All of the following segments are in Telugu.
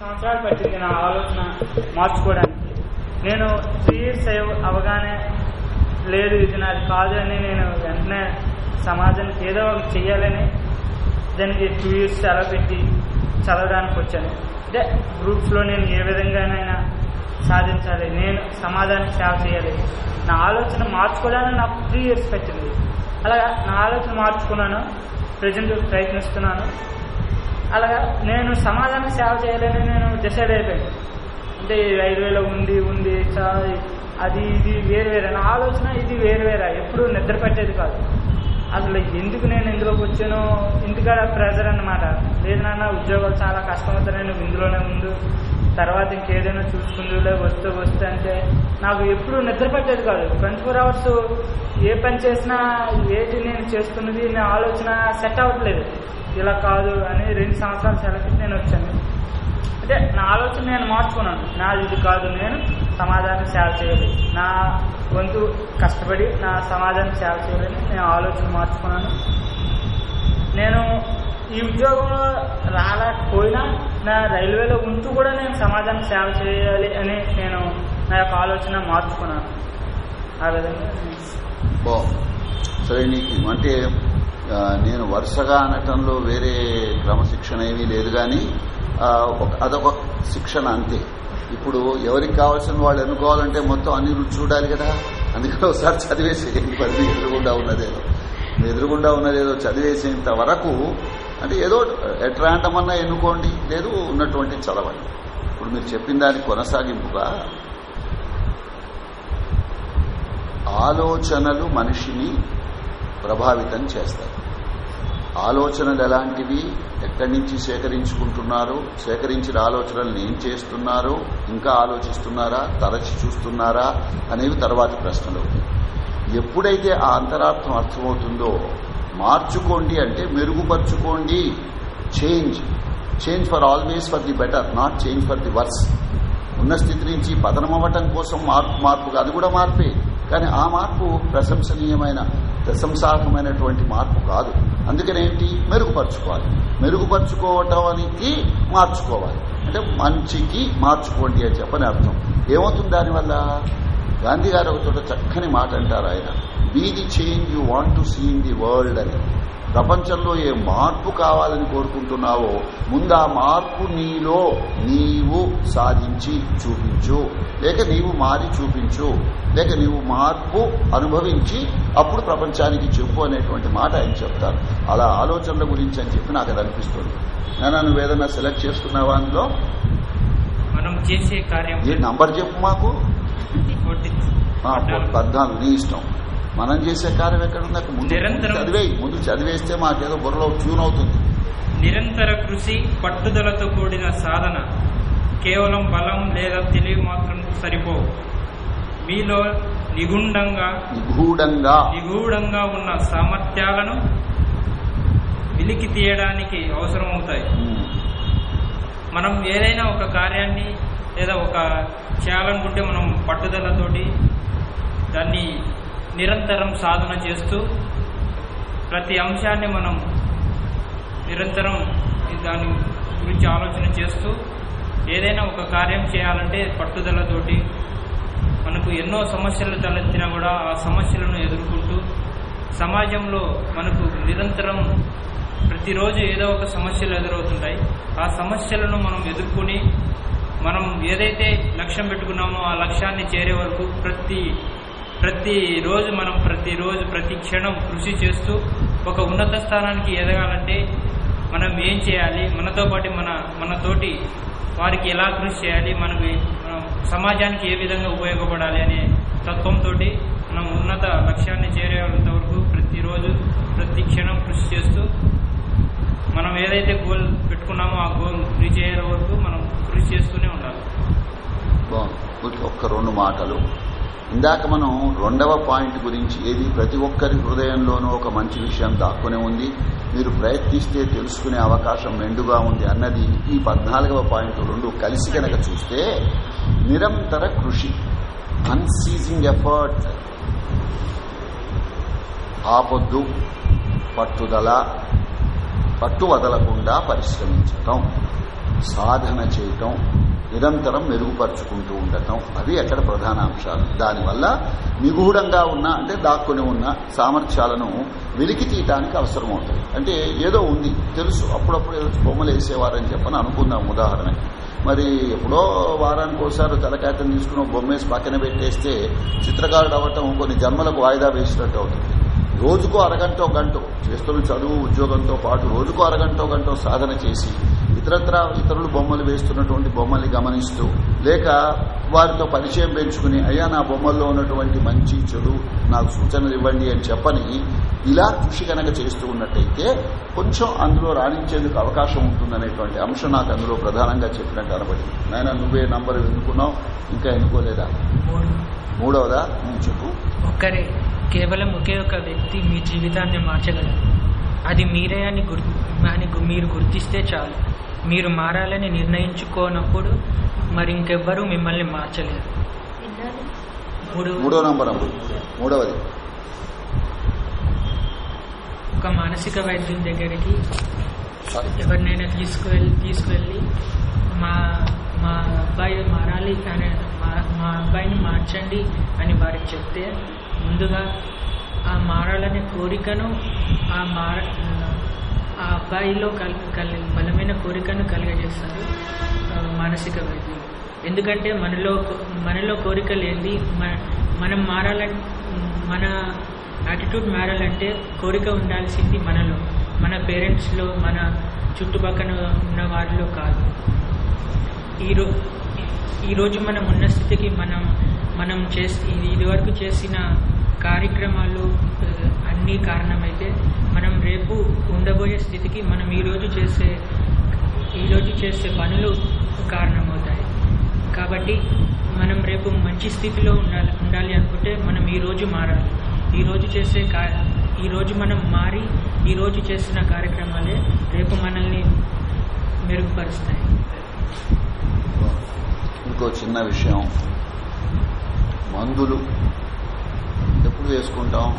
సంవత్సరాలు పట్టింది నా ఆలోచన మార్చుకోవడానికి. నేను త్రీ ఇయర్స్ అవగానే లేదు ఇది నాది కాదు అని నేను వెంటనే సమాజానికి ఏదో ఒకటి చేయాలని దానికి టూ ఇయర్స్ సెలవు పెట్టి చదవడానికి వచ్చాను. అంటే గ్రూప్స్లో నేను ఏ విధంగానైనా సాధించాలి నేను సమాజానికి సేవ చేయాలి. నా ఆలోచన మార్చుకోవడానికి నాకు త్రీ ఇయర్స్ పెట్టింది. అలాగా నా ఆలోచన మార్చుకున్నాను ప్రజెంట్ ప్రయత్నిస్తున్నాను. అలాగా నేను సమాజానికి సేవ చేయాలని నేను డిసైడ్ అయిపోయాను అంటే రైల్వేలో ఉంది ఉంది అది ఇది వేరు వేరే నా ఆలోచన ఇది వేరు వేరే. ఎప్పుడు నిద్ర పెట్టేది కాదు. అసలు ఎందుకు నేను ఇందులోకి వచ్చానో ఇంటికాడ ప్రెజర్ అన్నమాట. లేదు నాన్న ఉద్యోగాలు చాలా కష్టం నేను నువ్వు ఇందులోనే ముందు తర్వాత ఇంకేదైనా చూసుకుందులే వస్తే వస్తే అంటే నాకు ఎప్పుడు నిద్ర పట్టేది కాదు. ట్వంటీ ఫోర్ అవర్స్ ఏ పని చేసినా ఏది నేను చేసుకున్నది నా ఆలోచన సెట్ అవ్వట్లేదు. ఇలా కాదు అని రెండు సంవత్సరాల సెలవుకి నేను వచ్చాను. అంటే నా ఆలోచన నేను మార్చుకున్నాను. నాది ఇది కాదు నేను సమాజానికి సేవ చేయాలి. నా వంతు కష్టపడి నా సమాజానికి సేవ చేయాలని నేను ఆలోచన మార్చుకున్నాను. నేను ఈ ఉద్యోగంలో రాలేకపోయినా నా రైల్వేలో ఉంటూ కూడా నేను సమాజానికి సేవ చేయాలి అని నేను నా యొక్క ఆలోచన మార్చుకున్నాను. ఆ విధంగా సరే నీకు అంటే నేను వరుసగా అనటంలో వేరే క్రమశిక్షణ ఏమీ లేదు కానీ ఒక- అదొక శిక్షణ అంతే. ఇప్పుడు ఎవరికి కావాల్సిన వాళ్ళు ఎన్నుకోవాలంటే మొత్తం అన్ని రుచి చూడాలి కదా. అందుకని ఒకసారి చదివేసి పది ఎదురుగుండా ఉన్నదేదో. ఎదురుగుండా ఉన్నదేదో చదివేసేంత వరకు అంటే ఏదో ఎట్రాంటమన్నా ఎన్నుకోండి. లేదు ఉన్నటువంటి చదవండి. ఇప్పుడు మీరు చెప్పిన దాన్ని కొనసాగింపుగా ఆలోచనలు మనిషిని ప్రభావితం చేస్తాయి. ఆలోచనలు ఎలాంటివి? ఎక్కడి నుంచి సేకరించుకుంటున్నారు? సేకరించిన ఆలోచనలను ఏం చేస్తున్నారు? ఇంకా ఆలోచిస్తున్నారా? తరచి చూస్తున్నారా? అనేవి తర్వాతి ప్రశ్నలు. ఎప్పుడైతే ఆ అంతరార్థం అర్థమవుతుందో మార్చుకోండి అంటే మెరుగుపరుచుకోండి. Change. Change for always for the better not change for the worse. ఉన్న స్థితి నుంచి పతనం అవ్వటం కోసం మార్పు మార్పు అది కూడా మార్పే. కానీ ఆ మార్పు ప్రశంసనీయమైన ప్రశంసార్హమైనటువంటి మార్పు కాదు. అందుకనేంటి మెరుగుపరుచుకోవాలి మెరుగుపరుచుకోవాలి. మెరుగుపరుచుకోవటానికి మార్చుకోవాలి. అంటే మంచికి మార్చుకోండి అని చెప్పని అర్థం. ఏమవుతుంది దానివల్ల? గాంధీ గారు ఒక చోట చక్కని మాట అంటారు ఆయన. Be the change you want to see in the world అని. ప్రపంచంలో ఏ మార్పు కావాలని కోరుకుంటున్నావో ముందు ఆ మార్పు నీలో నీవు సాధించి చూపించు. లేక నీవు మారి చూపించు. లేక నీవు మార్పు అనుభవించి అప్పుడు ప్రపంచానికి చెప్పు అనేటువంటి మాట ఆయన చెప్తారు. అలా ఆలోచనల గురించి అని చెప్పి నాకు అది అనిపిస్తుంది. నాన్న నువ్వు ఏదైనా సెలెక్ట్ చేసుకున్నావా అందులో? మనం చేసే కార్యం ఏ నంబర్ చెప్పు మాకు? పద్నాలుగు. నీ ఇష్టం. మనం చేసే కార్యం ఎక్కడుంది? ముందు నిరంతరం- చదివేయి. ముందు చదివేస్తే మాకేదో బుర్రలో ట్యూన్ అవుతుంది. నిరంతర కృషి పట్టుదలతో కూడిన సాధన. కేవలం బలం లేదా తెలివి మాత్రం సరిపోవు. మీలో నిగుండంగా నిగూఢంగా. నిగూఢంగా ఉన్న సామర్థ్యాలను వెలికి తీయడానికి అవసరమవుతాయి. మనం ఏదైనా ఒక కార్యాన్ని లేదా ఒక చేయాలనుకుంటే మనం పట్టుదలతోటి దాన్ని నిరంతరం సాధన చేస్తూ ప్రతి అంశాన్ని మనం నిరంతరం దాని గురించి ఆలోచన చేస్తూ ఏదైనా ఒక కార్యం చేయాలంటే పట్టుదలతోటి మనకు ఎన్నో సమస్యలు తలెత్తినా కూడా ఆ సమస్యలను ఎదుర్కొంటూ సమాజంలో మనకు నిరంతరం ప్రతిరోజు ఏదో ఒక సమస్యలు ఎదురవుతుంటాయి. ఆ సమస్యలను మనం ఎదుర్కొని మనం ఏదైతే లక్ష్యం పెట్టుకున్నామో ఆ లక్ష్యాన్ని చేరే వరకు ప్రతి ప్రతిరోజు మనం ప్రతిరోజు ప్రతి క్షణం కృషి చేస్తూ ఒక ఉన్నత స్థానానికి ఎదగాలంటే మనం ఏం చేయాలి? మనతో పాటు మన మనతోటి వారికి ఎలా కృషి చేయాలి? మనకి మనం సమాజానికి ఏ విధంగా ఉపయోగపడాలి అనే తత్వంతో మనం ఉన్నత లక్ష్యాన్ని చేరేంత వరకు ప్రతిరోజు ప్రతి క్షణం కృషి చేస్తూ మనం ఏదైతే గోల్ పెట్టుకున్నామో ఆ గోల్ రీచ్ అయ్యే వరకు మనం కృషి చేస్తూనే ఉండాలి. ఒక్క రెండు మాటలు. ఇందాక మనం రెండవ పాయింట్ గురించి ఏది? ప్రతి ఒక్కరి హృదయంలోనూ ఒక మంచి విషయం దాక్కునే ఉంది. మీరు ప్రయత్నిస్తే తెలుసుకునే అవకాశం మెండుగా ఉంది అన్నది ఈ పద్నాలుగవ పాయింట్ రెండు కలిసి కనుక చూస్తే నిరంతర కృషి అన్సీజింగ్ ఎఫర్ట్ ఆపొద్దు పట్టుదల పట్టు వదలకుండా పరిశ్రమించటం సాధన చేయటం నిరంతరం మెరుగుపరుచుకుంటూ ఉండటం. అవి అక్కడ ప్రధాన అంశాలు. దానివల్ల నిగూఢంగా ఉన్న అంటే దాక్కుని ఉన్న సామర్థ్యాలను వెలికి తీయటానికి అవసరం అవుతుంది అంటే ఏదో ఉంది తెలుసు. అప్పుడప్పుడు ఏదో బొమ్మలు వేసేవారని చెప్పని అనుకుందాం ఉదాహరణకి. మరి ఎప్పుడో వారానికి ఒకసారి తలకాయతం తీసుకుని బొమ్మేసి పక్కన పెట్టేస్తే చిత్రకారుడు అవ్వటం కొన్ని జన్మలకు వాయిదా వేసినట్టు అవుతుంది. రోజుకు అరగంట గంట చేస్తున్న చదువు ఉద్యోగంతో పాటు రోజుకు అరగంట గంట సాధన చేసి ఇతరత్ర ఇతరులు బొమ్మలు వేస్తున్నటువంటి బొమ్మల్ని గమనిస్తూ లేక వారితో పరిచయం పెంచుకుని అయ్యా నా బొమ్మల్లో ఉన్నటువంటి మంచి చెడు నాకు సూచనలు ఇవ్వండి అని చెప్పని ఇలా కృషి కనుక చేస్తూ ఉన్నట్టయితే కొంచెం అందులో రాణించేందుకు అవకాశం ఉంటుందనేటువంటి అంశం నాకు అందులో ప్రధానంగా చెప్పినట్టు కనబడింది నాయన నువ్వే నంబర్ ఎన్నుకున్నావు? ఇంకా ఎన్నుకోలేదా? మూడవదా? నువ్వు చెప్పు. ఒక్కరే. కేవలం ఒకే ఒక వ్యక్తి మీ జీవితాన్ని మార్చగలరు. అది మీరే అని గుర్తు అని మీరు గుర్తిస్తే చాలు. మీరు మారాలని నిర్ణయించుకోనప్పుడు మరి ఇంకెవ్వరూ మిమ్మల్ని మార్చలేరు. మూడు మూడో నంబర్ అమ్మ. మూడవది. ఒక మానసిక వైద్యుని దగ్గరికి ఎవరినైనా తీసుకువెళ్ళి తీసుకువెళ్ళి మా మా అబ్బాయి మారాలి అని మా మా అబ్బాయిని మార్చండి అని వారికి చెప్తే ముందుగా ఆ మారాలనే కోరికను ఆ మార ఆ అబ్బాయిలో కల్ కలి బలమైన కోరికను కలుగజేస్తారు మానసిక వైద్యులు. ఎందుకంటే మనలో మనలో కోరిక లేనిది మన- మనం మారాలని మన యాటిట్యూడ్ మారాలంటే కోరిక ఉండాల్సింది మనలో మన పేరెంట్స్లో మన చుట్టుపక్కల ఉన్న వారిలో కాదు. ఈరో ఈరోజు మనం ఉన్న స్థితికి మనం మనం చేసి ఇదివరకు చేసిన కార్యక్రమాలు అన్నీ కారణమైతే మనం రేపు ఉండబోయే స్థితికి మనం ఈరోజు చేసే ఈరోజు చేసే పనులు కారణమవుతాయి. కాబట్టి మనం రేపు మంచి స్థితిలో ఉండాలి ఉండాలి అనుకుంటే మనం ఈరోజు మారాలి. ఈరోజు చేసే కా ఈరోజు మనం మారి ఈరోజు చేసిన కార్యక్రమాలే రేపు మనల్ని మెరుగుపరుస్తాయి. ఇంకో చిన్న విషయం. మందులు ఎప్పుడు వేసుకుంటాం?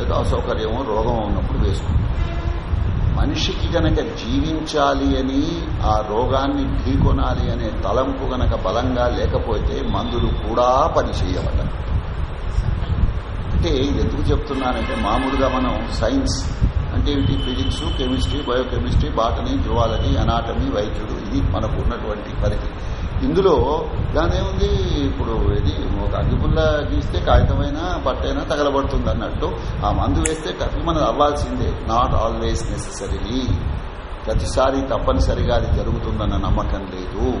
ఏదో అసౌకర్యమో రోగం ఉన్నప్పుడు వేసుకుంటాం. మనిషికి గనక జీవించాలి అని ఆ రోగాన్ని ఢీకొనాలి అనే తలంపు గనక బలంగా లేకపోతే మందులు కూడా పనిచేయవట అంటే ఎందుకు చెప్తున్నానంటే మామూలుగా మనం సైన్స్ అంటే ఏమిటి? Physics chemistry biochemistry botany zoology anatomy వైద్యుడు ఇది మనకు ఉన్నటువంటి పరిధి. ఇందులో దానేముంది ఇప్పుడు ఇది ఒక అగ్గిపుల్ల గీస్తే కాగితమైనా పట్టైనా తగలబడుతుంది అన్నట్టు ఆ మందు వేస్తే టప్పి మనం అవ్వాల్సిందే. నాట్ ఆల్వేస్ నెససరీ ప్రతిసారి తప్పనిసరిగా అది జరుగుతుందన్న నమ్మకం లేదు.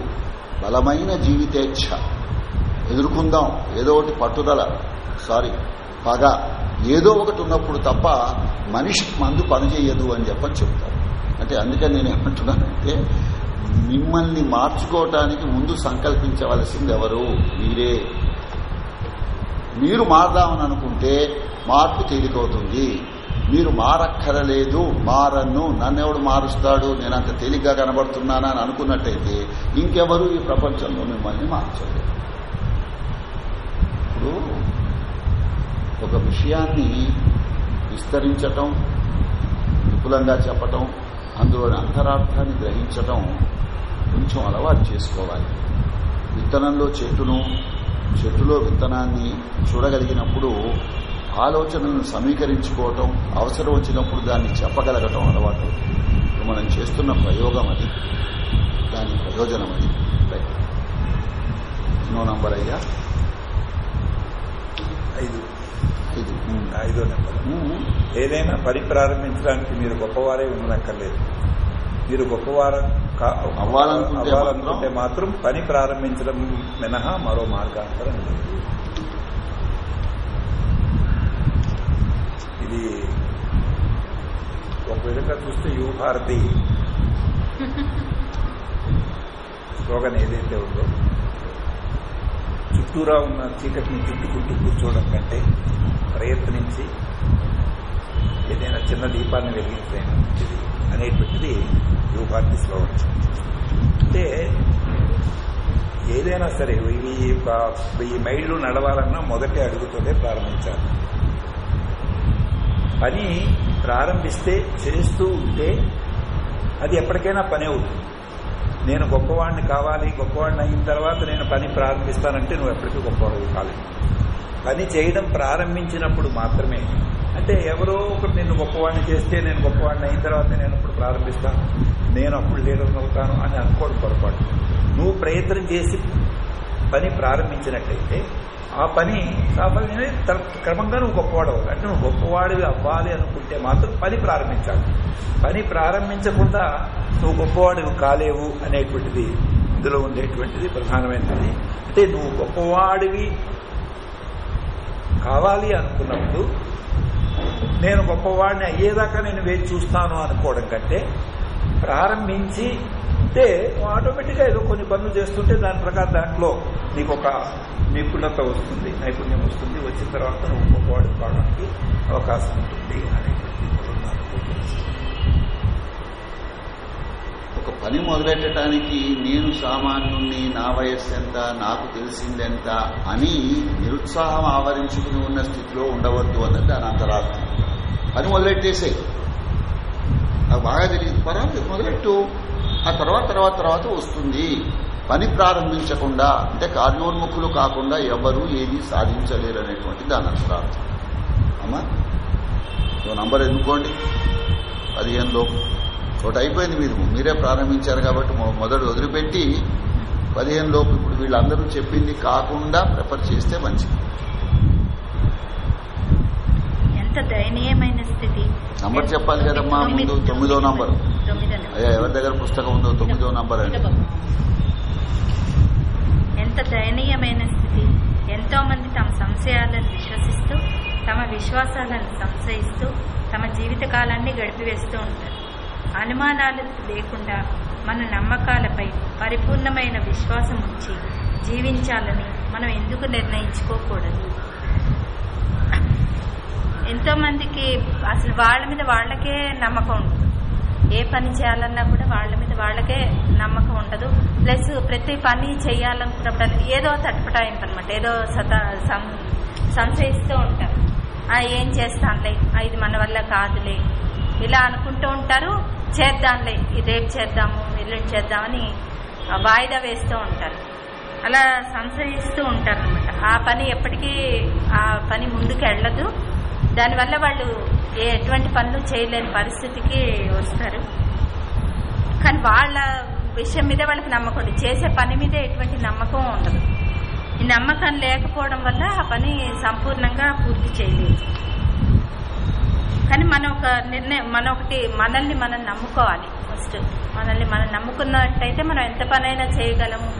బలమైన జీవితేచ్ఛ. ఎదుర్కొందాం. ఏదో ఒకటి పట్టుదల. సారీ పగ. ఏదో ఒకటి ఉన్నప్పుడు తప్ప మనిషికి మందు పనిచేయదు అని చెప్పని చెప్తారు. అంటే అందుకని నేను ఏమంటున్నానంటే మిమ్మల్ని మార్చుకోవటానికి ముందు సంకల్పించవలసింది ఎవరు? మీరే. మీరు మారదామని అనుకుంటే మార్పు తేలికవుతుంది. మీరు మారక్కరలేదు మారన్ను నన్నెవడు మారుస్తాడు? నేను అంత తేలిగ్గా కనబడుతున్నానా అని అనుకున్నట్టయితే ఇంకెవరు ఈ ప్రపంచంలో మిమ్మల్ని మార్చలేరు? ఇప్పుడు ఒక విషయాన్ని విస్తరించటం విపులంగా చెప్పటం అందులోని అంతరార్థాన్ని గ్రహించటం కొంచెం అలవాటు చేసుకోవాలి. విత్తనంలో చెట్టును చెట్టులో విత్తనాన్ని చూడగలిగినప్పుడు ఆలోచనలను సమీకరించుకోవటం అవసరం వచ్చినప్పుడు దాన్ని చెప్పగలగటం అలవాటు. మనం చేస్తున్న ప్రయోగం అది. దాని ప్రయోజనం అది. నో నంబర్ అయ్యా ఐదు. ఇది. ఐదో నెంబర్. ఏదైనా పని ప్రారంభించడానికి మీరు గొప్పవారే ఉండనక్కర్లేదు. మీరు గొప్పవారు అవ్వాలనుకుంటే మాత్రం పని ప్రారంభించడం మినహా మరో మార్గాంతరం లేదు ఇది ఒక విధంగా చూస్తే యువ భారతి స్లోగన్ ఏదైతే ఉందో. చుట్టూరా ఉన్న చీకటిని చుట్టుకుంటూ కూర్చోవడం కంటే ప్రయత్నించి ఏదైనా చిన్న దీపాన్ని వెలిగించడం మంచిది అనేటువంటిది యువభారతి శ్లోకం. అంటే ఏదైనా సరే వెయ్యి వెయ్యి మైళ్ళు నడవాలన్నా మొదటి అడుగుతోనే ప్రారంభించాలి. పని ప్రారంభిస్తే చేస్తూ ఉంటే అది ఎప్పటికైనా పని అవుతుంది. నేను గొప్పవాడిని కావాలి గొప్పవాడిని అయిన తర్వాత నేను పని ప్రారంభిస్తానంటే నువ్వు ఎప్పటికీ గొప్పవాడు కాలేదు పని చేయడం ప్రారంభించినప్పుడు మాత్రమే. అంటే ఎవరో ఒకరు నిన్ను గొప్పవాడిని చేస్తే నేను గొప్పవాడిని అయిన తర్వాత నేను అప్పుడు ప్రారంభిస్తాను నేను అప్పుడు లీడర్ అవుతాను అని అనుకోవడం పొరపాటు. నువ్వు ప్రయత్నం చేసి పని ప్రారంభించినట్లయితే ఆ పని సాఫల్యమే క్రమంగా నువ్వు గొప్పవాడు అంటే నువ్వు గొప్పవాడివి అవ్వాలి అనుకుంటే మాత్రం పని ప్రారంభించాలి. పని ప్రారంభించకుండా నువ్వు గొప్పవాడివి కాలేవు అనేటువంటిది ఇందులో ఉండేటువంటిది ప్రధానమైనది. అంటే నువ్వు గొప్పవాడివి కావాలి అనుకున్నప్పుడు నేను గొప్పవాడిని అయ్యేదాకా నేను వేచి చూస్తాను అనుకోవడం కంటే ప్రారంభించి అంటే ఆటోమేటిక్గా ఏదో కొన్ని పనులు చేస్తుంటే దాని ప్రకారం దాంట్లో నీకు ఒక నిపుణత వస్తుంది నైపుణ్యం వస్తుంది. వచ్చిన తర్వాత నువ్వు గొప్పవాడు కావడానికి అవకాశం ఉంటుంది ఒక పని మొదలెట్టడానికి నేను సామాన్యుణ్ణి నా వయస్సు ఎంత నాకు తెలిసిందెంత అని నిరుత్సాహం ఆవరించుకుని ఉన్న స్థితిలో ఉండవద్దు అన్నది దాని అంతరార్థం. పని మొదలెట్టేసే నాకు బాగా తెలియదు. పర్వాలేదు మొదలెట్టు. ఆ తర్వాత తర్వాత తర్వాత వస్తుంది. పని ప్రారంభించకుండా అంటే కార్యోన్ముఖులు కాకుండా ఎవరు ఏది సాధించలేరు అనేటువంటి దాని అంతరార్థం అమ్మా ఓ నంబర్ ఎన్నుకోండి పదిహేనులో ఒకటి అయిపోయింది మీరు. మీరే ప్రారంభించారు కాబట్టి మొదటి వదిలిపెట్టి పదిహేను లోపు ఇప్పుడు వీళ్ళందరూ చెప్పింది కాకుండా ప్రిఫర్ చేస్తే మంచిది. ఎంత దయనీయమైన స్థితి? నంబర్ చెప్పాలి కదమ్మా ముందు తొమ్మిదో నంబర్. అయ్యా ఎవరి దగ్గర పుస్తకం ఉందో తొమ్మిదో నంబర్ అండి. ఎంత దయనీయమైన స్థితి. ఎంతో మంది తమ సంశయాలను విశ్వసిస్తూ తమ విశ్వాసాలను సంశయిస్తూ తమ జీవిత కాలాన్ని గడిపివేస్తూ ఉంటారు. అనుమానాలు లేకుండా మన నమ్మకాలపై పరిపూర్ణమైన విశ్వాసం ఉంచి జీవించాలని మనం ఎందుకు నిర్ణయించుకోకూడదు? ఎంతో మందికి అసలు వాళ్ళ మీద వాళ్ళకే నమ్మకం ఉండదు ఏ పని చేయాలన్నా కూడా వాళ్ళ మీద వాళ్ళకే నమ్మకం ఉండదు. ప్లస్ ప్రతి పని చేయాలనుకున్నప్పుడు ఏదో తట్పటాయింపు అనమాట ఏదో సత సం- సంశయిస్తూ ఉంటారు. ఏం చేస్తానులే ఇది మన వల్ల కాదులే. ఇలా అనుకుంటూ ఉంటారు. చేద్దాంలే రేపు చేద్దాము ఎల్లుండి చేద్దామని వాయిదా వేస్తూ ఉంటారు. అలా సంశయిస్తూ ఉంటారు అనమాట ఆ పని ఎప్పటికీ ఆ పని ముందుకు వెళ్ళదు దానివల్ల వాళ్ళు ఏ ఎటువంటి పనులు చేయలేని పరిస్థితికి వస్తారు. కానీ వాళ్ళ విషయం మీద వాళ్ళకి నమ్మకం చేసే పని మీద ఎటువంటి నమ్మకం ఉండదు. ఈ నమ్మకం లేకపోవడం వల్ల ఆ పని సంపూర్ణంగా పూర్తి చేయలేదు. కానీ మనం ఒక నిర్ణయం మన ఒకటి మనల్ని మనం నమ్ముకోవాలి ఫస్ట్. మనల్ని మనం నమ్ముకున్నట్టయితే మనం ఎంత పనైనా చేయగలము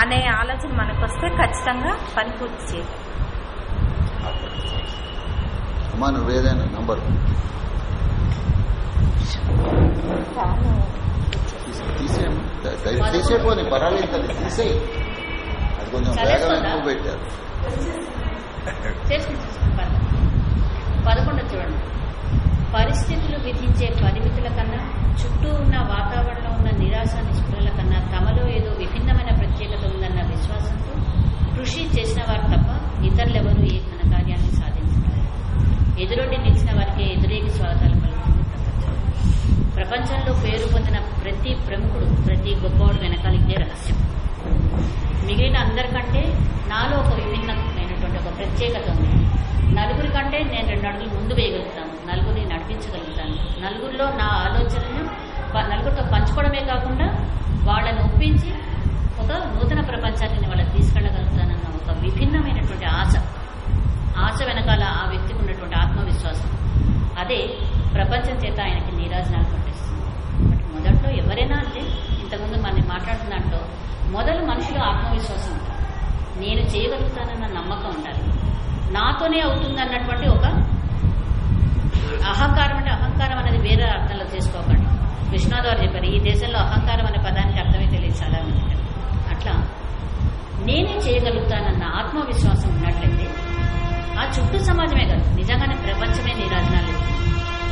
అనే ఆలోచన మనకు వస్తే ఖచ్చితంగా పని పూర్తి చేయాలి. అమ్మా నువ్వేదైనా నంబర్. ద- తీసేపోని పర్వాలేదు కదా తీసేయి. అది కొంచెం వేగం ఎక్కువ పెట్టారు పదకొండు చూడండి. పరిస్థితులు విధించే పరిమితుల కన్నా చుట్టూ ఉన్న వాతావరణంలో ఉన్న నిరాశ నిస్పృహల కన్నా తమలో ఏదో విభిన్నమైన ప్రత్యేకత ఉందన్న విశ్వాసంతో కృషి చేసిన వారు తప్ప ఇతరులెవరూ ఏ ఘనకార్యాన్ని సాధించలేరు ఎదురుండి నిలిచిన వారికి ఎదురేగి స్వాగతాలు పలుకుతుంది ప్రపంచం ప్రపంచంలో పేరు పొందిన ప్రతి ప్రముఖుడు ప్రతి గొప్పవాడు వెనకాల ఇదే రహస్యం. మిగిలిన అందరికంటే నాలో ఒక విభిన్నమైనటువంటి ఒక ప్రత్యేకత ఉంది. నలుగురి కంటే నేను రెండు అడుగులు ముందు వేయగలుగుతాను. నలుగురిని నడిపించగలుగుతాను. నలుగురిలో నా ఆలోచనను నలుగురితో పంచుకోవడమే కాకుండా వాళ్ళని ఒప్పించి ఒక నూతన ప్రపంచాన్ని వాళ్ళకి తీసుకెళ్ళగలుగుతానన్న ఒక విభిన్నమైనటువంటి ఆశ ఆశ వెనకాల ఆ వ్యక్తికి ఉన్నటువంటి ఆత్మవిశ్వాసం. అదే ప్రపంచం చేత ఆయనకి నీరాజనాలు పట్టిస్తుంది బట్ మొదట్లో ఎవరైనా అంటే ఇంతకుముందు మనం మాట్లాడుతున్న దాంట్లో మొదలు మనిషిలో ఆత్మవిశ్వాసం ఉంటారు నేను చేయగలుగుతానన్న నమ్మకం ఉండాలి. నాతోనే అవుతుంది అన్నటువంటి ఒక అహంకారం అంటే అహంకారం అనేది వేరే అర్థంలో చేసుకోకండి. విశ్వనాథ్ గారు చెప్పారు ఈ దేశంలో అహంకారం అనే పదానికి అర్థమే తెలియదు చాలా మందికి అట్లా నేనే చేయగలుగుతానన్న ఆత్మవిశ్వాసం ఉన్నట్లయితే ఆ చుట్టూ సమాజమే కాదు నిజంగానే ప్రపంచమే నీరాజనాలు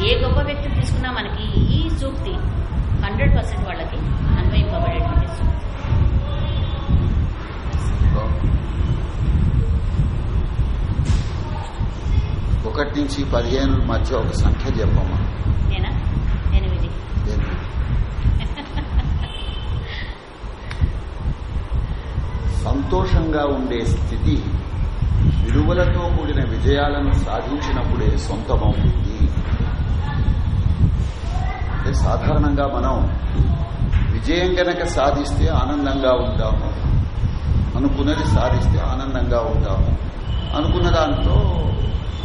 ఏ గొప్ప వ్యక్తిని తీసుకున్నా మనకి ఈ సూక్తి హండ్రెడ్ పర్సెంట్ వాళ్ళకి అన్వయింపబడేటువంటి సూక్తి. ఒకటి నుంచి పదిహేను మధ్య ఒక సంఖ్య చెప్పమ్మా. నేనా? ఎనిమిది. ఎనిమిది. సంతోషంగా ఉండే స్థితి విలువలతో కూడిన విజయాలను సాధించినప్పుడే సొంతమవుతుంది. అంటే సాధారణంగా మనం విజయం గనక సాధిస్తే ఆనందంగా ఉంటాము. అనుకున్నది సాధిస్తే ఆనందంగా ఉంటాము. అనుకున్న దాంట్లో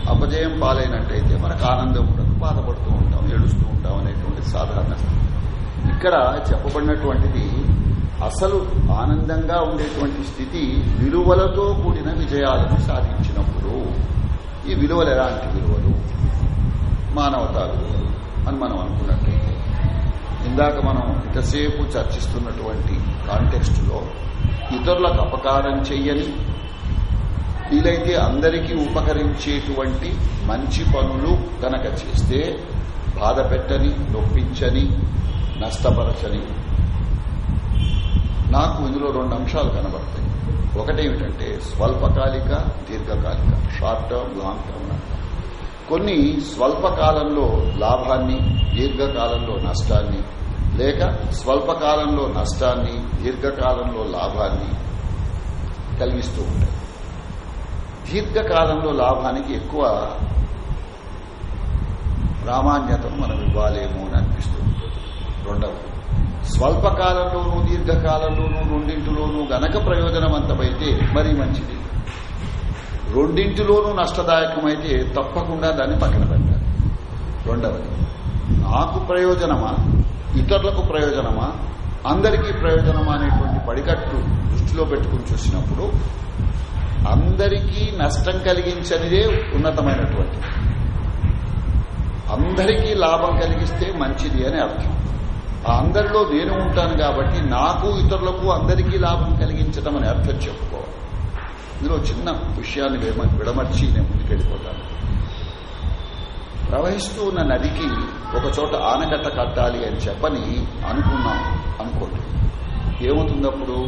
అపజయం పాలైనట్టయితే మనకు ఆనందం ఉండదు బాధపడుతూ ఉంటాం ఏడుస్తూ ఉంటాం అనేటువంటి సాధారణ స్థితి. ఇక్కడ చెప్పబడినటువంటిది అసలు ఆనందంగా ఉండేటువంటి స్థితి విలువలతో కూడిన విజయాలను సాధించినప్పుడు. ఈ విలువలు ఎలాంటి విలువలు? మానవతా విలువలు అని మనం అనుకున్నట్లయితే. ఇందాక మనం ఇంతసేపు చర్చిస్తున్నటువంటి కాంటెక్స్ట్లో ఇతరులకు అపకారం చెయ్యని వీలైతే అందరికీ ఉపకరించేటువంటి మంచి పనులు గనక చేస్తే బాధ పెట్టని నొప్పించని నష్టపరచని నాకు ఇందులో రెండు అంశాలు కనబడతాయి. ఒకటేమిటంటే స్వల్పకాలిక దీర్ఘకాలిక షార్ట్ టర్మ్ లాంగ్ టర్మ్ కొన్ని స్వల్పకాలంలో లాభాన్ని దీర్ఘకాలంలో నష్టాన్ని లేక స్వల్పకాలంలో నష్టాన్ని దీర్ఘకాలంలో లాభాన్ని కలిగిస్తూ ఉంటాయి. దీర్ఘకాలంలో లాభానికి ఎక్కువ ప్రామాణ్యతను మనం ఇవ్వాలేమో అని అనిపిస్తూ ఉంటుంది. రెండవది స్వల్పకాలంలోనూ దీర్ఘకాలంలోనూ రెండింటిలోనూ గనక ప్రయోజనవంతమైతే మరీ మంచిది. రెండింటిలోనూ నష్టదాయకమైతే తప్పకుండా దాన్ని పక్కన పెట్టాలి. రెండవది నాకు ప్రయోజనమా? ఇతరులకు ప్రయోజనమా? అందరికీ ప్రయోజనమా అనేటువంటి పడికట్టు దృష్టిలో పెట్టుకుని చూసినప్పుడు అందరికీ నష్టం కలిగించనిదే ఉన్నతమైనటువంటి అందరికీ లాభం కలిగిస్తే మంచిది అని అర్థం. ఆ అందరిలో నేను ఉంటాను కాబట్టి నాకు ఇతరులకు అందరికీ లాభం కలిగించడం అని అర్థం చెప్పుకోవాలి ఇందులో చిన్న విషయాన్ని విడమర్చి నేను ముందుకెళ్ళిపోతాను. ప్రవహిస్తూ ఉన్న నదికి ఒక చోట ఆనకట్ట కట్టాలి అని చెప్పని అనుకున్నాం అనుకోండి. ఏమవుతుందప్పుడు?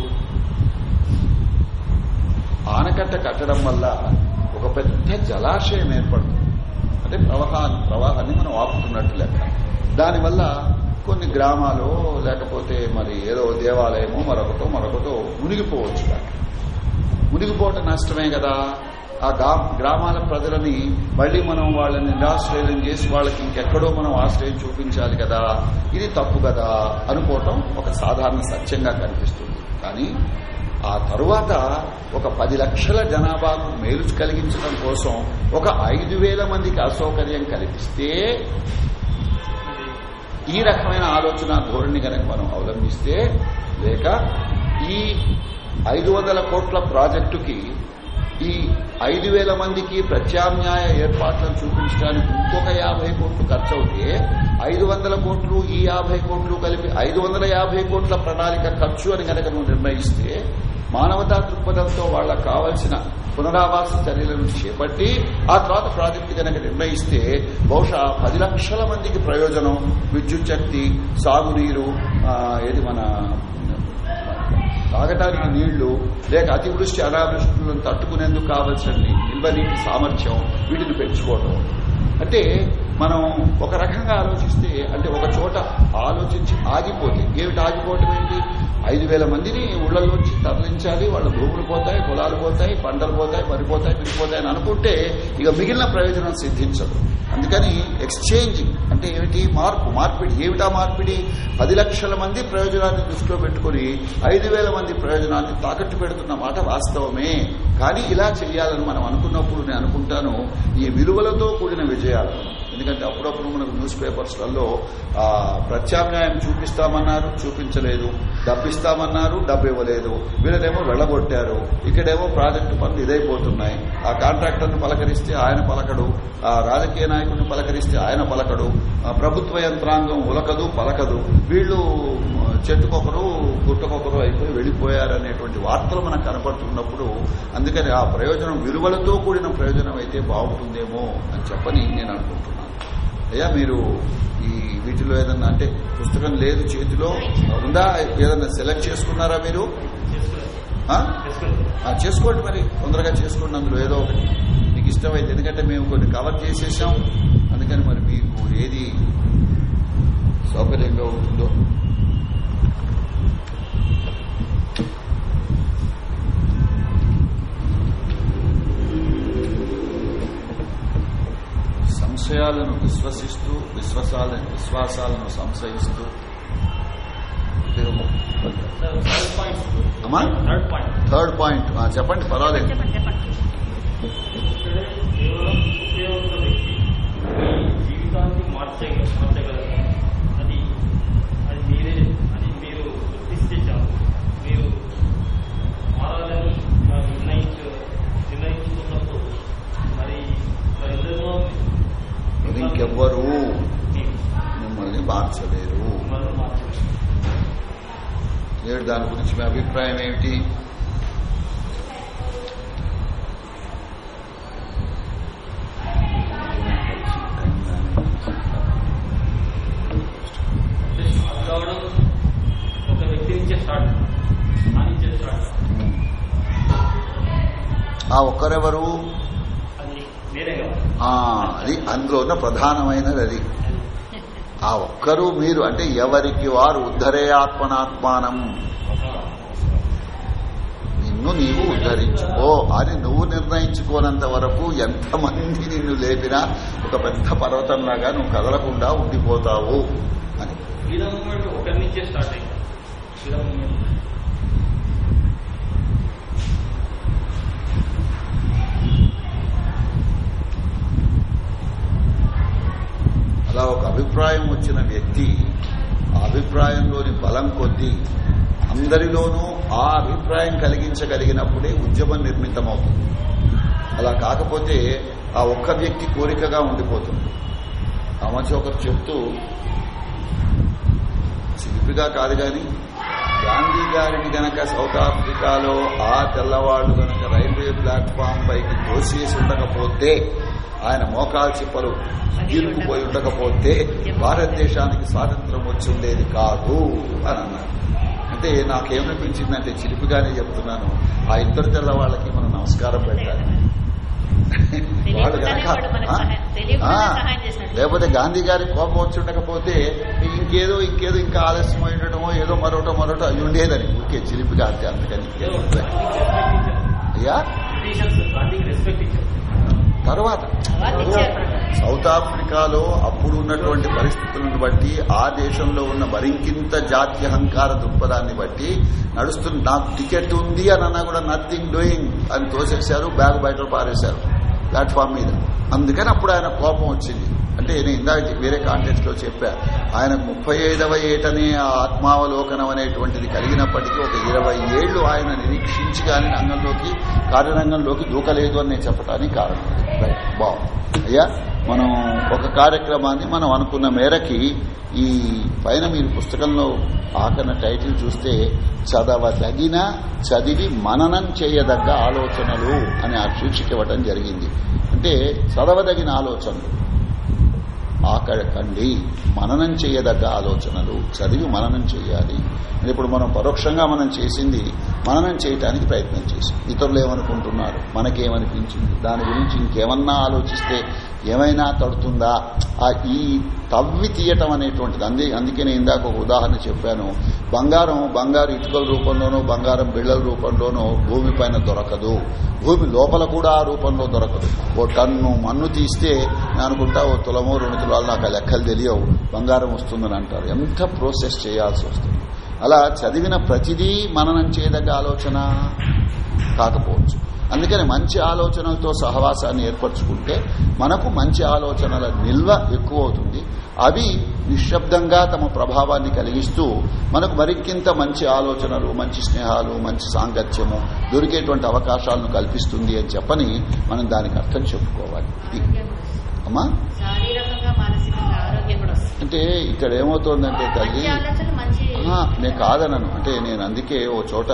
ఆనకట్ట కట్టడం వల్ల ఒక పెద్ద జలాశయం ఏర్పడుతుంది. అంటే ప్రవాహాన్ని ప్రవాహాన్ని మనం ఆపుతున్నట్టు లెక్క. దానివల్ల కొన్ని గ్రామాలు లేకపోతే మరి ఏదో దేవాలయమో మరొకటో మరొకటో మునిగిపోవచ్చు మునిగిపోవటం నష్టమే కదా. ఆ గ్రామాల ప్రజలని మళ్ళీ మనం వాళ్ళని నిరాశ్రయం చేసి వాళ్ళకి ఇంకెక్కడో మనం ఆశ్రయం చూపించాలి కదా. ఇది తప్పు కదా అనుకోవటం ఒక సాధారణ సత్యంగా కనిపిస్తుంది. కానీ ఆ తరువాత ఒక పది లక్షల జనాభాకు మేలు కలిగించడం కోసం ఒక ఐదు వేల మందికి అసౌకర్యం కల్పిస్తే ఈ రకమైన ఆలోచన ధోరణి కనుక మనం అవలంబిస్తే లేక ఈ ఐదు వందల కోట్ల ప్రాజెక్టుకి ఈ ఐదు వేల మందికి ప్రత్యామ్నాయ ఏర్పాట్లను చూపించడానికి ఇంకొక యాభై కోట్లు ఖర్చు అవుతే ఐదు వందల కోట్లు ఈ యాభై కోట్లు కలిపి ఐదు వందల యాభై కోట్ల ప్రణాళిక ఖర్చు అని కనుక నువ్వు నిర్ణయిస్తే మానవతా దృక్పథంతో వాళ్ళకు కావలసిన పునరావాస చర్యలను చేపట్టి ఆ తర్వాత ప్రాజెక్టు కనుక నిర్ణయిస్తే బహుశా పది లక్షల మందికి ప్రయోజనం విద్యుత్ శక్తి సాగునీరు ఏది మన తాగటానికి నీళ్ళు లేక అతివృష్టి అనావృష్టులను తట్టుకునేందుకు కావలసిన నిల్వ నీటి సామర్థ్యం వీటిని పెంచుకోవడం అంటే మనం ఒక రకంగా ఆలోచిస్తే అంటే ఒక చోట ఆలోచించి ఆగిపోతే ఏమిటి ఆగిపోవటం ఏంటి? ఐదు వేల మందిని ఊళ్ళల్లోంచి తరలించాలి వాళ్ళ భూములు పోతాయి పొలాలు పోతాయి పంటలు పోతాయి పడిపోతాయి పెరిగిపోతాయి అని అనుకుంటే ఇక మిగిలిన ప్రయోజనం సిద్ధించదు. అందుకని ఎక్స్చేంజింగ్ అంటే ఏమిటి? మార్పు. మార్పిడి. ఏమిటా మార్పిడి? పది లక్షల మంది ప్రయోజనాన్ని దృష్టిలో పెట్టుకుని ఐదు వేల మంది ప్రయోజనాన్ని తాకట్టు పెడుతున్న మాట వాస్తవమే. కానీ ఇలా చేయాలని మనం అనుకున్నప్పుడు నేను అనుకుంటాను ఈ విలువలతో కూడిన చేయాలి. ఎందుకంటే అప్పుడప్పుడు మనకు న్యూస్ పేపర్స్లలో ప్రత్యామ్నాయం చూపిస్తామన్నారు చూపించలేదు. డబ్బిస్తామన్నారు డబ్బు ఇవ్వలేదు వీళ్ళనేమో వెళ్ళగొట్టారు. ఇక్కడేమో ప్రాజెక్టు పనులు ఇదైపోతున్నాయి. ఆ కాంట్రాక్టర్ను పలకరిస్తే ఆయన పలకడు. ఆ రాజకీయ నాయకుడిని పలకరిస్తే ఆయన పలకడు. ప్రభుత్వ యంత్రాంగం ఉలకదు పలకదు. వీళ్ళు చెట్టుకొకరు గుట్టకొకరు అయిపోయి వెళ్ళిపోయారనేటువంటి వార్తలు మనకు కనపడుతున్నప్పుడు అందుకని ఆ ప్రయోజనం విలువలతో కూడిన ప్రయోజనం అయితే బాగుంటుందేమో అని చెప్పని నేను అనుకుంటున్నాను. అయ్యా మీరు ఈ వీటిలో ఏదన్నా అంటే పుస్తకం లేదు చేతిలో ఉందా? ఏదన్నా సెలెక్ట్ చేసుకున్నారా మీరు? చేసుకోండి మరి. తొందరగా చేసుకోండి అందులో. ఏదో ఒకటి. మీకు ఇష్టమైతే ఎందుకంటే మేము కొన్ని కవర్ చేసేసాం. అందుకని మరి మీకు ఏది సౌకర్యంగా ఉంటుందో సంశయాలను విశ్వసిస్తూ విశ్వాసాల విశ్వాసాలను సంశయిస్తూ. థర్డ్ పాయింట్ థర్డ్ పాయింట్ చెప్పండి పర్వాలేదు. చెప్పండి జీవితాన్ని మార్చే మార్చగలరు అది అది మీరే అది మీరు గుర్తిస్తే చాలు మీరు మారాలని ఆ, నిర్ణయించు నిర్ణయించుకున్నప్పుడు మరి మరి ఎందరినో మరి ఇంకెవ్వరు మిమ్మల్ని మార్చలేరు నేడు దాని గురించి మీ అభిప్రాయం ఏమిటి ఆ ఒక్కరెవరు అది అందులో ఉన్న ప్రధానమైనది అది. ఆ ఒక్కరు మీరు అంటే ఎవరికి వారు ఉద్ధరే ఆత్మనాత్మానం. నిన్ను నీవు ఉద్ధరించుకో. అని నువ్వు నిర్ణయించుకోనంత వరకు ఎంతమంది నిన్ను లేపినా ఒక పెద్ద పర్వతంలాగా నువ్వు కదలకుండా ఉండిపోతావు అని ఫ్రీడమ్ మూమెంట్ ఒకరి నుంచే స్టార్ట్ అయింది ఫ్రీడమ్ మూమెంట్ అలా ఒక అభిప్రాయం వచ్చిన వ్యక్తి ఆ అభిప్రాయంలోని బలం కొద్దీ అందరిలోనూ ఆ అభిప్రాయం కలిగించగలిగినప్పుడే ఉద్యమం నిర్మితమవుతుంది. అలా కాకపోతే ఆ ఒక్క వ్యక్తి కోరికగా ఉండిపోతుంది. ఆ ఒకరు చెప్తూ శిల్పిగా కాదు గాని గాంధీ గారిని గనక సౌత్ ఆఫ్రికాలో ఆ తెల్లవాళ్ళు గనక రైల్వే ప్లాట్ఫామ్ పైకి తోసేసి ఉండకపోతే ఆయన మోకాలు చిప్పలు గీరుకుపోయి ఉండకపోతే భారతదేశానికి స్వాతంత్రం వచ్చి ఉండేది కాదు అని అన్నారు. అంటే నాకేమనిపించిందంటే చిలిపిగానే చెప్తున్నాను. ఆ ఇద్దరు తెల్లవాళ్ళకి మనం నమస్కారం పెట్టాలి. వాళ్ళు చేసినట్టు లేకపోతే గాంధీ గారి కోపం వచ్చి ఉండకపోతే ఇంకేదో ఇంకేదో ఇంకా ఆలస్యం అయి ఉండటమో ఏదో మరొకటో మరొకటో అయి ఉండేదని. ఊరికే చిలిపిగా అంతే ఇచ్చారు అయ్యా? తర్వాత సౌత్ ఆఫ్రికాలో అప్పుడు ఉన్నటువంటి పరిస్థితులను బట్టి ఆ దేశంలో ఉన్న మరింకింత జాత్యహంకార దృక్పథాన్ని బట్టి నడుస్తున్న నాకు టికెట్ ఉంది అని అన్నా కూడా నథింగ్ డూయింగ్ అని తోసేశారు బ్యాగ్ బయట పారేశారు ప్లాట్ఫామ్ మీద. అందుకని అప్పుడు ఆయన కోపం వచ్చింది. అంటే నేను ఇందాక వేరే కాంటెక్స్ట్లో చెప్పా. ఆయనకు ముప్పై ఐదవ ఏటనే ఆ ఆత్మావలోకనం అనేటువంటిది కలిగినప్పటికీ ఒక ఇరవై ఏళ్ళు ఆయన నిరీక్షించి కానీ రంగంలోకి కార్యరంగంలోకి దూకలేదు అని నేను చెప్పడానికి కారణం. రైట్ బాగుంది అయ్యా మనం ఒక కార్యక్రమాన్ని మనం అనుకున్న మేరకి ఈ పైన మీరు పుస్తకంలో ఆకన టైటిల్ చూస్తే చదవదగిన చదివి మననం చేయదగ్గ ఆలోచనలు అని ఆ శీర్షిక ఇవ్వటం జరిగింది. అంటే చదవదగిన ఆలోచనలు. ఆకడకండి మననం చేయదగ్గ ఆలోచనలు. చదివి మననం చేయాలి. ఇప్పుడు మనం పరోక్షంగా మనం చేసింది మననం చేయటానికి ప్రయత్నం చేసాం ఇతరులు ఏమనుకుంటున్నారు? మనకేమనిపించింది? దాని గురించి ఇంకేమన్నా ఆలోచిస్తే ఏమైనా తడుతుందా? ఆ ఈ తవ్వి తీయటం అనేటువంటిది. అందే అందుకే నేను ఇందాక ఒక ఉదాహరణ చెప్పాను. బంగారం బంగారు ఇటుకల రూపంలోనూ బంగారం బిళ్ళల రూపంలోనూ భూమి పైన దొరకదు. భూమి లోపల కూడా ఆ రూపంలో దొరకదు. ఓ టన్ను మన్ను తీస్తే నేను అనుకుంటా ఓ తులమో రెండు తులాలు నాకు లెక్కలు తెలియవు. బంగారం వస్తుందని అంటారు. ఎంత ప్రాసెస్ చేయాల్సి వస్తుంది? అలా చదివిన ప్రతిదీ మననం చేయదగ్గ ఆలోచన కాకపోవచ్చు. అందుకని మంచి ఆలోచనలతో సహవాసాన్ని ఏర్పరచుకుంటే మనకు మంచి ఆలోచనల నిల్వ ఎక్కువ అవుతుంది అవి నిశ్శబ్దంగా తమ ప్రభావాన్ని కలిగిస్తూ మనకు మరికింత మంచి ఆలోచనలు మంచి స్నేహాలు మంచి సాంగత్యము దొరికేటువంటి అవకాశాలను కల్పిస్తుంది అని చెప్పని మనం దానికి అర్థం చెప్పుకోవాలి. అమ్మా? అంటే ఇక్కడ ఏమవుతోందంటే తల్లి నేను కాదనను. అంటే నేను అందుకే ఓ చోట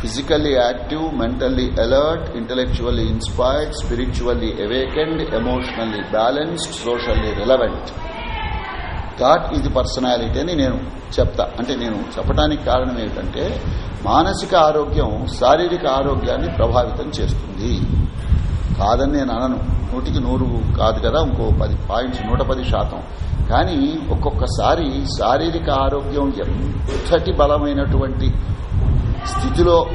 physically active mentally alert intellectually inspired spiritually awakened emotionally balanced socially relevant thought ఇది పర్సనాలిటీ అని నేను చెప్తా. అంటే నేను చెప్పడానికి కారణం ఏమిటంటే మానసిక ఆరోగ్యం శారీరక ఆరోగ్యాన్ని ప్రభావితం చేస్తుంది. కాదని నేను అనను. నూటికి నూరు కాదు కదా ఇంకో పది పాయింట్స్ నూట పది శాతం. కానీ ఒక్కొక్కసారి శారీరక ఆరోగ్యం ఎంతటి బలమైనటువంటి స్థితిలో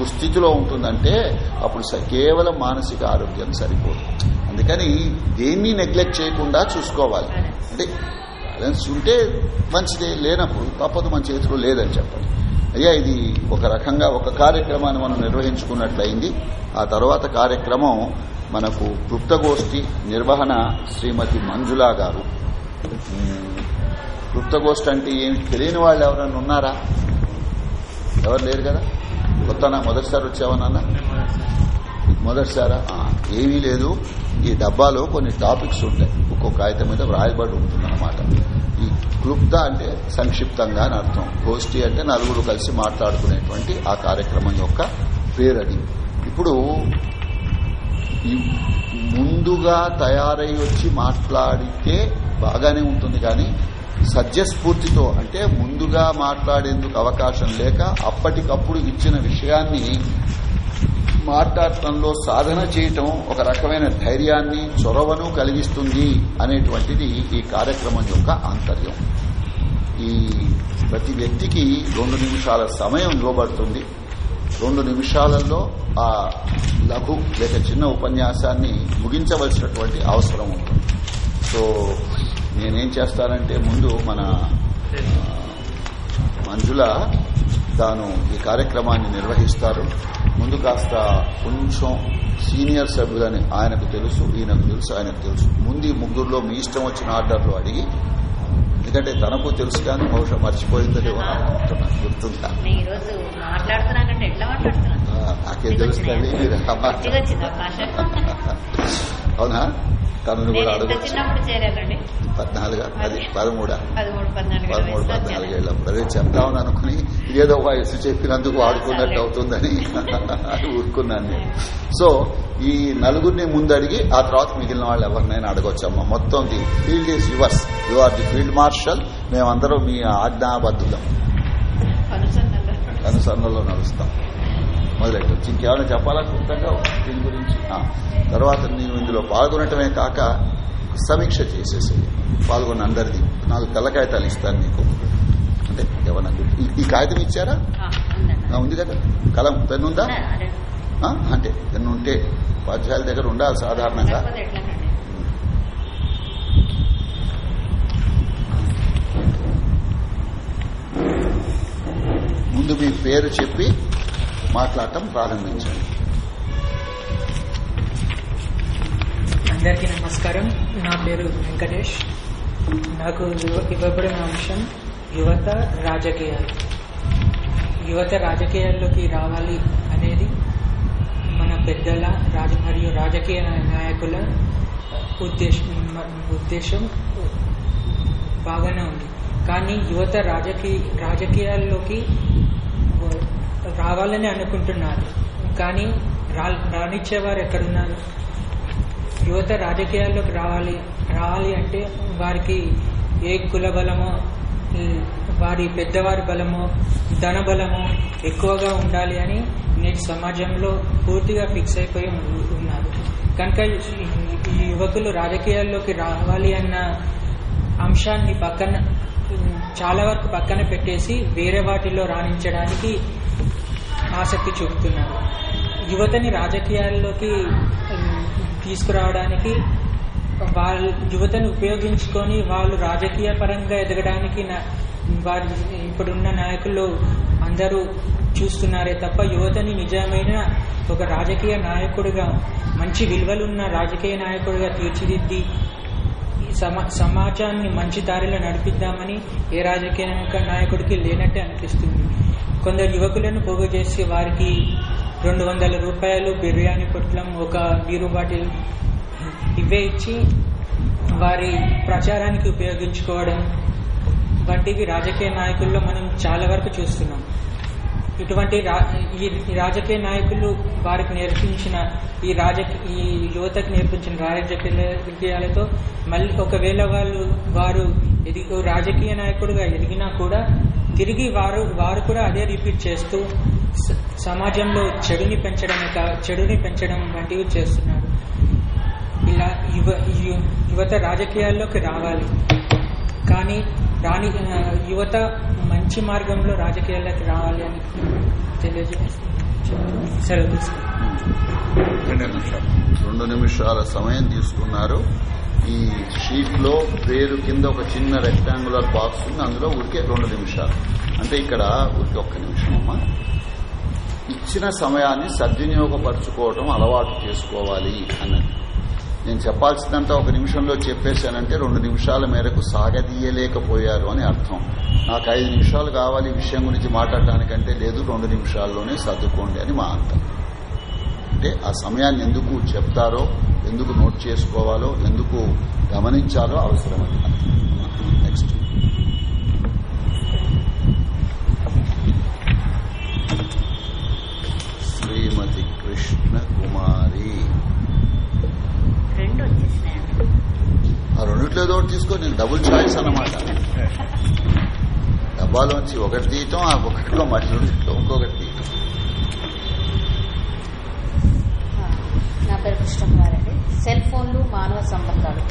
దుస్థితిలో ఉంటుందంటే అప్పుడు కేవలం మానసిక ఆరోగ్యం సరిపోదు. అందుకని దేన్ని నెగ్లెక్ట్ చేయకుండా చూసుకోవాలి. అంటే బ్యాలెన్స్ ఉంటే మంచిదే లేనప్పుడు తప్పదు మన చేతిలో లేదని చెప్పండి. అయ్యా ఇది ఒక రకంగా ఒక కార్యక్రమాన్ని మనం నిర్వహించుకున్నట్లయింది. ఆ తర్వాత కార్యక్రమం మనకు గుప్తగోష్ఠి నిర్వహణ శ్రీమతి మంజులా గారు. గుప్తగోష్ఠి అంటే ఏమి తెలియని వాళ్ళు ఎవరైనా ఉన్నారా? ఎవరు లేరు కదా? కొత్తనా? మొదటిసారి వచ్చావనన్నా మొదటిసారా ఏమీ లేదు. ఈ డబ్బాలో కొన్ని టాపిక్స్ ఉంటాయి. ఒక్కొక్క కాగితం మీద వ్రాయబడి ఉంటుందన్నమాట. ఈ క్లుప్త అంటే సంక్షిప్తంగా అని అర్థం. గోష్ఠి అంటే నలుగురు కలిసి మాట్లాడుకునేటువంటి ఆ కార్యక్రమం యొక్క పేరది ఇప్పుడు ఈ ముందుగా తయారై వచ్చి మాట్లాడితే బాగానే ఉంటుంది కానీ సత్యస్ఫూర్తితో అంటే ముందుగా మాట్లాడేందుకు అవకాశం లేక అప్పటికప్పుడు ఇచ్చిన విషయాన్ని మాట్లాడటంలో సాధన చేయటం ఒక రకమైన ధైర్యాన్ని చొరవను కలిగిస్తుంది అనేటువంటిది ఈ కార్యక్రమం యొక్క ఆంతర్యం. ఈ ప్రతి వ్యక్తికి రెండు నిమిషాల సమయం ఇవ్వబడుతుంది రెండు నిమిషాలలో ఆ లఘు లేక చిన్న ఉపన్యాసాన్ని ముగించవలసినటువంటి అవసరం ఉంటుంది. సో నేనేం చేస్తానంటే ముందు మన మంజుల తాను ఈ కార్యక్రమాన్ని నిర్వహిస్తారు. ముందు కాస్త కొంచెం సీనియర్ సభ్యులని ఆయనకు తెలుసు ఈయనకు తెలుసు ఆయనకు తెలుసు. ముందు ఈ ముగ్గురులో మీ ఇష్టం వచ్చిన ఆర్డర్లు అడిగి ఎందుకంటే తనకు తెలుసు కానీ బహుశా మర్చిపోయిందని అనుకుంటున్నాను గుర్తుందా? ఆ, నాకేం అవకాశం అవునా? తనను నేను కూడా అడగచ్చు పద్నాలుగు? పది పదమూడా? పదమూడు పద్నాలుగు పదమూడు పద్నాలుగు ఏళ్ళప్పుడు అదే చెప్తామని అనుకుని ఇదేదో వయసు చెప్పినందుకు వాడుకున్నట్టు అవుతుందని ఊరుకున్నాను నేను. సో ఈ నలుగురిని ముందు అడిగి ఆ తర్వాత మిగిలిన వాళ్ళు ఎవరినైనా అడగొచ్చమ్మా. మొత్తం the field is yours. You are the field marshal. మేమందరం మీ ఆజ్ఞాబద్ధులం. అనుసరణలో నడుస్తాం. మొదలెట్టచ్చు. ఇంకేమైనా చెప్పాలా? క్లుప్తంగా దీని గురించి? తర్వాత నేను ఇందులో పాల్గొనటమే కాక సమీక్ష చేసేసి పాల్గొన్న అందరిది. నాకు తెల్ల కాగితాలు ఇస్తాను నీకు. అంటే ఏమన్నా గుర్తు- ఈ- కాగితం ఇచ్చారా? ఉంది కదా. కలం పెన్ను ఉందా ఉందా? అదే. ఆ, అంటే పెన్ను ఉంటే ఉపాధ్యాయుల దగ్గర ఉండాలి సాధారణంగా. ముందు మీ పేరు చెప్పి మాట్లాడటం ప్రారంభించండి అందరికీ నమస్కారం. నా పేరు వెంకటేష్. నాకు ఇవ్వబడిన అంశం యువత రాజకీయాలు. యువత రాజకీయాల్లోకి రావాలి అనేది మన పెద్దల రాజ మరియు రాజకీయ నాయకుల ఉద్దేశం ఉద్దేశం బాగానే ఉంది. కానీ యువత రాజకీయ రాజకీయాల్లోకి రావాలని అనుకుంటున్నారు. కానీ రా రానిచ్చేవారు ఎక్కడున్నారు? యువత రాజకీయాల్లోకి రావాలి రావాలి అంటే వారికి ఏ కుల బలమో వారి పెద్దవారి బలమో ధన బలమో ఎక్కువగా ఉండాలి అని నేటి సమాజంలో పూర్తిగా ఫిక్స్ అయిపోయి ఉన్నారు. కనుక ఈ- యువకులు రాజకీయాల్లోకి రావాలి అన్న అంశాన్ని పక్కన చాలా వరకు పక్కన పెట్టేసి వేరే వాటిల్లో రాణించడానికి ఆసక్తి చూపుతున్నారు. యువతని రాజకీయాల్లోకి తీసుకురావడానికి వాళ్ళు యువతను ఉపయోగించుకొని వాళ్ళు రాజకీయ పరంగా ఎదగడానికి నా- వారి ఇప్పుడున్న నాయకులు అందరూ చూస్తున్నారే తప్ప యువతని నిజమైన ఒక రాజకీయ నాయకుడిగా మంచి విలువలున్న రాజకీయ నాయకుడిగా తీర్చిదిద్ది సమా సమాజాన్ని మంచి దారిలో నడిపిద్దామని ఏ రాజకీయ నాయకుడికి లేనట్టే అనిపిస్తుంది. కొందరు యువకులను పోగు చేసి వారికి రెండు వందల రూపాయలు బిర్యానీ పొట్లం ఒక బీరు బాటిల్ ఇవే ఇచ్చి వారి ప్రచారానికి ఉపయోగించుకోవడం వంటివి రాజకీయ నాయకుల్లో మనం చాలా వరకు చూస్తున్నాం. ఇటువంటి రా- ఈ రాజకీయ నాయకులు వారికి నేర్పించిన ఈ రాజ ఈ యువతకు నేర్పించిన రాజకీయాలతో మళ్ళీ ఒకవేళ వాళ్ళు వారు ఎదిగి రాజకీయ నాయకుడుగా ఎదిగినా కూడా తిరిగి వారు వారు కూడా అదే రిపీట్ చేస్తూ సమాజంలో చెడుని పెంచడం కా చెడుని పెంచడం వంటివి చేస్తున్నారు. ఇలా యువ యువత రాజకీయాల్లోకి రావాలి. కానీ రాని యువత మంచి మార్గంలో రాజకీయాల్లోకి రావాలి అని తెలియజేస్తుంది సెలవు రెండు నిమిషాలు. రెండు నిమిషాల సమయం తీసుకున్నారు. ఈ షీట్లో పేరు కింద ఒక చిన్న రెక్టాంగులర్ బాక్స్ ఉంది. అందులో ఉడికే రెండు నిమిషాలు. అంటే ఇక్కడ ఊరికే ఒక్క నిమిషం అమ్మా. ఇచ్చిన సమయాన్ని సద్వినియోగపరచుకోవడం అలవాటు చేసుకోవాలి అన్నది. నేను చెప్పాల్సిందంతా ఒక నిమిషంలో చెప్పేశానంటే రెండు నిమిషాల మేరకు సాగదీయలేకపోయారు అని అర్థం. నాకు ఐదు నిమిషాలు కావాలి విషయం గురించి మాట్లాడటానికంటే లేదు రెండు నిమిషాల్లోనే సర్దుకోండి అని మా అంత. అంటే ఆ సమయాన్ని ఎందుకు చెప్తారో ఎందుకు నోట్ చేసుకోవాలో ఎందుకు గమనించాలో అవసరమని. నెక్స్ట్ శ్రీమతి కృష్ణ కుమారి రెండు వచ్చేసినాయండి ఆ రెండిట్లో ఏదో ఒకటి తీసుకో నేను డబుల్ చాయిస్ అన్నమాట. డబ్బాలోంచి ఒకటి తీయటం ఆ ఒకటిలో మళ్ళీ ఇంకొకటి తీయటం. నా పేరు కృష్ణకుమార్ అండి సెల్ ఫోన్లు మానవ సంబంధాలు.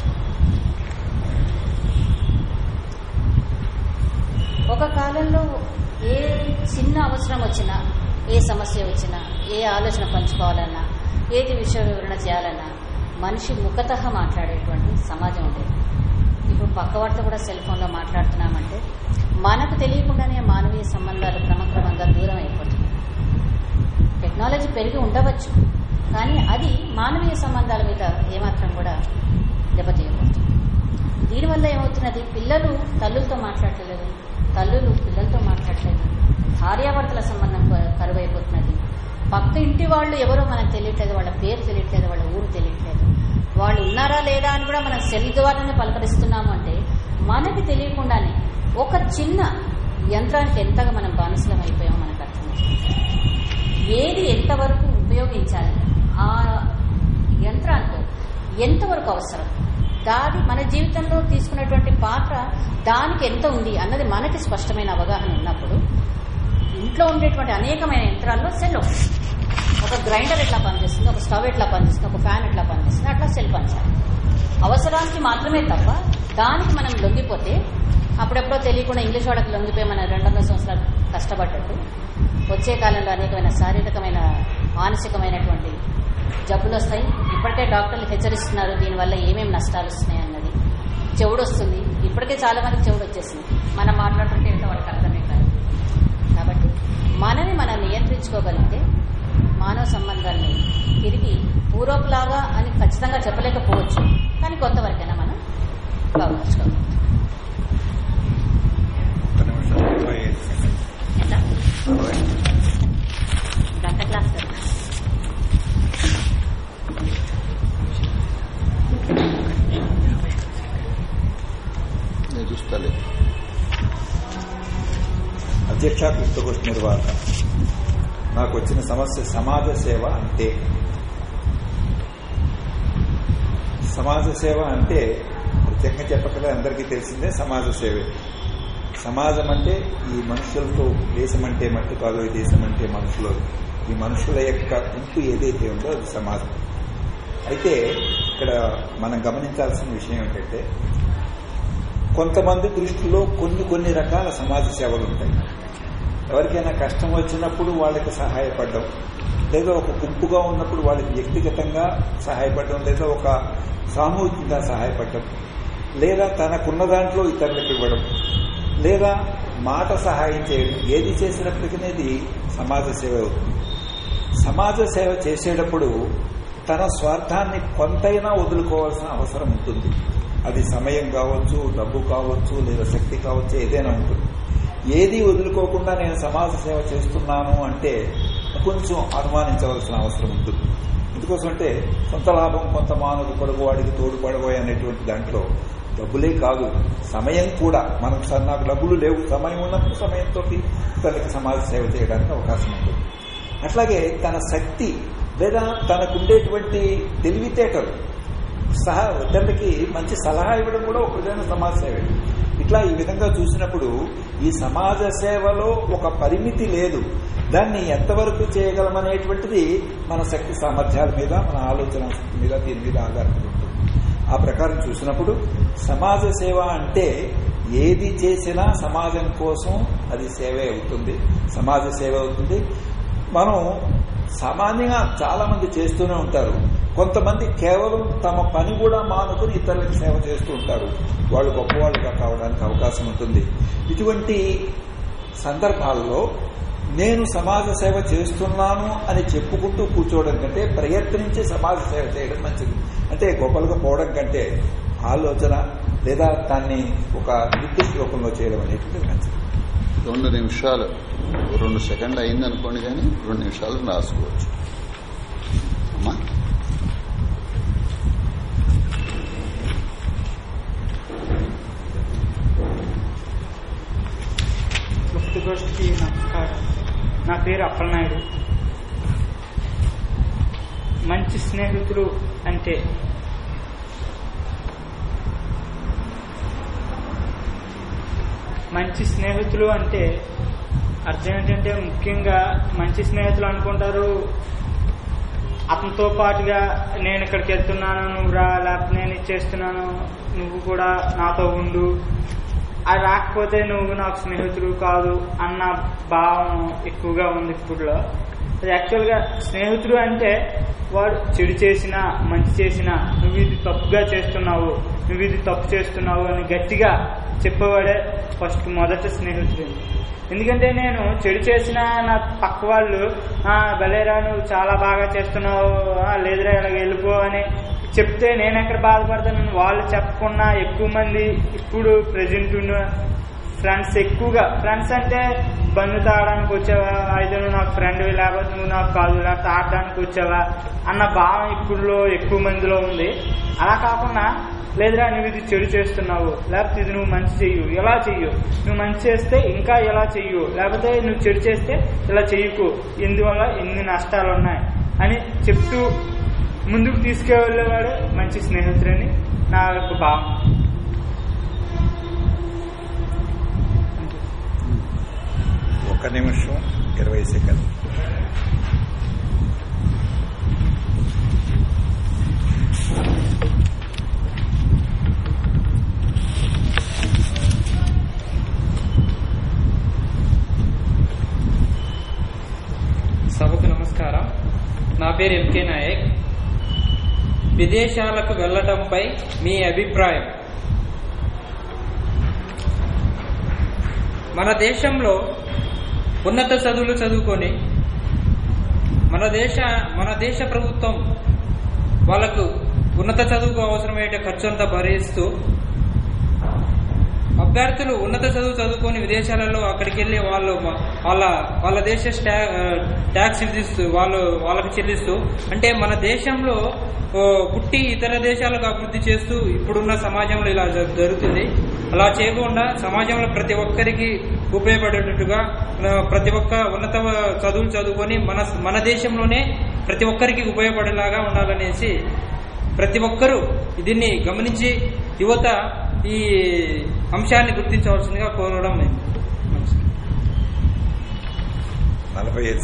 ఒక కాలంలో ఏ చిన్న అవసరం వచ్చినా ఏ సమస్య వచ్చినా ఏ ఆలోచన పంచుకోవాలన్నా ఏది విషయ వివరణ చేయాలన్నా మనిషి ముఖత మాట్లాడేటువంటి సమాజం ఉండేది. పక్క పక్కవాడితో కూడా సెల్ ఫోన్లో మాట్లాడుతున్నామంటే మనకు తెలియకుండానే మానవీయ సంబంధాలు క్రమక్రమంగా దూరం అయిపోతున్నాయి. టెక్నాలజీ పెరిగి ఉండవచ్చు కానీ అది మానవీయ సంబంధాల మీద ఏమాత్రం కూడా దెబ్బతీయకూడదు. దీనివల్ల ఏమవుతున్నది? పిల్లలు తల్లులతో మాట్లాడలేదు తల్లులు పిల్లలతో మాట్లాడలేదు భార్యాభర్తల సంబంధం క- కరువైపోతున్నది. పక్క ఇంటి వాళ్ళు ఎవరో మనకు తెలియట్లేదు వాళ్ళ పేరు తెలియట్లేదు వాళ్ళ ఊరు తెలియట్లేదు. వాళ్ళు ఉన్నారా లేదా అని కూడా మనం సెల్ ద్వారానే పలకరిస్తున్నాము మనకి తెలియకుండానే ఒక చిన్న యంత్రానికి ఎంతగా మనం బానిసలం అయిపోయామో మనకు అర్థమవుతుంది. ఏది ఎంతవరకు ఉపయోగించాలి? ఆ యంత్రాంతో ఎంతవరకు అవసరం? దాని మన జీవితంలో తీసుకున్నటువంటి పాత్ర దానికి ఎంత ఉంది అన్నది మనకి స్పష్టమైన అవగాహన ఉన్నప్పుడు ఇంట్లో ఉండేటువంటి అనేకమైన యంత్రాల్లో సెల్ ఒక గ్రైండర్ ఎట్లా పనిచేస్తుంది? ఒక స్టవ్ ఎట్లా పనిచేస్తుంది? ఒక ఫ్యాన్ ఎట్లా పనిచేస్తుంది? అట్లా సెల్ పనిచేస్తుంది. అవసరానికి మాత్రమే తప్ప దానికి మనం లొంగిపోతే అప్పుడెప్పుడో తెలియకుండా ఇంగ్లీష్ వాళ్ళకి లొంగిపోయి మన రెండు వందల సంవత్సరాలు కష్టపడ్డట్టు. వచ్చే కాలంలో అనేకమైన శారీరకమైన మానసికమైనటువంటి జబ్బులు వస్తాయి. ఇప్పటికే డాక్టర్లు హెచ్చరిస్తున్నారు దీనివల్ల ఏమేమి నష్టాలు వస్తున్నాయి అన్నది. చెవుడు వస్తుంది. ఇప్పటికే చాలా మందికి చెవుడు వచ్చేసింది. మనం మాట్లాడుతుంటే ఏంటో వాళ్ళకి అర్థమే కాదు. కాబట్టి మనని మనం నియంత్రించుకోగలిగితే మానవ సంబంధాన్ని తిరిగి పూర్వపులాగా అని ఖచ్చితంగా చెప్పలేకపోవచ్చు. కానీ కొంతవరకైనా మనం అధ్యక్ష కృష్ణకోశ నిర్వాహక. నాకు వచ్చిన సమస్య సమాజ సేవ అంటే సమాజ సేవ అంటే ప్రత్యేకంగా చెప్పకలే అందరికీ తెలిసిందే సమాజ సేవే. సమాజం అంటే ఈ మనుషులతో దేశం అంటే మట్టి కాదు ఈ దేశం అంటే మనుషులు. ఈ మనుషుల యొక్క గుంపు ఏదైతే ఉందో అది సమాజం. అయితే ఇక్కడ మనం గమనించాల్సిన విషయం ఏంటంటే కొంతమంది దృష్టిలో కొన్ని కొన్ని రకాల సమాజ సేవలు ఉంటాయి. ఎవరికైనా కష్టం వచ్చినప్పుడు వాళ్ళకి సహాయపడడం లేదా ఒక గుంపుగా ఉన్నప్పుడు వాళ్ళకి వ్యక్తిగతంగా సహాయపడడం లేదా ఒక సామూహికంగా సహాయపడడం లేదా తనకున్న దాంట్లో ఇతరులకు ఇవ్వడం లేదా మాట సహాయం చేయడం ఏది చేసినప్పటికీ సమాజ సేవ అవుతుంది. సమాజ సేవ చేసేటప్పుడు తన స్వార్థాన్ని కొంతైనా వదులుకోవాల్సిన అవసరం ఉంటుంది. అది సమయం కావచ్చు డబ్బు కావచ్చు లేదా శక్తి కావచ్చు ఏదైనా ఉంటుంది. ఏది వదులుకోకుండా నేను సమాజ సేవ చేస్తున్నాను అంటే కొంచెం అనుమానించవలసిన అవసరం ఉంటుంది. ఎందుకోసం అంటే సొంత లాభం కొంత మానవుడు పొడుగు వాడికి తోడు అనేటువంటి దాంట్లో డబ్బులే కాదు సమయం కూడా. మనం నాకు డబ్బులు లేవు. సమయం ఉన్నప్పుడు సమయంతో తనకి సమాజ సేవ చేయడానికి అవకాశం ఉంటుంది. అట్లాగే తన శక్తి లేదా తనకుండేటువంటి తెలివితేటలు సహా ఇతరులకి మంచి సలహా ఇవ్వడం కూడా ఒక విధమైన సమాజ సేవే. ఇట్లా ఈ విధంగా చూసినప్పుడు ఈ సమాజ సేవలో ఒక పరిమితి లేదు. దాన్ని ఎంతవరకు చేయగలమనేటువంటిది మన శక్తి సామర్థ్యాల మీద మన ఆలోచన శక్తి మీద దీని మీద ఆధారపడి ఆ ప్రకారం చూసినప్పుడు సమాజ సేవ అంటే ఏది చేసినా సమాజం కోసం అది సేవే అవుతుంది. సమాజ సేవ అవుతుంది. మనం సామాన్యంగా చాలా మంది చేస్తూనే ఉంటారు. కొంతమంది కేవలం తమ పని కూడా మానుకుని ఇతరులకు సేవ చేస్తూ ఉంటారు. వాళ్ళు గొప్పవాళ్ళుగా కావడానికి అవకాశం ఉంటుంది. ఇటువంటి సందర్భాల్లో నేను సమాజ సేవ చేస్తున్నాను అని చెప్పుకుంటూ కూర్చోవడం కంటే ప్రయత్నించి సమాజ సేవ చేయడం మంచిది. అంటే గొప్పలుగా పోవడం కంటే ఆలోచన లేదా దాన్ని ఒక నిర్దిష్ట రూపంలో చేయడం అనేటువంటిది మంచిది. రెండు నిమిషాలు రెండు సెకండ్ అయింది అనుకోండి కానీ రెండు నిమిషాలు రాసుకోవచ్చు. అమ్మా. గుప్త గోష్ఠికి నమస్కారం. నా పేరు అప్పలనాయుడు. మంచి స్నేహితుడు అంటే మంచి స్నేహితులు అంటే అర్థం ఏంటంటే ముఖ్యంగా మంచి స్నేహితులు అనుకుంటారు. అతనితో పాటుగా నేను ఇక్కడికి వెళ్తున్నాను నువ్వు రా లేకపోతే నేను ఇచ్చేస్తున్నాను నువ్వు కూడా నాతో ఉండు. అది రాకపోతే నువ్వు నాకు స్నేహితుడు కాదు అన్న భావం ఎక్కువగా ఉంది ఇప్పుడులో. యాక్చువల్గా స్నేహితుడు అంటే వాడు చెడు చేసినా మంచి చేసినా నువ్వు ఇది తప్పుగా చేస్తున్నావు నువ్వు ఇది తప్పు చేస్తున్నావు అని గట్టిగా చెప్పేవాడే ఫస్ట్ మొదట స్నేహితుడు. ఎందుకంటే నేను చెడు చేసిన నా పక్క వాళ్ళు బలేరా భలేరా నువ్వు చాలా బాగా చేస్తున్నావు లేదురా ఇలాగ వెళ్ళిపో అని చెప్తే నేను ఎక్కడ బాధపడతాను? వాళ్ళు చెప్పకుండా ఎక్కువ మంది ఇప్పుడు ప్రజెంట్ ఉన్న ఫ్రెండ్స్ ఎక్కువగా ఫ్రెండ్స్ అంటే బంధు తాగడానికి వచ్చావా? అయితే నువ్వు నాకు ఫ్రెండ్ లేకపోతే నువ్వు నాకు కాదు లేకపోతే ఆడడానికి వచ్చావా? అన్న భావం ఇప్పుడు ఎక్కువ మందిలో ఉంది. అలా కాకుండా లేదురా నువ్వు ఇది చెడు చేస్తున్నావు. లేకపోతే ఇది నువ్వు మంచి చెయ్యు. ఎలా చెయ్యు? నువ్వు మంచి చేస్తే ఇంకా ఎలా చెయ్యు? లేకపోతే నువ్వు చెడు చేస్తే ఇలా చెయ్యకు. ఇందువల్ల ఇన్ని నష్టాలు ఉన్నాయి? అని చెప్తూ ముందుకు తీసుకెళ్ళేవాడు మంచి స్నేహితుడని నా యొక్క భావం. ఒక నిమిషం ఇరవై సెకండ్ సభకు నమస్కారం. నా పేరు ఎంకే నాయక్. విదేశాలకు వెళ్ళటంపై మీ అభిప్రాయం? మన దేశంలో ఉన్నత చదువులు చదువుకొని మన దేశ మన దేశ ప్రభుత్వం వాళ్ళకు ఉన్నత చదువుకు అవసరమయ్యే ఖర్చు అంతా భరిస్తూ అభ్యర్థులు ఉన్నత చదువు చదువుకొని విదేశాలలో అక్కడికి వెళ్ళి వాళ్ళు వాళ్ళ వాళ్ళ దేశ స్టా- ట్యాక్స్ విధిస్తూ వాళ్ళు వాళ్ళకి చెల్లిస్తూ అంటే మన దేశంలో పుట్టి ఇతర దేశాలకు అభివృద్ధి చేస్తూ ఇప్పుడున్న సమాజంలో ఇలా జ- జరుగుతుంది. అలా చేయకుండా సమాజంలో ప్రతి ఒక్కరికి ఉపయోగపడేటట్టుగా ప్రతి ఒక్క ఉన్నత చదువులు చదువుకొని మన మన దేశంలోనే ప్రతి ఒక్కరికి ఉపయోగపడేలాగా ఉండాలనేసి ప్రతి ఒక్కరూ దీన్ని గమనించి యువత ఈ అంశాన్ని గుర్తించవలసిందిగా కోరడం నమస్కారం నలభై ఐదు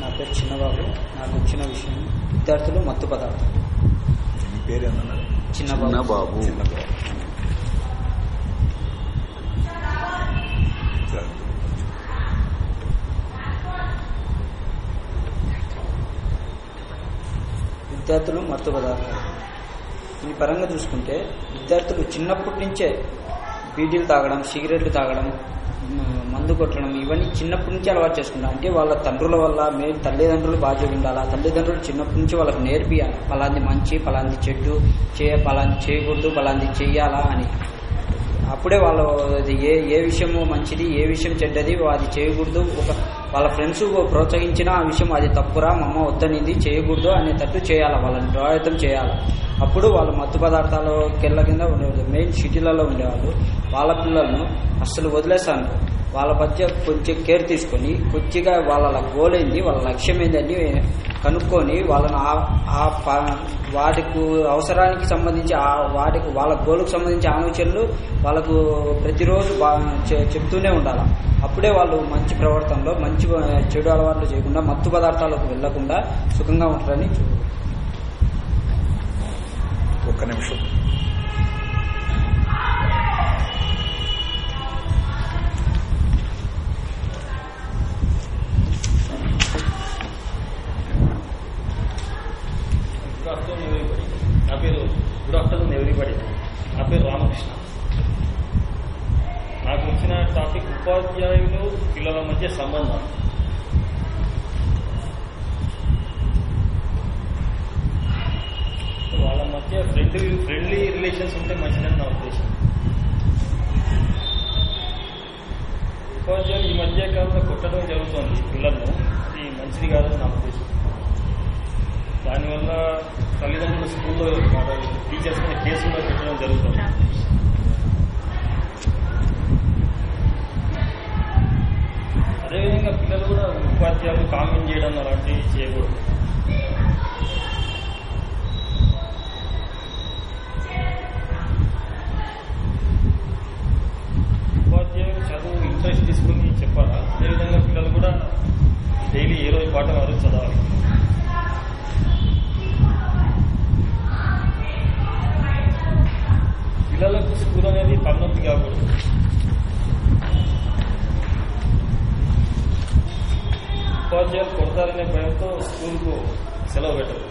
నా పేరు చిన్నబాబు. నాకు వచ్చిన విషయం విద్యార్థులు మత్తు పదార్థం పేరేమన్నారు. విద్యార్థులు మత్తు పదార్థాలు ఈ పరంగా చూసుకుంటే విద్యార్థులు చిన్నప్పటి నుంచే బీడీలు తాగడం సిగరెట్లు తాగడం మందు కొట్టడం ఇవన్నీ చిన్నప్పటి నుంచి అలవాటు చేసుకుంటాం. అంటే వాళ్ళ తండ్రుల వల్ల మేము తల్లిదండ్రులు బాధ్యత ఉండాలి తల్లిదండ్రులు చిన్నప్పటి నుంచి వాళ్ళకి నేర్పియాలి? పలాంది మంచి పలాంది చెడ్డు చేయ పలాంది చేయకూడదు పలాంది చేయాలా అని. అప్పుడే వాళ్ళు అది ఏ ఏ విషయము మంచిది ఏ విషయం చెడ్డది అది చేయకూడదు. ఒక వాళ్ళ ఫ్రెండ్స్ ప్రోత్సహించిన ఆ విషయం అది తప్పురా మా అమ్మ వద్దనింది చేయకూడదు అనేటట్టు చేయాలి? వాళ్ళని ప్రభావితం చేయాలి? అప్పుడు వాళ్ళు మత్తు పదార్థాలు కింద కింద ఉండేవాళ్ళు. మెయిన్ సిటీలలో ఉండేవాళ్ళు. వాళ్ళ పిల్లలను అస్సలు వదిలేసాను వాళ్ళ మధ్య కొంచెం కేర్ తీసుకొని కొద్దిగా వాళ్ళ గోల్ ఏంది వాళ్ళ లక్ష్యం ఏందని కనుక్కొని వాళ్ళని ఆ- ఆ ప- వాటికి అవసరానికి సంబంధించి ఆ వాటికి వాళ్ళ గోలుకు సంబంధించి ఆలోచనలు వాళ్ళకు ప్రతిరోజు చె- చెప్తూనే ఉండాలి. అప్పుడే వాళ్ళు మంచి ప్రవర్తనలో మంచి చెడు అలవాట్లు చేయకుండా మత్తు పదార్థాలకు వెళ్ళకుండా సుఖంగా ఉంటారని చూ- ఒక్క నిమిషం. గుడ్ నా పేరు గుడ్ ఆఫ్టర్నూన్ ఎవ్రీబడి నా పేరు రామకృష్ణ. నాకు వచ్చిన టాపిక్ ఉపాధ్యాయులు పిల్లల మధ్య సంబంధం. వాళ్ళ మధ్య ఫ్రెండ్లీ ఫ్రెండ్లీ రిలేషన్స్ ఉంటే మంచిదని నా ఉద్దేశం. ఉపాధ్యాయులు ఈ మధ్య కాలంలో కొట్టడం జరుగుతుంది పిల్లలను. అది మంచిది కాదని నా ఉద్దేశం. దానివల్ల తల్లిదండ్రులు స్కూల్లో టీచర్స్ మీద కేసు పెట్టడం జరుగుతుంది. అదేవిధంగా పిల్లలు కూడా ఉపాధ్యాయులు కామెంట్ చేయడం అలాంటివి చేయకూడదు ఉపాధ్యాయులు చదువు ఇంట్రెస్ట్ తీసుకుని చెప్పాలా? అదేవిధంగా పిల్లలు కూడా డైలీ ఏ రోజు పాఠం వారు చదవాలి? పిల్లలకు స్కూల్ అనేది తలనొప్పి కాకూడదు. ఉపాధ్యాయులు కొడతారనే భయంతో స్కూల్కు సెలవు పెట్టరు.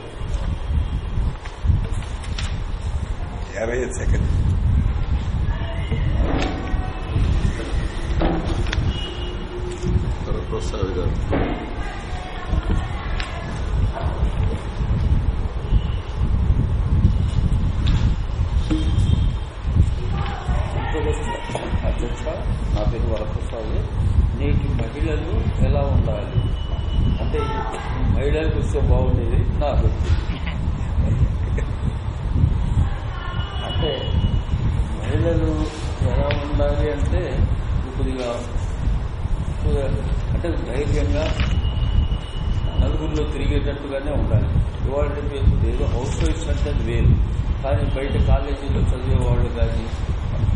యాభై సెకండ్ వరప్రసాద్ గారు. అధ్యక్ష నా పేరు వరప్రసాద్. నేటి మహిళలు ఎలా ఉండాలి? అంటే ఈ మహిళలకు వస్తే బాగుండేది నా అంటే మహిళలు ఎలా ఉండాలి అంటే కొద్దిగా ఎక్కువగా అంటే ధైర్యంగా నలుగురిలో తిరిగేటట్టుగానే ఉండాలి. ఇవాళ రేపు ఏదో హౌస్ వైఫ్స్ అంటే అది వేరు. కానీ బయట కాలేజీలో చదివే వాళ్ళు కానీ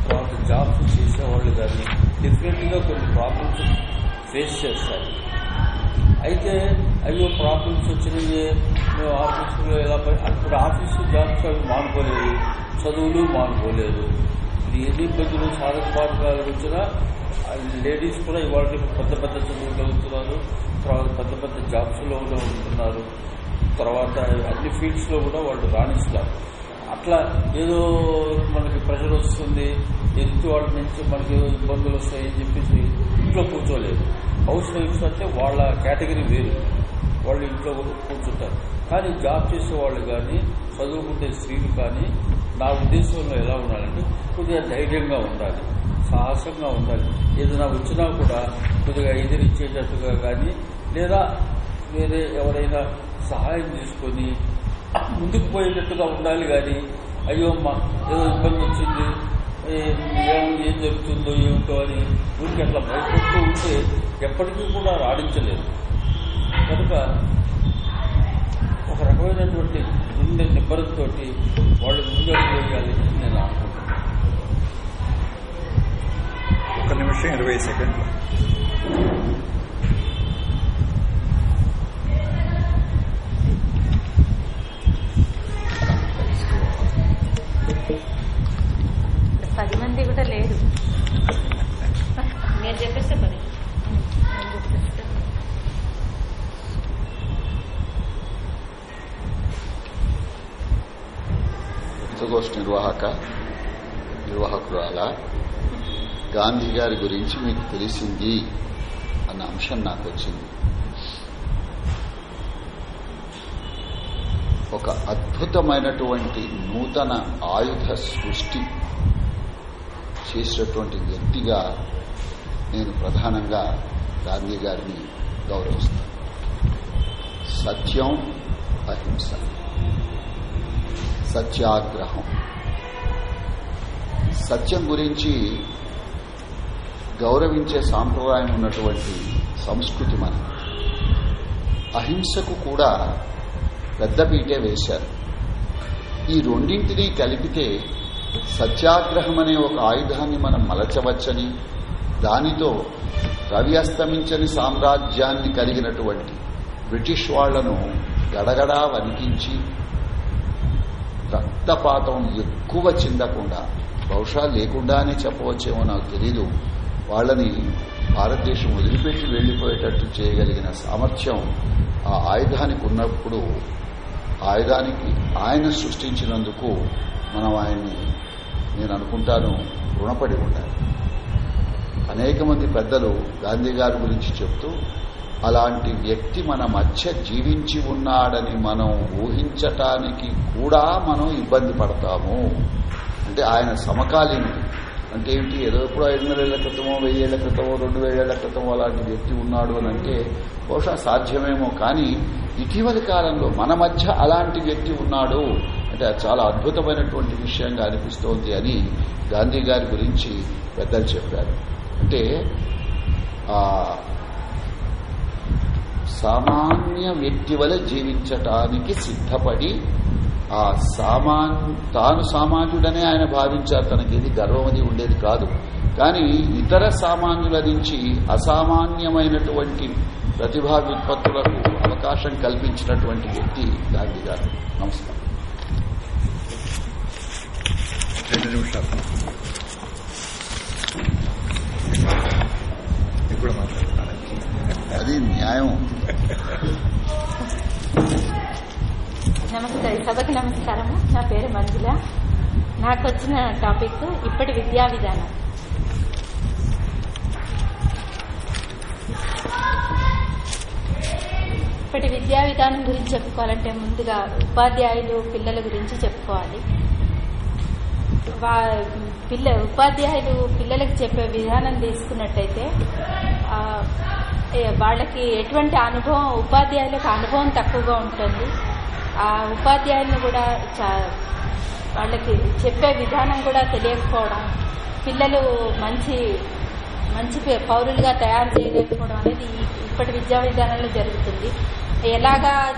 తర్వాత జాబ్స్ చేసేవాళ్ళు కానీ డిఫరెంట్గా కొన్ని ప్రాబ్లమ్స్ ఫేస్ చేస్తారు. అయితే అయ్యో ప్రాబ్లమ్స్ వచ్చినాయి మేము ఆఫీసులో ఎలా అప్పుడు ఆఫీసు జాబ్స్ అవి మానుకోలేదు చదువులు మానుకోలేదు. ఇది ఎన్ని ఇబ్బందులు సాధక బాధకాలు వచ్చినా లేడీస్ కూడా ఇవాళ పెద్ద పెద్ద చదువులు చదువుతున్నారు తర్వాత పెద్ద పెద్ద జాబ్స్లో కూడా ఉంటున్నారు. తర్వాత అన్ని ఫీల్డ్స్లో కూడా వాళ్ళు రాణిస్తారు. అట్లా ఏదో మనకి ప్రెషర్ వస్తుంది ఎదుటి వాళ్ళ నుంచి మనకి ఏదో ఇబ్బందులు వస్తాయని చెప్పేసి ఇంట్లో కూర్చోలేదు. హౌస్ వైఫ్స్ అంటే వాళ్ళ కేటగిరీ వేరు. వాళ్ళు ఇంట్లో కూర్చుంటారు. కానీ జాబ్ చేసే వాళ్ళు కానీ చదువుకుంటే స్త్రీలు కానీ నా ఉద్దేశంలో ఎలా ఉండాలంటే కొద్దిగా ధైర్యంగా ఉండాలి. సాహసంగా ఉండాలి. ఏదైనా వచ్చినా కూడా కొద్దిగా ఎదిరించేటట్టుగా కానీ లేదా వేరే ఎవరైనా సహాయం తీసుకొని ముందుకు పోయేటట్టుగా ఉండాలి కానీ అయ్యో అమ్మ ఏదో ఇబ్బంది వచ్చింది ఏం ఏం జరుగుతుందో ఏమిటో అని ఊరికి అట్లా భయపడుతూ ఉంటే ఎప్పటికీ కూడా రాణించలేదు కనుక ఒక రకమైనటువంటి గుండె నిబ్బరంతో వాళ్ళు ముందడుగు వేయాలి నేను అనుకుంటున్నాను. ఒక నిమిషం ఇరవై సెకండ్లు. పది మంది కూడా లేరు. నేను చెప్పేస్తే పని విత్తగోష్ఠి నిర్వాహక నిర్వాహకురాల గాంధీ గారి గురించి మీకు తెలిసింది అన్న అంశం నాకు వచ్చింది ఒక అద్భుతమైనటువంటి నూతన ఆయుధ సృష్టి చేసినటువంటి వ్యక్తిగా నేను ప్రధానంగా గాంధీ గారిని గౌరవిస్తాను. సత్యం అహింస. సత్యాగ్రహం. సత్యం గురించి గౌరవించే సాంప్రదాయం ఉన్నటువంటి సంస్కృతి మన. అహింసకు కూడా పెద్దపీటే వేశారు. ఈ రెండింటినీ కలిపితే సత్యాగ్రహం అనే ఒక ఆయుధాన్ని మనం మలచవచ్చని దానితో రవి అస్తమించని సామ్రాజ్యాన్ని కలిగినటువంటి బ్రిటిష్ వాళ్ళను గడగడా వణికించి రక్తపాతం ఎక్కువ చెందకుండా బహుశా లేకుండానే చెప్పవచ్చేమో నాకు తెలీదు వాళ్ళని భారతదేశం వదిలిపెట్టి వెళ్ళిపోయేటట్టు చేయగలిగిన సామర్థ్యం ఆ ఆయుధానికి ఉన్నప్పుడు ఆయుధానికి ఆయన సృష్టించినందుకు మనం ఆయన్ని నేను అనుకుంటాను రుణపడి ఉండాలి. అనేక మంది పెద్దలు గాంధీ గారి గురించి చెప్తూ అలాంటి వ్యక్తి మన మధ్య జీవించి ఉన్నాడని మనం ఊహించటానికి కూడా మనం ఇబ్బంది పడతాము. అంటే ఆయన సమకాలీనుడు. అంటే ఏమిటి ఏదో ఎప్పుడో ఐదు వందల క్రితమో వెయ్యేళ్ళ క్రితమో రెండు వేల క్రితమో అలాంటి వ్యక్తి ఉన్నాడు అని అంటే బహుశా సాధ్యమేమో. కానీ ఇటీవలి కాలంలో మన మధ్య అలాంటి వ్యక్తి ఉన్నాడు అంటే చాలా అద్భుతమైనటువంటి విషయంగా అనిపిస్తోంది అని గాంధీ గారి గురించి పెద్దలు చెప్పారు. అంటే సామాన్య వ్యక్తి వలె జీవించటానికి సిద్ధపడి ఆ సామాన్ తాను సామాన్యుడనే ఆయన భావించారు. తనకి ఇది గర్వమది ఉండేది కాదు. కానీ ఇతర సామాన్యుల నుంచి అసామాన్యమైనటువంటి ప్రతిభా విత్పత్తులకు అవకాశం కల్పించినటువంటి వ్యక్తి గాంధీ గారు. నమస్కారం. రెండు నిమిషాలు. ఇప్పుడు అది న్యాయం. నమస్కారం. సభకి నమస్కారము. నా పేరు మంజుల. నాకు వచ్చిన టాపిక్ ఇప్పటి విద్యా విధానం. ఇప్పటి విద్యా విధానం గురించి చెప్పుకోవాలంటే ముందుగా ఉపాధ్యాయులు పిల్లల గురించి చెప్పుకోవాలి. వా పిల్ల ఉపాధ్యాయులు పిల్లలకు చెప్పే విధానం తీసుకున్నట్టయితే వాళ్ళకి ఎటువంటి అనుభవం ఉపాధ్యాయులకు అనుభవం తక్కువగా ఉంటుంది. ఆ ఉపాధ్యాయులను కూడా చా- వాళ్ళకి చెప్పే విధానం కూడా తెలియకపోవడం పిల్లలు మంచి మంచి పౌరులుగా తయారు చేయలేకపోవడం అనేది ఇప్పటి విద్యా విధానంలో జరుగుతుంది. ఎలాగా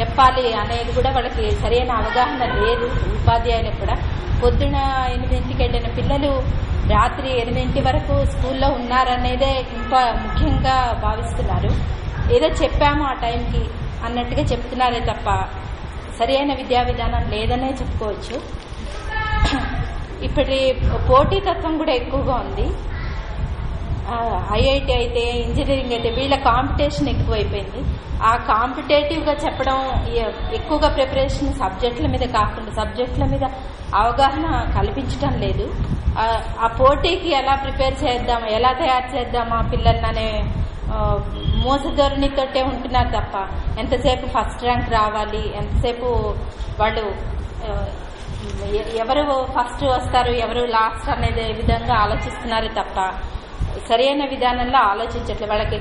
చెప్పాలి అనేది కూడా వాళ్ళకి సరైన అవగాహన లేదు ఉపాధ్యాయులకు కూడా. పొద్దున ఎనిమిదింటికి వెళ్ళిన పిల్లలు రాత్రి ఎనిమిదింటి వరకు స్కూల్లో ఉన్నారనేదే ఇంకా ముఖ్యంగా భావిస్తున్నారు. ఏదో చెప్పాము ఆ టైంకి. అన్నట్టుగా చెప్తున్నారే తప్ప సరైన విద్యా విధానం లేదనే చెప్పుకోవచ్చు. ఇప్పటి పోటీతత్వం కూడా ఎక్కువగా ఉంది. ఐఐటి అయితే ఇంజనీరింగ్ అయితే వీళ్ళ కాంపిటీషన్ ఎక్కువైపోయింది. ఆ కాంపిటేటివ్గా చెప్పడం ఎక్కువగా ప్రిపరేషన్ సబ్జెక్టుల మీద కాకుండా సబ్జెక్టుల మీద అవగాహన కల్పించడం లేదు. ఆ- పోటీకి ఎలా ప్రిపేర్ చేద్దాం ఎలా తయారు చేద్దామా పిల్లలనే మోసధోరణితోటే ఉంటున్నారు తప్ప ఎంతసేపు ఫస్ట్ ర్యాంక్ రావాలి ఎంతసేపు వాళ్ళు ఎవరు ఫస్ట్ వస్తారు ఎవరు లాస్ట్ అనేది విధంగా ఆలోచిస్తున్నారు తప్ప సరైన విధానంలో ఆలోచించట్లేదు. వాళ్ళకి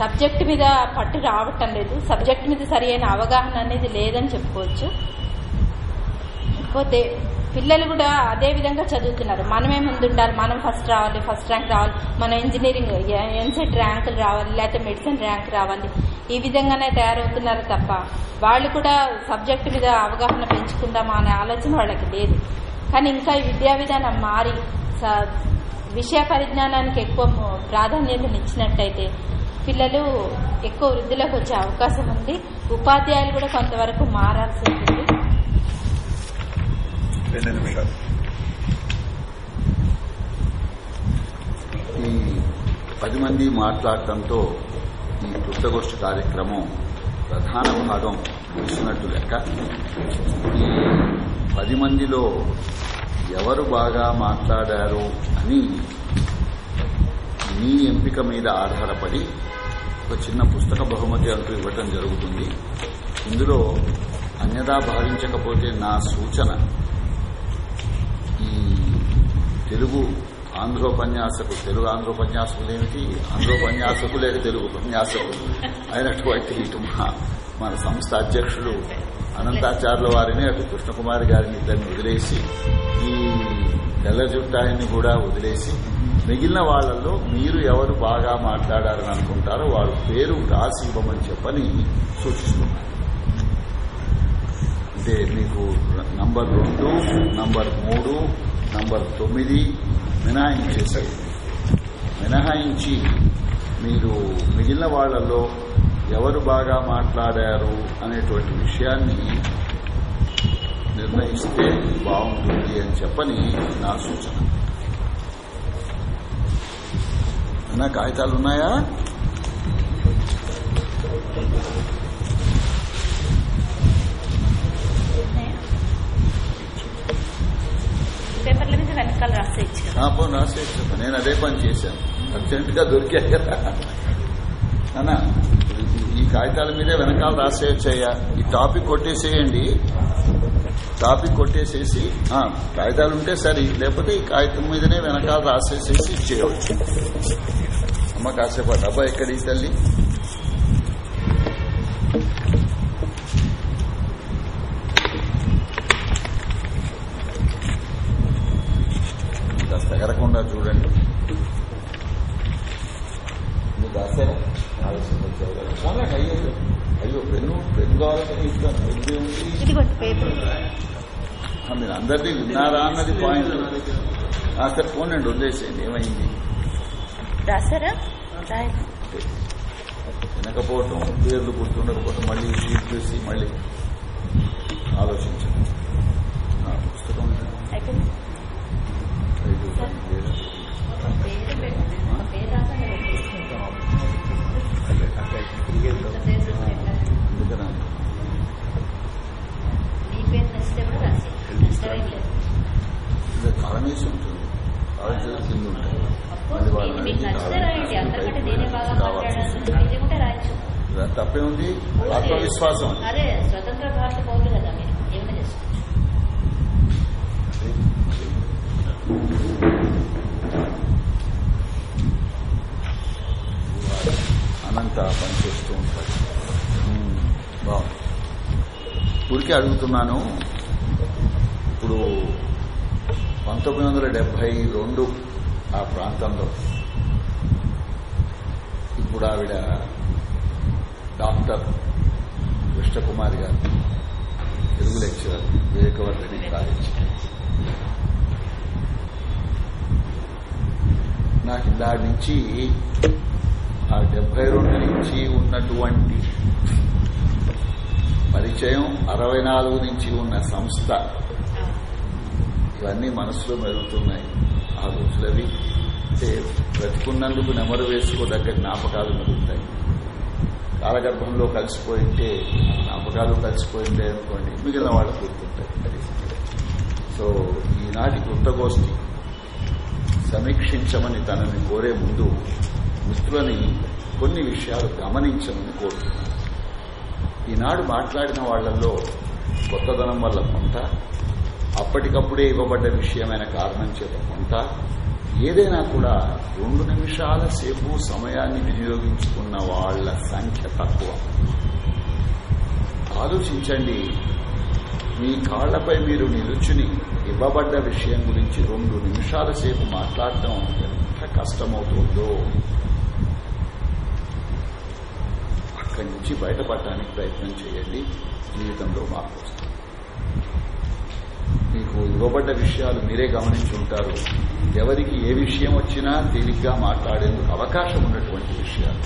సబ్జెక్ట్ మీద పట్టు రావటం లేదు. సబ్జెక్ట్ మీద సరైన అవగాహన అనేది లేదని చెప్పుకోవచ్చు. పోతే పిల్లలు కూడా అదే విధంగా చదువుతున్నారు. మనమే ముందు ఉండాలి మనం ఫస్ట్ రావాలి ఫస్ట్ ర్యాంక్ రావాలి మన ఇంజనీరింగ్ ఎన్సెట్ ర్యాంకులు రావాలి లేకపోతే మెడిసిన్ ర్యాంక్ రావాలి. ఈ విధంగానే తయారవుతున్నారు తప్ప వాళ్ళు కూడా సబ్జెక్టు మీద అవగాహన పెంచుకుందామా అనే ఆలోచన వాళ్ళకి లేదు. కానీ ఇంకా ఈ విద్యా విధానం మారి స- విషయ పరిజ్ఞానానికి ఎక్కువ ప్రాధాన్యతనిచ్చినట్టయితే పిల్లలు ఎక్కువ వృద్ధిలోకి వచ్చే అవకాశం ఉంది. ఉపాధ్యాయులు కూడా కొంతవరకు మారాల్సి ఉంటుంది. రెండు నిమిషాలు ఈ పది మంది మాట్లాడటంతో ఈ కృతగోష్ఠి కార్యక్రమం ప్రధాన భాగం ముగిసినట్టు లెక్క. ఈ పది మందిలో ఎవరు బాగా మాట్లాడారు అని మీ ఎంపిక మీద ఆధారపడి ఒక చిన్న పుస్తక బహుమతి అంటూ ఇవ్వటం జరుగుతుంది. ఇందులో అన్యదా భావించకపోతే నా సూచన తెలుగు ఆంధ్రోపన్యాసకు తెలుగు ఆంధ్రోపన్యాసకులు ఏమిటి? ఆంధ్రోపన్యాసకులే తెలుగు ఉపన్యాసకులు అయినటువంటి ఇటు మన సంస్థ అధ్యక్షులు అనంతాచార్యుల వారిని అటు కృష్ణకుమారి గారిని ఇద్దరిని వదిలేసి ఈ తెల్లజుట్టాయిని కూడా వదిలేసి మిగిలిన వాళ్ళల్లో మీరు ఎవరు బాగా మాట్లాడారని అనుకుంటారో వాళ్ళ పేరు రాసి ఇవ్వమని చెప్పని సూచిస్తున్నారు అంటే మీకు నంబర్ రెండు నంబర్ మూడు నంబర్ తొమ్మిది మినహాయించేశారు. మినహాయించి మీరు మిగిలిన వాళ్ళలో ఎవరు బాగా మాట్లాడారు అనేటువంటి విషయాన్ని నిర్ణయిస్తే బాగుంటుంది అని చెప్పని నా సూచన. అన్నా కాగితాలు పేపర్ల మీద వెనకాల రాసేయచ్చు రాసేయచ్చు. నేను అదే పని చేశాను. అర్జెంట్గా దొరికా కదా అన్నా ఈ కాగితాల మీదే వెనకాల రాసేయచ్చయ్యా. ఈ టాపిక్ కొట్టేసేయండి. టాపిక్ కొట్టేసేసి కాగితాలు ఉంటే సరే. లేకపోతే ఈ కాగితం మీదనే వెనకాల రాసేసేసి ఇచ్చేయవచ్చు. అమ్మ కాసేపు డబ్బా ఎక్కడి తల్లి? కాస్త ఎగరకుండా చూడండి వచ్చారు కదా. పోనీ, అయ్యో అయ్యో పెన్ను పెన్ను కావాలని ఇస్తాను. మీరు అందరినీ విన్నారా అన్నది పాయింట్ సరే పోనండి వదిలేసేయండి. ఏమైంది? రాసారా వినకపోవటం పేర్లు గుర్తుండకపోవటం మళ్ళీ షీట్ చూసి మళ్ళీ ఆలోచించండి. పుస్తకం మాట్లాడాను ఇది కూడా రాయొచ్చు ఇది తప్పే ఉంది ఆత్మవిశ్వాసం అదే స్వతంత్ర భారత పౌరులు కదా మీరు ఏమైనా చేసుకోవచ్చు అనంత పనిచేస్తూ ఉంటాడు బాగుంది ఊరికే అడుగుతున్నాను. ఇప్పుడు పంతొమ్మిది వందల డెబ్బై రెండు ఆ ప్రాంతంలో ఇప్పుడు ఆవిడ డాక్టర్ కృష్ణకుమారి గారు తెలుగు లెక్చరర్ వివేకవర్ధని కాలేజ్. నాకు దాని నుంచి ఆ డెబ్బై రెండు నుంచి ఉన్నటువంటి పరిచయం అరవై నాలుగు నుంచి ఉన్న సంస్థ. ఇవన్నీ మనసులో మెరుగుతున్నాయి ఆ రోజులవి అంటే బ్రతికున్నందుకు నెమరు వేసుకోదగ్గ జ్ఞాపకాలు మెరుగుతాయి కాలగర్భంలో కలిసిపోయింటే జ్ఞాపకాలు కలిసిపోయింటే అనుకోండి మిగిలిన వాళ్ళు గుర్తుంటాయి అది సో ఈనాటి కృతగోష్ఠి సమీక్షించమని తనని కోరే ముందు మిత్రులని కొన్ని విషయాలు గమనించమని కోరుతున్నాను. ఈనాడు మాట్లాడిన వాళ్ళలో కొత్తదనం వల్ల కొంత అప్పటికప్పుడే ఇవ్వబడ్డ విషయమైన కారణం చేత కొంత ఏదైనా కూడా రెండు నిమిషాల సేపు సమయాన్ని వినియోగించుకున్న వాళ్ళ సంఖ్య తక్కువ. ఆలోచించండి మీ కాళ్ళపై మీరు నిలుచుని ఇవ్వబడ్డ విషయం గురించి రెండు నిమిషాల సేపు మాట్లాడటం ఎంత కష్టమవుతుందో. అక్కడి నుంచి బయటపడటానికి ప్రయత్నం చేయండి. జీవితంలో మార్పు వస్తుంది. మీకు ఇవ్వబడ్డ విషయాలు మీరే గమనించి ఉంటారు ఎవరికి ఏ విషయం వచ్చినా తేలిగ్గా మాట్లాడేందుకు అవకాశం ఉన్నటువంటి విషయాలు.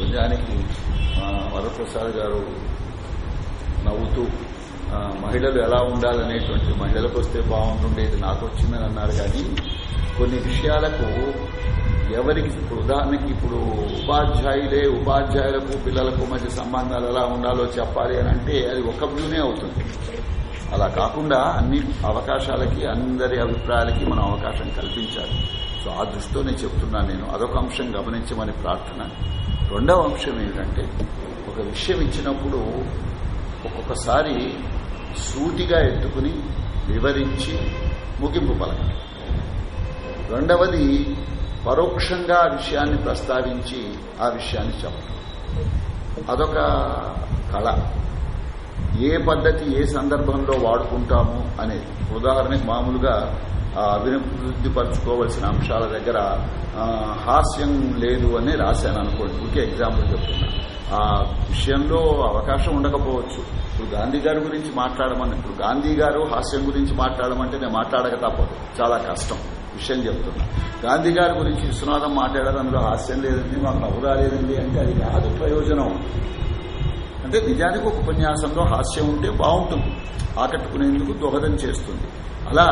నిజానికి వరప్రసాద్ గారు నవ్వుతూ మహిళలు ఎలా ఉండాలనేటువంటి మహిళలకు వస్తే బాగుంటుండేది నాకు వచ్చిందని అన్నారు. కానీ కొన్ని విషయాలకు ఎవరికి ఇప్పుడు ఉదాహరణకి ఇప్పుడు ఉపాధ్యాయులే ఉపాధ్యాయులకు పిల్లలకు మధ్య సంబంధాలు ఎలా ఉండాలో చెప్పాలి అని అంటే అది ఒక వ్యూనే అవుతుంది. అలా కాకుండా అన్ని అవకాశాలకి అందరి అభిప్రాయాలకి మనం అవకాశం కల్పించాలి. సో ఆ దృష్టితో నేను చెప్తున్నాను నేను. అదొక అంశం గమనించమని ప్రార్థన. రెండవ అంశం ఏమిటంటే ఒక విషయం ఇచ్చినప్పుడు ఒక్కొక్కసారి సూటిగా ఎత్తుకుని వివరించి ముగింపు పలకడం రెండవది పరోక్షంగా ఆ విషయాన్ని ప్రస్తావించి ఆ విషయాన్ని చెప్పడం. అదొక కళ. ఏ పద్ధతి ఏ సందర్భంలో వాడుకుంటాము అనేది. ఉదాహరణకి మామూలుగా అభివృద్ధిపరచుకోవలసిన అభివృద్ధి అంశాల దగ్గర హాస్యం లేదు అని రాశాను అనుకోండి. ఇంకే ఎగ్జాంపుల్ చెప్తున్నా. ఆ విషయంలో అవకాశం ఉండకపోవచ్చు. ఇప్పుడు గాంధీ గారి గురించి మాట్లాడమని ఇప్పుడు గాంధీ గారు హాస్యం గురించి మాట్లాడమంటే నేను మాట్లాడక తప్పదు. చాలా కష్టం. విషయం చెప్తున్నా. గాంధీ గారి గురించి విశ్వనాథం మాట్లాడారు అందులో హాస్యం లేదండి మాకు నవ్వు రాలేదండి అంటే అది కాదు ప్రయోజనం. అంటే నిజానికి ఒక ఉపన్యాసంలో హాస్యం ఉంటే బాగుంటుంది ఆకట్టుకునేందుకు దోహదం చేస్తుంది. అలా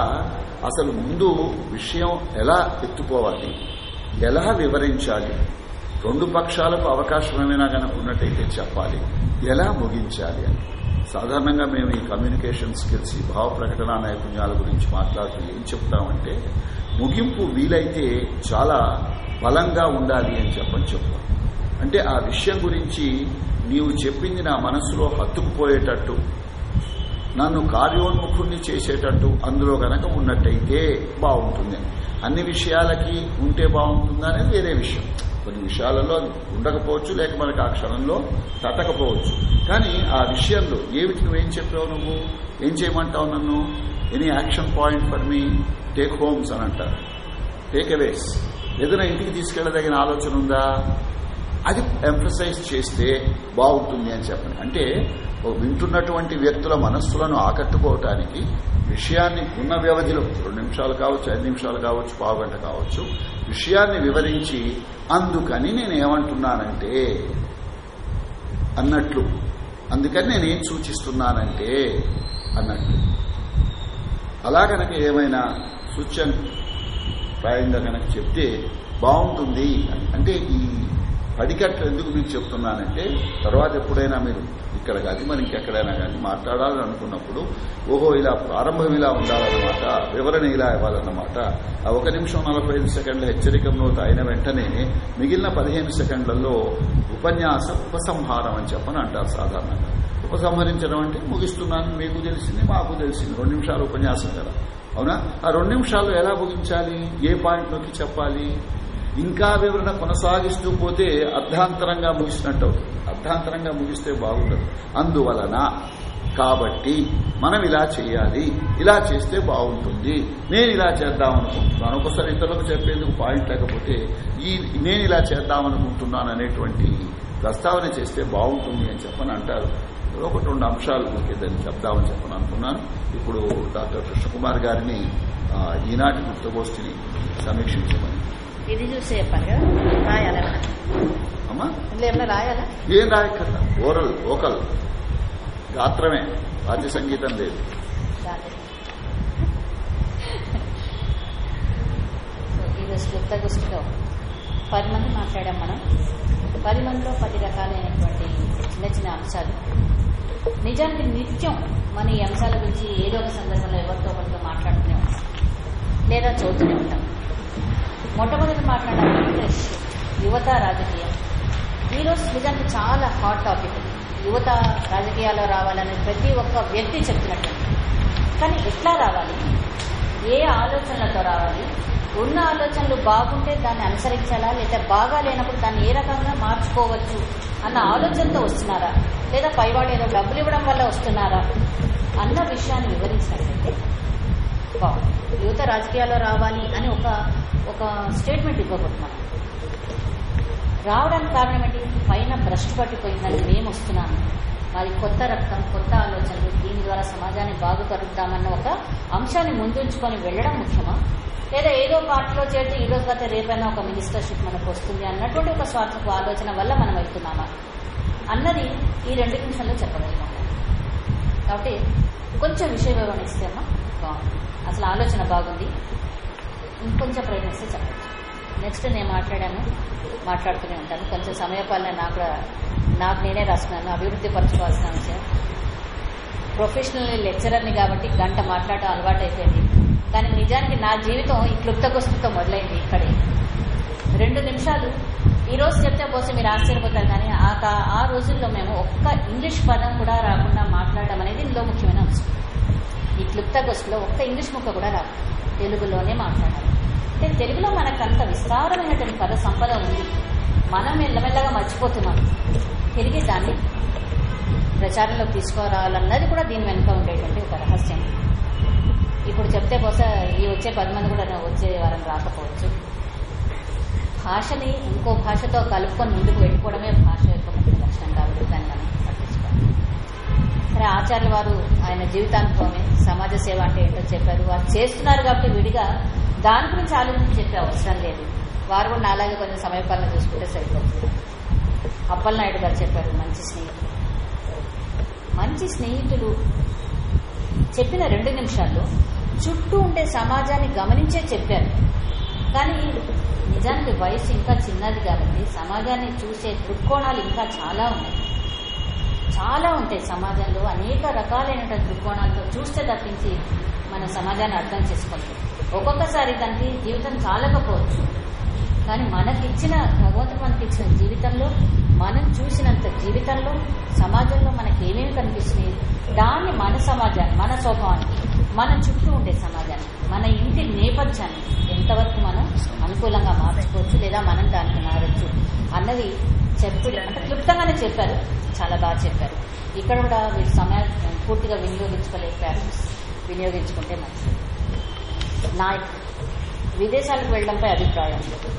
అసలు ముందు విషయం ఎలా ఎత్తుకోవాలి ఎలా వివరించాలి రెండు పక్షాలకు అవకాశం ఏమైనా కనుక ఉన్నట్టయితే చెప్పాలి ఎలా ముగించాలి అని. సాధారణంగా మేము ఈ కమ్యూనికేషన్ స్కిల్స్ ఈ భావ ప్రకటన నైపుణ్యాల గురించి మాట్లాడుతూ ఏం చెప్తామంటే ముగింపు వీలైతే చాలా బలంగా ఉండాలి అని చెప్పని చెప్పాలి అంటే ఆ విషయం గురించి నీవు చెప్పింది నా మనసులో హత్తుకుపోయేటట్టు నన్ను కార్యోన్ముఖుణ్ణి చేసేటట్టు అందులో గనక ఉన్నట్టయితే బాగుంటుంది. అన్ని విషయాలకి ఉంటే బాగుంటుందా అనేది వేరే విషయం. కొన్ని విషయాలలో అది ఉండకపోవచ్చు లేక మనకు ఆ క్షణంలో తట్టకపోవచ్చు. కానీ ఆ విషయంలో ఏమిటి నువ్వేం చెప్పావు నువ్వు? ఏం చేయమంటావు నన్ను? Any action point for me take homes అని అంటారు. టేక్ అవేస్ ఏదైనా ఇంటికి తీసుకెళ్ళదగిన ఆలోచన ఉందా? అది ఎంఫసైజ్ చేస్తే బాగుంటుంది అని చెప్పండి. అంటే వింటున్నటువంటి వ్యక్తుల మనస్సులను ఆకట్టుకోవటానికి విషయాన్ని ఉన్న వ్యవధిలో రెండు నిమిషాలు కావచ్చు ఐదు నిమిషాలు కావచ్చు పావుగంట కావచ్చు విషయాన్ని వివరించి అందుకని నేను ఏమంటున్నానంటే అన్నట్లు. అందుకని నేనేం సూచిస్తున్నానంటే అన్నట్లు. అలా కనుక ఏమైనా కూర్చొని ప్రాయంగా కనుక చెప్తే బాగుంటుంది. అంటే ఈ పడికట్లు ఎందుకు మీకు చెప్తున్నానంటే తర్వాత ఎప్పుడైనా మీరు ఇక్కడ కానీ మరి ఇంకెక్కడైనా కానీ మాట్లాడాలని అనుకున్నప్పుడు ఓహో ఇలా ప్రారంభం ఇలా ఉండాలన్నమాట వివరణ ఇలా ఇవ్వాలన్నమాట. ఆ ఒక నిమిషం నలభై ఐదు సెకండ్ల హెచ్చరిక నోట్ అయిన వెంటనే మిగిలిన పదిహేను సెకండ్లలో ఉపన్యాస ఉపసంహారం అని చెప్పని అంటారు సాధారణంగా. ఉపసంహరించడం అంటే ముగిస్తున్నాను మీకు తెలిసింది మాకు తెలిసింది. రెండు నిమిషాలు ఉపన్యాసం కదా. అవునా? ఆ రెండు నిమిషాలు ఎలా ముగించాలి ఏ పాయింట్ నొక్కి చెప్పాలి? ఇంకా వివరణ కొనసాగిస్తూ పోతే అర్ధాంతరంగా ముగిసినట్టు అవుతుంది. అర్ధాంతరంగా ముగిస్తే బాగుండదు. అందువలన కాబట్టి మనం ఇలా చేయాలి. ఇలా చేస్తే బాగుంటుంది. నేను ఇలా చేద్దాం అనుకుంటున్నాను. ఒకసారి ఇతరులకు చెప్పేందుకు పాయింట్ లేకపోతే ఈ నేను ఇలా చేద్దాం అనుకుంటున్నాను అనేటువంటి ప్రస్తావన చేస్తే బాగుంటుంది అని చెప్పని అంటారు. ఒకటి రెండు అంశాలు దాన్ని చెప్దామని చెప్పని అనుకున్నాను. ఇప్పుడు డాక్టర్ కృష్ణకుమార్ గారిని ఈనాటి గుప్తగోష్ఠిని సమీక్షించమని. ఇది చూసి చెప్పాలి అమ్మా? రాయాలా? ఏం రాయక్కర్లా? Oral vocal గాత్రమే. వాద్య సంగీతం లేదు. పది మంది మాట్లాడాం మనం. పది మందిలో పది రకాలైనటువంటి చిన్న చిన్న అంశాలు. నిజానికి నిత్యం మన ఈ అంశాల గురించి ఏదో ఒక సందర్భంలో ఎవరితో ఒకరితో మాట్లాడుతూనే ఉంటాం. లేదా చదువుతూనే ఉంటాం. మొట్టమొదటి మాట్లాడాలి యువత రాజకీయం. ఈరోజు నిజానికి చాలా హాట్ టాపిక్ యువత రాజకీయాల్లో రావాలని ప్రతి ఒక్క వ్యక్తి చెప్తున్నట్టు కానీ ఎట్లా రావాలి? ఏ ఆలోచనలతో రావాలి? ఉన్న ఆలోచనలు బాగుంటే దాన్ని అనుసరించాలా? లేదా బాగా లేనప్పుడు దాన్ని ఏ రకంగా మార్చుకోవచ్చు అన్న ఆలోచనతో వస్తున్నారా? లేదా పైవాడు ఏదో డబ్బులు ఇవ్వడం వల్ల వస్తున్నారా? అన్న విషయాన్ని వివరించినట్లయితే బాగుంది. యువత రాజకీయాల్లో రావాలి అని ఒక ఒక స్టేట్మెంట్ ఇవ్వబోతున్నాం. రావడానికి కారణం ఏంటి? పైన భ్రష్టు పట్టిపోయిందని మేము వస్తున్నాము మాది కొత్త రక్తం కొత్త ఆలోచనలు దీని ద్వారా సమాజాన్ని బాగుపరుద్దామన్న ఒక అంశాన్ని ముందుంచుకొని వెళ్ళడం ముఖ్యమా? లేదా ఏదో పార్టీలో చేరితే ఈ రోజు కాకపోతే రేపైనా ఒక మినిస్టర్షిప్ మనకు వస్తుంది అన్నటువంటి ఒక స్వార్థపు ఆలోచన వల్ల మనం వెళ్తున్నామా? అన్నది ఈ రెండు నిమిషాల్లో చెప్పగలుగుతాం కాబట్టి కొంచెం విషయ వివరణ ఇస్తే అమ్మా బాగుంది. అసలు ఆలోచన బాగుంది. ఇంకొంచెం ప్రయత్నిస్తే చెప్పచ్చు. నెక్స్ట్ నేను మాట్లాడాను. మాట్లాడుతూనే ఉంటాను. కొంచెం సమయపాలన నాకు కూడా నాకు నేనే రాస్తున్నాను. అభివృద్ధి పరచుకోవాల్సిన అంశం. ప్రొఫెషనల్ లెక్చరర్ని కాబట్టి గంట మాట్లాడటం అలవాటు అయిపోయింది కానీ నిజానికి నా జీవితం ఈ క్లుప్తగోష్ఠితో మొదలైంది ఇక్కడే. రెండు నిమిషాలు. ఈ రోజు చెప్తే పోతే మీరు ఆశ్చర్యపోతారు కానీ ఆ ఆ రోజుల్లో మేము ఒక్క ఇంగ్లీష్ పదం కూడా రాకుండా మాట్లాడడం అనేది ఇందులో ముఖ్యమైన అంశం. ఈ క్లుప్తగోష్ఠిలో ఒక్క ఇంగ్లీష్ ముక్క కూడా రాదు. తెలుగులోనే మాట్లాడాలి. అంటే తెలుగులో మనకు అంత విస్తారమైనటువంటి పద సంపద ఉంది. మనం మెల్లమెల్లగా మర్చిపోతున్నాం తిరిగి దాన్ని ప్రచారంలోకి తీసుకురావాలన్నది కూడా దీని వెనుక ఉండేటువంటి ఒక రహస్యం. ఇప్పుడు చెప్తే బహుశా ఈ వచ్చే పది మంది కూడా వచ్చే వారం రాకపోవచ్చు. భాషని ఇంకో భాషతో కలుపుకొని ముందుకు వెళ్ళిపోవడమే భాష యొక్క ముఖ్య లక్షణం కాబట్టి దాన్ని మనం పట్టించుకోవాలి. సరే ఆచార్యుల వారు ఆయన జీవితానుభవమే సమాజ సేవ అంటే ఏంటో చెప్పారు. వారు చేస్తున్నారు కాబట్టి విడిగా దాని గురించి ఆలోచించి చెప్పే అవసరం లేదు. వారు కూడా నాలాగే కొంచెం సమయపాలన చూసుకుంటే సరిపోతుంది. అప్పలనాయుడు గారు చెప్పారు మంచి స్నేహితులు. మంచి స్నేహితులు చెప్పిన రెండు నిమిషాల్లో చుట్టూ ఉండే సమాజాన్ని గమనించే చెప్పారు. కానీ నిజానికి వయసు ఇంకా చిన్నది కాబట్టి సమాజాన్ని చూసే దృక్కోణాలు ఇంకా చాలా ఉన్నాయి. చాలా ఉంటాయి సమాజంలో అనేక రకాలైనటువంటి దృక్కోణాలతో చూస్తే తప్పించి మన సమాజాన్ని అర్థం చేసుకోలేదు ఒక్కొక్కసారి దానికి జీవితం చాలకపోవచ్చు. కానీ మనకిచ్చిన భగవంతుడు మనకిచ్చిన జీవితంలో మనం చూసినంత జీవితంలో సమాజంలో మనకి ఏమేమి కనిపిస్తున్నాయి? దాన్ని మన సమాజాన్ని మన స్వభావానికి మన చుట్టూ ఉండే సమాజాన్ని మన ఇంటి నేపథ్యాన్ని ఎంతవరకు మనం అనుకూలంగా మార్చుకోవచ్చు లేదా మనం దానికి మారచ్చు అన్నది చెప్పి అంటే క్లుప్తంగానే చెప్పారు. చాలా బాగా చెప్పారు. ఇక్కడ కూడా మీరు సమయాన్ని పూర్తిగా వినియోగించుకోలేకపోయారు. వినియోగించుకుంటే మంచిది. నా విదేశాలకు వెళ్ళడంపై అభిప్రాయం. లేదు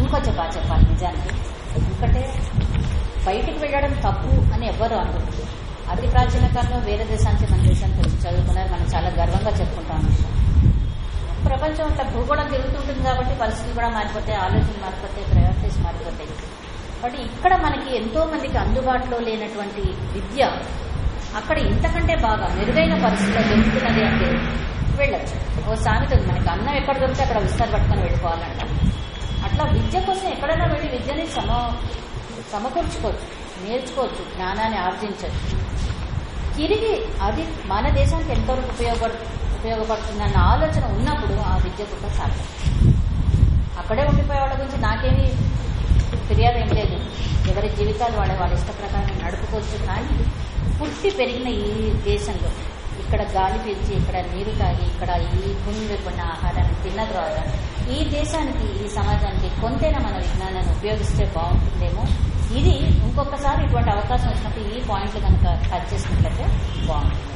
ఇంకొంచెం బాగా చెప్పాలి నిజానికి. ఎందుకంటే బయటికి వెళ్ళడం తప్పు అని ఎవ్వరు అనుకుంటున్నారు అతి ప్రాచీన కాలంలో వేరే దేశానికి మన దేశానికి వచ్చి చదువుకున్నారు. మనం చాలా గర్వంగా చెప్పుకుంటాం విషయం ప్రపంచం అంతా భూగోళం తిరుగుతుంటుంది కాబట్టి పరిస్థితులు కూడా మారిపోతాయి ఆలోచనలు మారిపోతాయి ప్రయారిటీస్ మారిపోతాయి. బట్ ఇక్కడ మనకి ఎంతో మందికి అందుబాటులో లేనటువంటి విద్య అక్కడ ఇంతకంటే బాగా మెరుగైన పరిస్థితిలో దొరుకుతున్నది అంటే వెళ్ళచ్చు. ఓ సామెత ఉంది మనకి అన్నం ఎక్కడ దొరికితే అక్కడ విస్తార పట్టుకొని వెళ్ళిపోవాలంట. అట్లా విద్య కోసం ఎక్కడైనా వెళ్ళి విద్యని సమ సమకూర్చుకోవచ్చు. నేర్చుకోవచ్చు జ్ఞానాన్ని ఆర్జించవచ్చు. తిరిగి అది మన దేశానికి ఎంతవరకు ఉపయోగపడు ఉపయోగపడుతుందన్న ఆలోచన ఉన్నప్పుడు ఆ విద్య కూడా సాధ్యం అక్కడే ఉండిపోయే వాళ్ళ గురించి నాకేమీ ఫిర్యాదు ఏం లేదు. ఎవరి జీవితాలు వాళ్ళ వాళ్ళ ఇష్ట ప్రకారం నడుపుకోవచ్చు కానీ పుట్టి పెరిగిన ఈ దేశంలో ఇక్కడ గాలి పీల్చి ఇక్కడ నీరు తాగి ఇక్కడ ఈ భూమి వైపున్న ఆహారాన్ని తిన్న తర్వాత ఈ దేశానికి ఈ సమాజానికి కొంతైనా మన విజ్ఞానాన్ని ఉపయోగిస్తే బాగుంటుందేమో ఇది ఇంకొకసారి ఇటువంటి అవకాశం వచ్చినప్పుడు ఈ పాయింట్లు కనుక టచ్ చేసినట్లయితే బాగుంటుంది.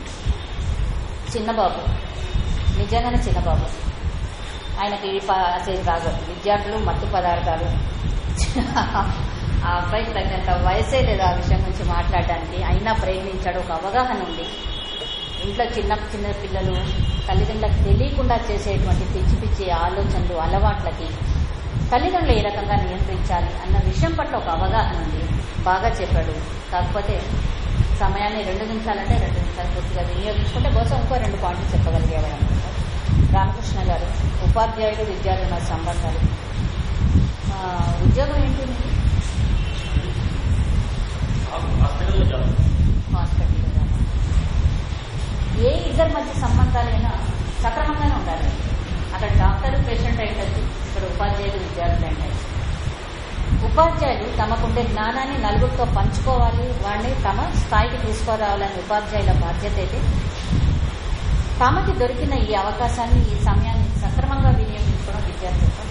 చిన్నబాబు. నిజంగానే చిన్నబాబు. ఆయనకి అసలు రాదు విద్యార్థులు మత్తు పదార్థాలు. ఆ అబ్బాయికి తగినంత వయసే లేదు ఆ విషయం గురించి మాట్లాడడానికి. అయినా ప్రయత్నించాడు. ఒక అవగాహన ఉంది. ఇంట్లో చిన్న చిన్న పిల్లలు తల్లిదండ్రులకు తెలియకుండా చేసేటువంటి పిచ్చి పిచ్చి ఆలోచనలు అలవాట్లకి తల్లిదండ్రులు ఏ రకంగా నియంత్రించాలి అన్న విషయం పట్ల ఒక అవగాహన ఉంది. బాగా చెప్పాడు. కాకపోతే సమయాన్ని రెండు నిమిషాలంటే రెండు నిమిషాలు పూర్తిగా వినియోగించుకుంటే బహుశా ఇంకో రెండు పాయింట్లు చెప్పగలిగేవారు అనుకుంటారు రామకృష్ణ గారు ఉపాధ్యాయులు విద్యార్థుల సంబంధాలు. ఉద్యోగం ఏంటి? హాస్పిటల్ ఏ ఇద్దరి మధ్య సంబంధాలైనా సక్రమంగానే ఉండాలి. అక్కడ డాక్టర్ పేషెంట్ అయ్యేటట్టు ఇక్కడ ఉపాధ్యాయులు విద్యార్థులు అయ్యచ్చు ఉపాధ్యాయులు తమకుండే జ్ఞానాన్ని నలుగురితో పంచుకోవాలి. వాడిని తమ స్థాయికి తీసుకురావాలని ఉపాధ్యాయుల బాధ్యత అయితే. తమకి దొరికిన ఈ అవకాశాన్ని ఈ సమయాన్ని సక్రమంగా వినియోగించుకోవడం విద్యార్థులతో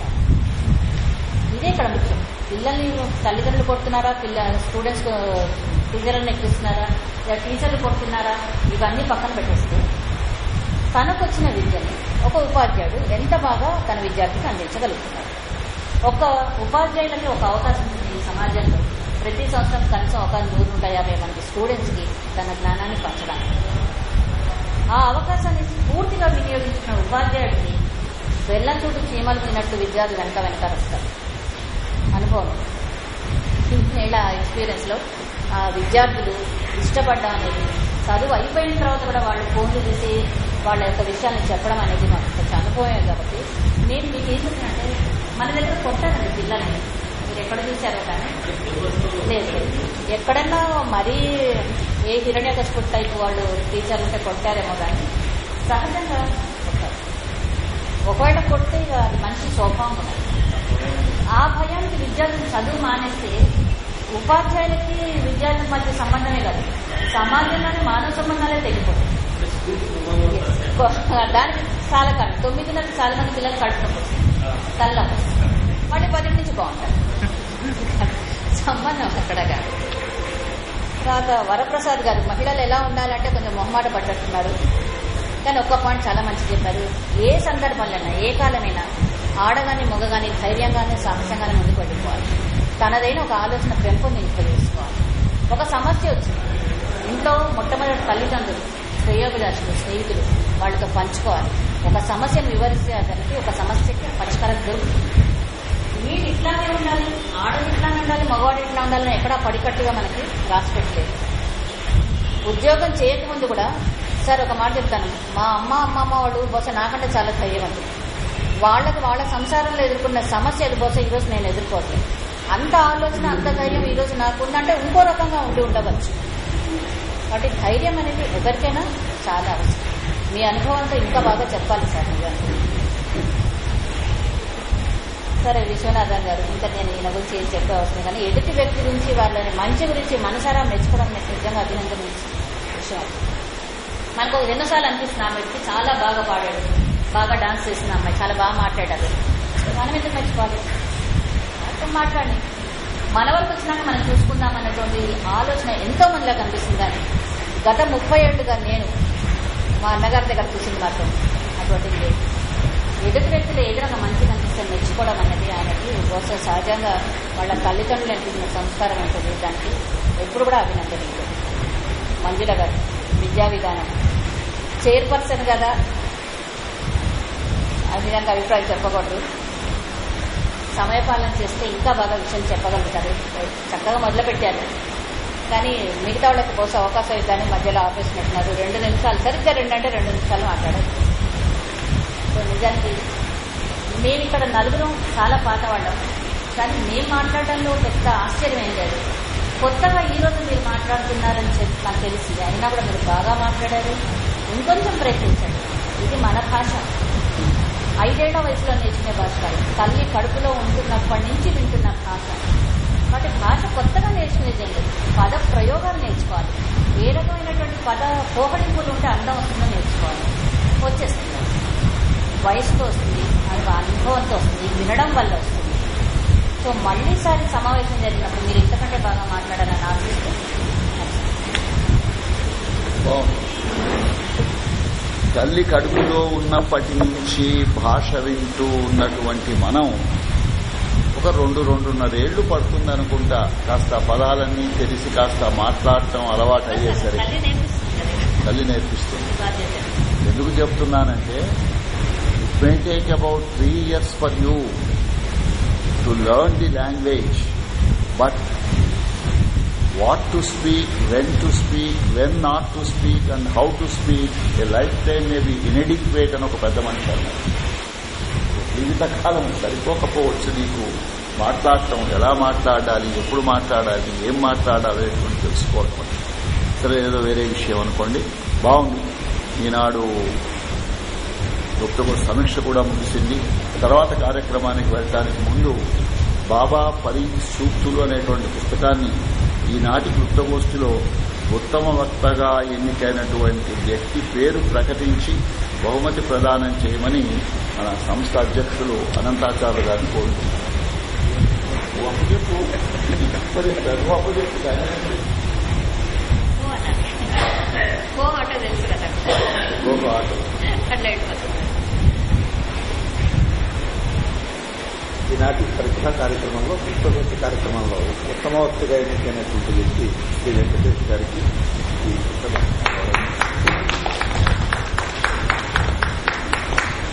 ఇదే ఇక్కడ ముఖ్యం. పిల్లల్ని తల్లిదండ్రులు కొడుతున్నారా? పిల్ల స్టూడెంట్స్ టీచర్లను ఎక్కిస్తున్నారా? లేదా టీచర్లు కొడుతున్నారా? ఇవన్నీ పక్కన పెట్టేస్తే తనకు వచ్చిన విద్యని ఒక ఉపాధ్యాయుడు ఎంత బాగా తన విద్యార్థికి అందించగలుగుతున్నాడు? ఒక ఉపాధ్యాయులకి ఒక అవకాశం ఉంది ఈ సమాజంలో. ప్రతి సంవత్సరం కనీసం ఒక నూరు నూట యాభై మంది స్టూడెంట్స్కి తన జ్ఞానాన్ని పంచడానికి. ఆ అవకాశాన్ని పూర్తిగా వినియోగించిన ఉపాధ్యాయుడికి బెల్లం చుట్టూ చీమలు తిన్నట్టు విద్యార్థులు వెనక వెనక వస్తారు అనుభవం ఏళ్ళ ఎక్స్పీరియన్స్లో ఆ విద్యార్థులు ఇష్టపడ్డా అనేది చదువు అయిపోయిన తర్వాత కూడా వాళ్ళు ఫోన్లు చేసి వాళ్ళ యొక్క విషయాన్ని చెప్పడం అనేది మాకు కొంచెం అనుభవమే కాబట్టి నేను మీకు ఏం చెప్తానంటే మన దగ్గర కొట్టానండి పిల్లల్ని. మీరు ఎక్కడ చూశారో కానీ? లేదు ఎక్కడన్నా మరీ ఏ హిరణ్యకశిపుడు టైప్ వాళ్ళు టీచర్లు ఉంటే కొట్టారేమో కానీ సహజంగా కొట్టారు. ఒకవేళ కొడితే ఇక అది మనిషి స్వభావం. ఉన్నది ఆ భయానికి విద్యార్థులు చదువు మానేస్తే ఉపాధ్యాయులకి విద్యార్థుల మధ్య సంబంధమే కాదు. సమాజంలోనే మానవ సంబంధాలే తెగిపోతాయి. దానికి చాలా కాదు తొమ్మిదిన్నర చాలా మంది పిల్లలు కడుపునప్పుడు తల్ల మళ్ళీ పది నుంచి బాగుంటారు. సంబంధం అక్కడ కాదు. తర్వాత వరప్రసాద్ గారు మహిళలు ఎలా ఉండాలంటే కొంచెం మొహమాట పడ్డట్టున్నారు. కానీ ఒక్క పాయింట్ చాలా మంచి చెప్పారు. ఏ సందర్భంలోనైనా ఏ కాలమైనా ఆడగాని మొగగాని ధైర్యంగానే సాహసంగానే ముందుకు వెళ్ళిపోవాలి. తనదైన ఒక ఆలోచన పెంపొందించుకోవాలి ఒక సమస్య వచ్చింది. ఇంట్లో మొట్టమొదటి తల్లిదండ్రులు శ్రేయోభిలాషులు స్నేహితులు వాళ్ళతో పంచుకోవాలి. ఒక సమస్యను వివరిస్తే అతనికి ఒక సమస్యకి పరిష్కారం దొరుకుతుంది. మీరు ఇట్లానే ఉండాలి ఆడది ఇట్లానే ఉండాలి మగవాడు ఇట్లా ఉండాలని ఎక్కడా పడికట్టుగా మనకి రాసి పెట్టలేదు ఉద్యోగం చేయకముందు కూడా సార్ ఒక మాట చెప్తాను. మా అమ్మ అమ్మమ్మ వాళ్ళు బహుశా నాకంటే చాలా ధైర్యవంతులు. వాళ్ళకి వాళ్ళ సంసారంలో ఎదుర్కొన్న సమస్య అది బహుశా ఈరోజు నేను ఎదుర్కోవట్లేదు. అంత ఆలోచన అంత ధైర్యం ఈ రోజు నాకుందంటే ఇంకో రకంగా ఉండి ఉండవచ్చు. కాబట్టి ధైర్యం అనేది ఎవరికైనా చాలా అవసరం. మీ అనుభవంతో ఇంకా బాగా చెప్పాలి సార్ సరే విశ్వనాథన్ గారు ఇంకా నేను ఈయన గురించి ఏం చెప్పే అవసరం కానీ ఎదుటి వ్యక్తి గురించి వాళ్ళని మంచి గురించి మనసారా మెచ్చుకోవడం మీకు నిజంగా అభినందన విషయం మనకు ఎన్నోసార్లు అనిపిస్తుంది ఆ వ్యక్తి చాలా బాగా పాడాడు బాగా డాన్స్ చేసింది అమ్మాయి చాలా బాగా మాట్లాడారు మనం ఎందుకు మెచ్చుకోవాలి? వాళ్ళతో మాట్లాడి మన వరకు వచ్చినాక మనం చూసుకుందాం అన్నటువంటి ఆలోచన ఎంతో మందిలో కనిపిస్తుంది కానీ గత ముప్పై ఏళ్ళుగా నేను మా అన్నగారి దగ్గర చూసింది మాత్రం అటువంటిది లేదు ఎదుటి వ్యక్తులు ఏదైనా మంచి కనిపిస్తే మెచ్చుకోవడం అనేది ఆయనకి బహుశా సహజంగా వాళ్ళ తల్లిదండ్రులు అనిపించిన సంస్కారం ఉంటుంది దానికి ఎప్పుడు కూడా అభినందన మంజుల గారు విద్యా విధానం. చైర్పర్సన్ కదా. అది దానికి అభిప్రాయం చెప్పకూడదు. సమయపాలన చేస్తే ఇంకా బాగా విషయం చెప్పగలుగుతారు. చక్కగా మొదలుపెట్టారు కానీ మిగతా వాళ్ళకి బహుశా అవకాశం ఇద్దాన్ని మధ్యలో ఆపేసినట్టున్నారు రెండు నిమిషాలు సరిగ్గా రెండు అంటే రెండు నిమిషాలు మాట్లాడారు. సో నిజానికి మేము ఇక్కడ నలుగురం చాలా పాత వాళ్ళం. కానీ మేము మాట్లాడడంలో పెద్ద ఆశ్చర్యం ఏం లేదు. కొత్తగా ఈ రోజు మీరు మాట్లాడుతున్నారని చెప్పి నాకు తెలిసింది అయినా కూడా మీరు బాగా మాట్లాడారు. ఇంకొంచెం ప్రయత్నించండి. ఇది మన భాష. ఐదేళ్ళ వయసులో నేర్చుకునే భాష కాదు. తల్లి కడుపులో ఉంటున్నప్పటి నుంచి వింటున్న భాష. కాబట్టి భాష కొత్తగా నేర్చుకునేది ఏం పద ప్రయోగాలు నేర్చుకోవాలి. ఏ రకమైనటువంటి పద పోహడింపులు ఉంటే అందం వస్తుందో నేర్చుకోవాలి. వచ్చేస్తుంది. వయసుతో వస్తుంది అది అనుభవంతో వస్తుంది వినడం వల్ల వస్తుంది. సో మళ్ళీసారి సమావేశం జరిగినప్పుడు మీరు ఇంతకంటే బాగా మాట్లాడాలని ఆశిస్తూ తల్లి కడుపులో ఉన్నప్పటి నుంచి భాష వింటూ ఉన్నటువంటి మనం ఒక రెండు రెండున్నరేళ్ళు పడుతుంది అనుకుంటా కాస్త పదాలన్నీ తెలిసి కాస్త మాట్లాడటం అలవాటు అయ్యేసరికి తల్లి నేర్పిస్తుంది. ఎందుకు చెప్తున్నానంటే it may take about three years for you to learn the language but what to speak when to speak when not to speak and how to speak a life time may be inadequate అని ఒక పెద్ద మనిషి అన్నారు జీవితకాలం సరిపోకపోవచ్చు నీకు. మాట్లాడటం ఎలా మాట్లాడాలి ఎప్పుడు మాట్లాడాలి ఏం మాట్లాడాలి అని తెలుసుకోవటం. సరే ఏదో వేరే విషయం అనుకోండి. బాగుంది. ఈనాడు డాక్టర్ సమీక్ష కూడా ముగిసింది. తర్వాత కార్యక్రమానికి వెళ్ళడానికి ముందు బాబా పరి సూక్తులు అనేటువంటి పుస్తకాన్ని ఈనాటి వృత్తగోష్ఠిలో ఉత్తమ వక్తగా ఎన్నికైనటువంటి వ్యక్తి పేరు ప్రకటించి బహుమతి ప్రదానం చేయమని మన సంస్థ అధ్యక్షులు అనంతాచార్య గారిని కోరుతున్నారు అప్పచెప్పు అప్పచెప్పు కో ఆటో తెలుసు కదా. గోప ఆటో. అట్లా ఈనాటి పరీక్షా కార్యక్రమంలో పుస్తకం కార్యక్రమంలో ఉత్తమ వక్తిగా ఎన్నికైనటువంటి వ్యక్తి శ్రీ వెంకటేష్ గారికి ఈ పుస్తకం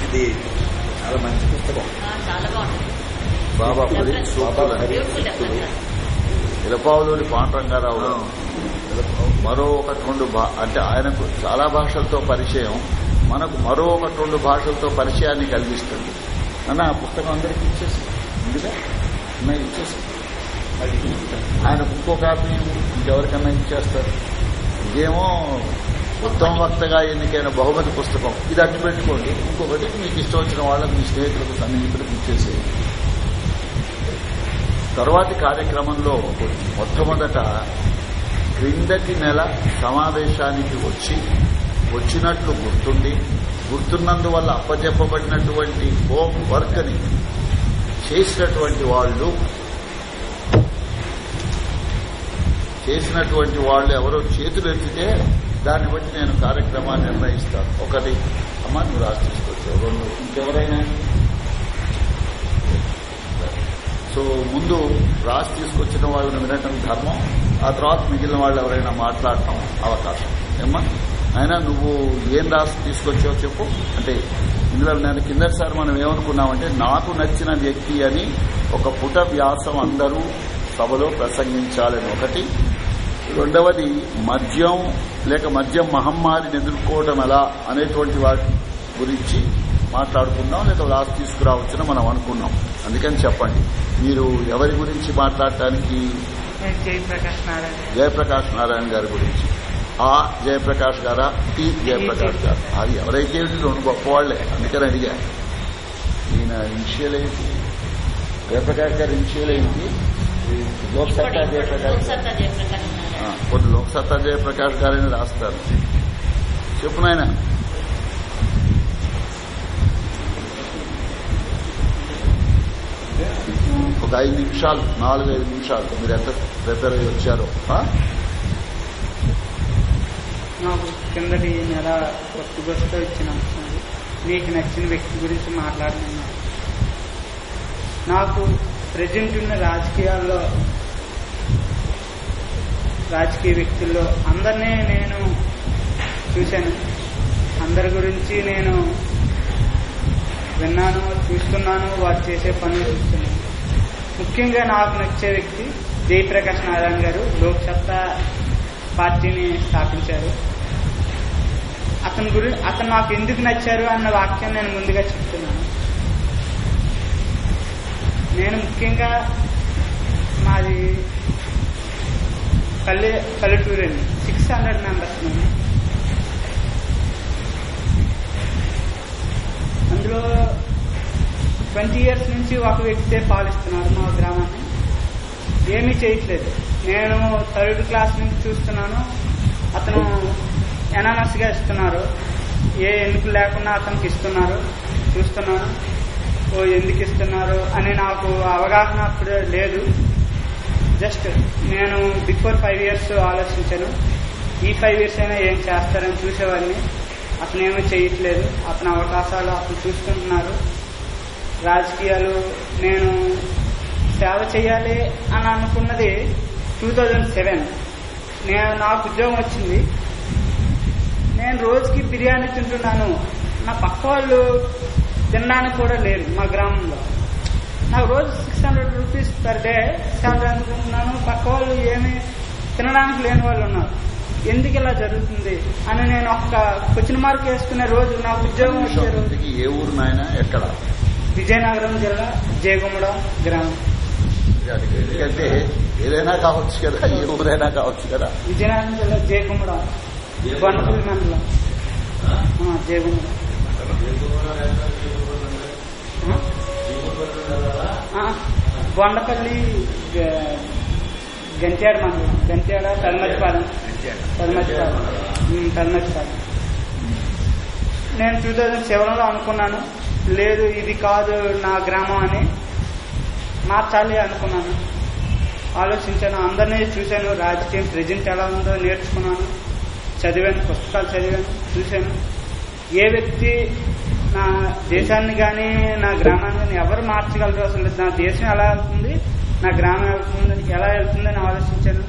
ఇది చాలా మంచి పుస్తకం. బాబా ఇలపావులోని పాండరంగారావు గారు. మరో ఒకటి రెండు భా- అంటే ఆయనకు చాలా భాషలతో పరిచయం. మనకు మరో ఒకటి రెండు భాషలతో పరిచయాన్ని కలిగిస్తుంది. అన్న ఆ పుస్తకం అందరికి ఇచ్చేసి. ముందుగా ఉన్నాయి ఇచ్చేసి. ఆయన ఇంకో కాపీ ఇంకెవరికన్నా ఇచ్చేస్తారు. ఇదేమో ఉత్తమ వక్తగా ఎన్నికైన బహుమతి పుస్తకం. ఇది అడ్డు పెట్టుకోండి ఇంకొకటి మీకు ఇష్టం వచ్చిన వాళ్ళకి మీ స్నేహితులకు సన్నిహితులకు ఇచ్చేసి. తరువాతి కార్యక్రమంలో మొట్టమొదట క్రిందటి నెల సమావేశానికి వచ్చి వచ్చినట్లు గుర్తుండి గుర్తున్నందువల్ల అప్పచెప్పబడినటువంటి హోం వర్క్ని చేసినటువంటి వాళ్ళు చేసినటువంటి వాళ్ళు ఎవరో చేతులు ఎత్తితే దాన్ని బట్టి నేను కార్యక్రమాన్ని నిర్ణయిస్తాను. ఒకటి అమ్మ నువ్వు రాసి తీసుకొచ్చావు. రెండు ఇంకెవరైనా? సో ముందు రాసి తీసుకొచ్చిన వాళ్ళని వినటం ధర్మం ఆ తర్వాత మిగిలిన వాళ్ళు ఎవరైనా మాట్లాడటం అవకాశం. ఏమ్మా? అయినా నువ్వు ఏం రాసి తీసుకొచ్చావు చెప్పు. అంటే ఇందులో నేను కిందసారి మనం ఏమనుకున్నామంటే నాకు నచ్చిన వ్యక్తి అని ఒక పుట వ్యాసం అందరూ సభలో ప్రసంగించాలని ఒకటి. రెండవది మద్యం లేక మద్యం మహమ్మారిని ఎదుర్కోవడం ఎలా అనేటువంటి వాటి గురించి మాట్లాడుకుందాం లేక రాసి తీసుకురావచ్చని మనం అనుకున్నాం. అందుకని చెప్పండి. మీరు ఎవరి గురించి మాట్లాడటానికి? జయప్రకాష్ నారాయణ గారి గురించి. ఆ జయప్రకాష్ గారా? టి జయప్రకాష్ గారు? అది ఎవరైతే రెండు గొప్పవాళ్ళే అందుకని అడిగా. ఈయన ఇనిషియల్ ఏంటి? జయప్రకాష్ గారి ఇనిషియల్ ఏంటి? లోక్సత్తా జయప్రకాష్ కొన్ని లోక్సత్తా జయప్రకాష్ గారని రాస్తారు. చెప్పు నాయన. ఒక ఐదు నిమిషాలు నాలుగు ఐదు నిమిషాలు. మీరు ఎంత ప్రిపేర్ అయ్యి వచ్చారో? నాకు కిందటి నెల కొత్తగొస్తూ ఇచ్చిన అంశం మీకు నీకు నచ్చిన వ్యక్తి గురించి మాట్లాడుతున్నాను. నాకు ప్రజెంట్ ఉన్న రాజకీయాల్లో రాజకీయ వ్యక్తుల్లో అందరినీ నేను చూశాను. అందరి గురించి నేను విన్నాను చూస్తున్నాను వారు చేసే పనులు చూస్తున్నాను. ముఖ్యంగా నాకు నచ్చే వ్యక్తి జయప్రకాష్ నారాయణ గారు లోక్సత్తా పార్టీని స్థాపించారు. అతని గురి అతను నాకు ఎందుకు నచ్చారు అన్న వాక్యం నేను ముందుగా చెప్తున్నాను. నేను ముఖ్యంగా మాది పల్లె పల్లెటూరు అండి సిక్స్ హండ్రెడ్ మెంబర్స్ మేము అందులో ట్వంటీ ఇయర్స్ నుంచి ఒక వ్యక్తే పాలిస్తున్నారు మా గ్రామాన్ని. ఏమీ చేయట్లేదు. నేను థర్డ్ క్లాస్ నుంచి చూస్తున్నాను. అతను ఎనానస్గా ఇస్తున్నారు. ఏ ఎందుకు లేకుండా అతనికి ఇస్తున్నారు? చూస్తున్నాను ఓ ఎందుకు ఇస్తున్నారు? అని నాకు అవగాహన అప్పుడు లేదు. జస్ట్ నేను బిఫోర్ ఫైవ్ ఇయర్స్ ఆలోచించాను. ఈ ఫైవ్ ఇయర్స్ అయినా ఏం చేస్తారని చూసేవాడిని. అతను ఏమీ చేయట్లేదు. అతని అవకాశాలు అతను చూసుకుంటున్నారు. రాజకీయాలు నేను సేవ చేయాలి అని అనుకున్నది టూ థౌజండ్ సెవెన్. నేను నాకు ఉద్యోగం వచ్చింది. నేను రోజుకి బిర్యానీ తింటున్నాను. నా పక్క వాళ్ళు తినడానికి కూడా లేరు మా గ్రామంలో. నాకు రోజు six hundred rupees per day salary అందుకుంటున్నాను. పక్క వాళ్ళు ఏమి తినడానికి లేని వాళ్ళు ఉన్నారు. ఎందుకు ఇలా జరుగుతుంది అని నేను ఒక్క క్వశ్చన్ మార్క్ వేసుకునే రోజు నాకు ఉద్యోగం ఏ ఊరు నాయన? ఎక్కడ? విజయనగరం జిల్లా జయగుమ్మడ గ్రామం. ఎందుకంటే ఏదైనా కావచ్చు కదా ఏ ఊరైనా కావచ్చు కదా. విజయనగరం జిల్లా జయగుమ్మడ. బండపల్లి మండలం ఆ, బొండపల్లి గ- మండలం. గంత్యాడ తలమతిపాలెం తలమతిపాలెం తలమతిపాలెం నేను టూ థౌజండ్ సెవెన్లో అనుకున్నాను. లేదు ఇది కాదు నా గ్రామం అని మార్చాలి అనుకున్నాను. ఆలోచించాను. అందరినీ చూశాను. రాజకీయం ప్రజెంట్ ఎలా ఉందో నేర్చుకున్నాను. చదివాను పుస్తకాలు చదివాను చూశాను. ఏ వ్యక్తి నా దేశాన్ని కానీ నా గ్రామాన్ని కానీ ఎవరు మార్చగలరు అసలు నా దేశం ఎలా వెళ్తుంది నా గ్రామం వెళ్తుంది ఎలా వెళ్తుందని ఆలోచించాను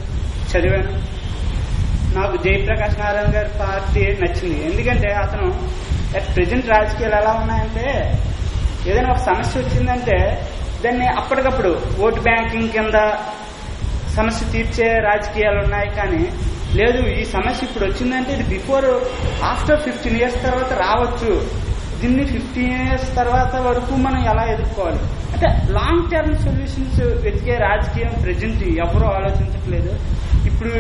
చదివాను. నాకు జయప్రకాష్ నారాయణ గారి పార్టీ నచ్చింది. ఎందుకంటే అతను అట్ ప్రజెంట్ రాజకీయాలు ఎలా ఉన్నాయంటే ఏదైనా ఒక సమస్య వచ్చిందంటే దాన్ని అప్పటికప్పుడు ఓటు బ్యాంకింగ్ కింద సమస్య తీర్చే రాజకీయాలు ఉన్నాయి కానీ లేదు ఈ సమస్య ఇప్పుడు వచ్చిందంటే ఇది బిఫోర్ ఆఫ్టర్ ఫిఫ్టీన్ ఇయర్స్ తర్వాత రావచ్చు. దీన్ని ఫిఫ్టీన్ ఇయర్స్ తర్వాత వరకు మనం ఎలా ఎదుర్కోవాలి? అంటే లాంగ్ టర్మ్ సొల్యూషన్స్ వెతికే రాజకీయం ప్రజెంట్ ఎవరు ఆలోచించట్లేదు. ఇప్పుడు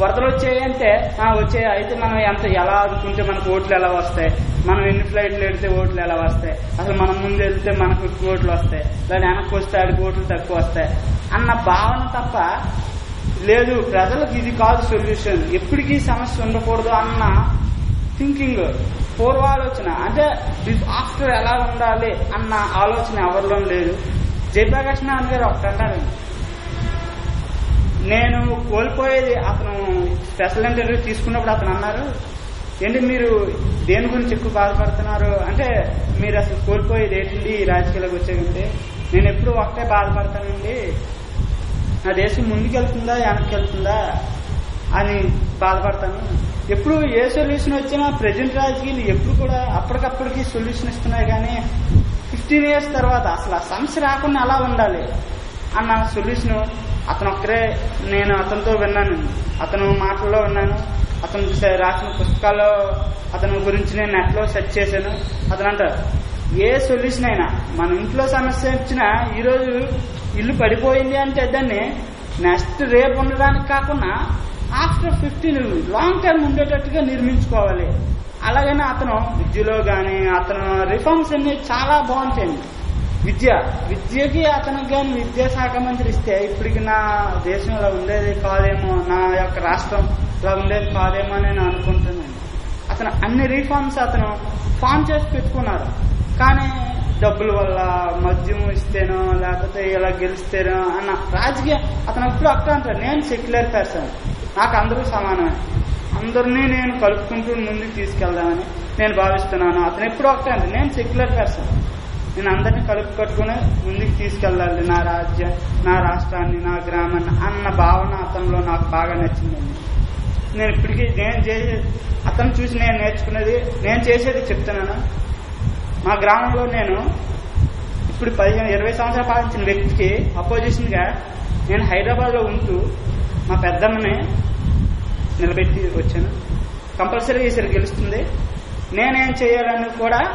వరదలు వచ్చాయంటే ఆ వచ్చాయి. అయితే మనం ఎంత ఎలా ఆదుకుంటే మనకు ఓట్లు ఎలా వస్తాయి? మనం ఎన్ని ఫ్లైట్లు ఎడితే ఓట్లు ఎలా వస్తాయి? అసలు మనం ముందు వెళ్తే మనకు ఎక్కువ ఓట్లు వస్తాయి? లేదా వెనక్కి వస్తే ఆడికి ఓట్లు తక్కువ వస్తాయి? అన్న భావన తప్ప లేదు ప్రజలకు ఇది కాదు సొల్యూషన్ ఎప్పటికీ సమస్య ఉండకూడదు అన్న థింకింగ్ పూర్వాలోచన. అంటే ఆఫ్టర్ ఎలా ఉండాలి అన్న ఆలోచన ఎవరిలో లేదు. జయప్రకాష్ నారాయణ గారు ఒకటి అంటారు. నేను కోల్పోయేది అతను స్పెషల్ ఇంటర్వ్యూ తీసుకున్నప్పుడు అతను అన్నారు ఏంటి మీరు దేని గురించి ఎక్కువ బాధపడుతున్నారు? అంటే మీరు అసలు కోల్పోయేది ఏంటండి ఈ రాజకీయాలకు వచ్చేకంటే. నేను ఎప్పుడు ఒకటే బాధపడతానండి. నా దేశం ముందుకెళ్తుందా వెనక్కి వెళ్తుందా అని బాధపడతాను. ఎప్పుడు ఏ సొల్యూషన్ వచ్చినా ప్రజెంట్ రాజకీయాలు ఎప్పుడు కూడా అప్పటికప్పటికి సొల్యూషన్ ఇస్తున్నాయి కానీ ఫిఫ్టీన్ ఇయర్స్ తర్వాత అసలు ఆ సమస్య రాకుండా అలా ఉండాలి అన్న సొల్యూషన్ అతను ఒక్కరే నేను అతనితో విన్నాను. అతను మాటల్లో విన్నాను. అతను రాసిన పుస్తకాల్లో అతని గురించి నేను నెట్లో సెర్చ్ చేశాను. అతను అంటారు ఏ సొల్యూషన్ అయినా మన ఇంట్లో సమస్య వచ్చినా ఈరోజు ఇల్లు పడిపోయింది అంటే దాన్ని నెక్స్ట్ రేపు ఉండడానికి కాకుండా ఆఫ్టర్ ఫిఫ్టీన్ లాంగ్ టర్మ్ ఉండేటట్టుగా నిర్మించుకోవాలి. అలాగనే అతను విద్యలో కానీ అతను రిఫార్మ్స్ అన్ని చాలా బాగుంటాయండి. విద్య విద్యకి అతనికి కానీ విద్యాశాఖ మంత్రి ఇస్తే ఇప్పటికి నా దేశం ఉండేది కాదేమో నా యొక్క రాష్ట్రం ఇలా ఉండేది కాదేమో అని నేను అనుకుంటున్నాను. అతను అన్ని రీఫార్మ్స్ అతను ఫామ్ చేసి పెట్టుకున్నారు. కానీ డబ్బుల వల్ల మద్యం ఇస్తేనో లేకపోతే ఇలా గెలిస్తేనో అన్న రాజకీయ అతను ఎప్పుడు అక్కడ అంటారు నేను సెక్యులర్ పర్సన్ నాకు అందరూ సమానమే. అందరినీ నేను కలుపుకుంటూ ముందుకు తీసుకెళ్దామని నేను భావిస్తున్నాను. అతను ఎప్పుడు ఒకటే అంటే నేను సెక్యులర్ పర్సన్ నేను అందరినీ కలుపు కట్టుకుని ముందుకు తీసుకెళ్ళాలి. నా రాజ్యం నా రాష్ట్రాన్ని నా గ్రామాన్ని అన్న భావన అతనిలో నాకు బాగా నచ్చిందండి నేను ఇప్పటికీ నేను చేసే అతను చూసి నేను నేర్చుకునేది నేను చేసేది చెప్తున్నాను. మా గ్రామంలో నేను ఇప్పుడు పదిహేను ఇరవై సంవత్సరాలు పాలించిన వ్యక్తికి అపోజిషన్గా నేను హైదరాబాద్లో ఉంటూ మా పెద్దమ్మని నిలబెట్టి వచ్చాను. కంపల్సరీ ఈసారి గెలుస్తుంది. నేనేం చేయాలని కూడా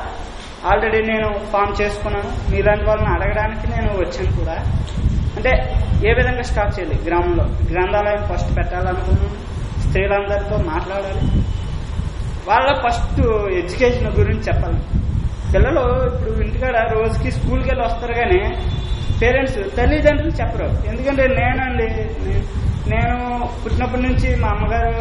ఆల్రెడీ నేను ఫామ్ చేసుకున్నాను. మీలాంటి వాళ్ళని అడగడానికి నేను వచ్చాను కూడా. అంటే ఏ విధంగా స్టార్ట్ చేయాలి? గ్రామంలో గ్రంథాలయం ఫస్ట్ పెట్టాలనుకున్నాను. స్త్రీలందరితో మాట్లాడాలి. వాళ్ళ ఫస్ట్ ఎడ్యుకేషన్ గురించి చెప్పాలి. పిల్లలు ఇప్పుడు ఇంటికాడ రోజుకి స్కూల్కి వెళ్ళి వస్తారు కానీ పేరెంట్స్ తల్లిదండ్రులు చెప్పరు. ఎందుకంటే నేనండి నేను పుట్టినప్పటి నుంచి మా అమ్మగారు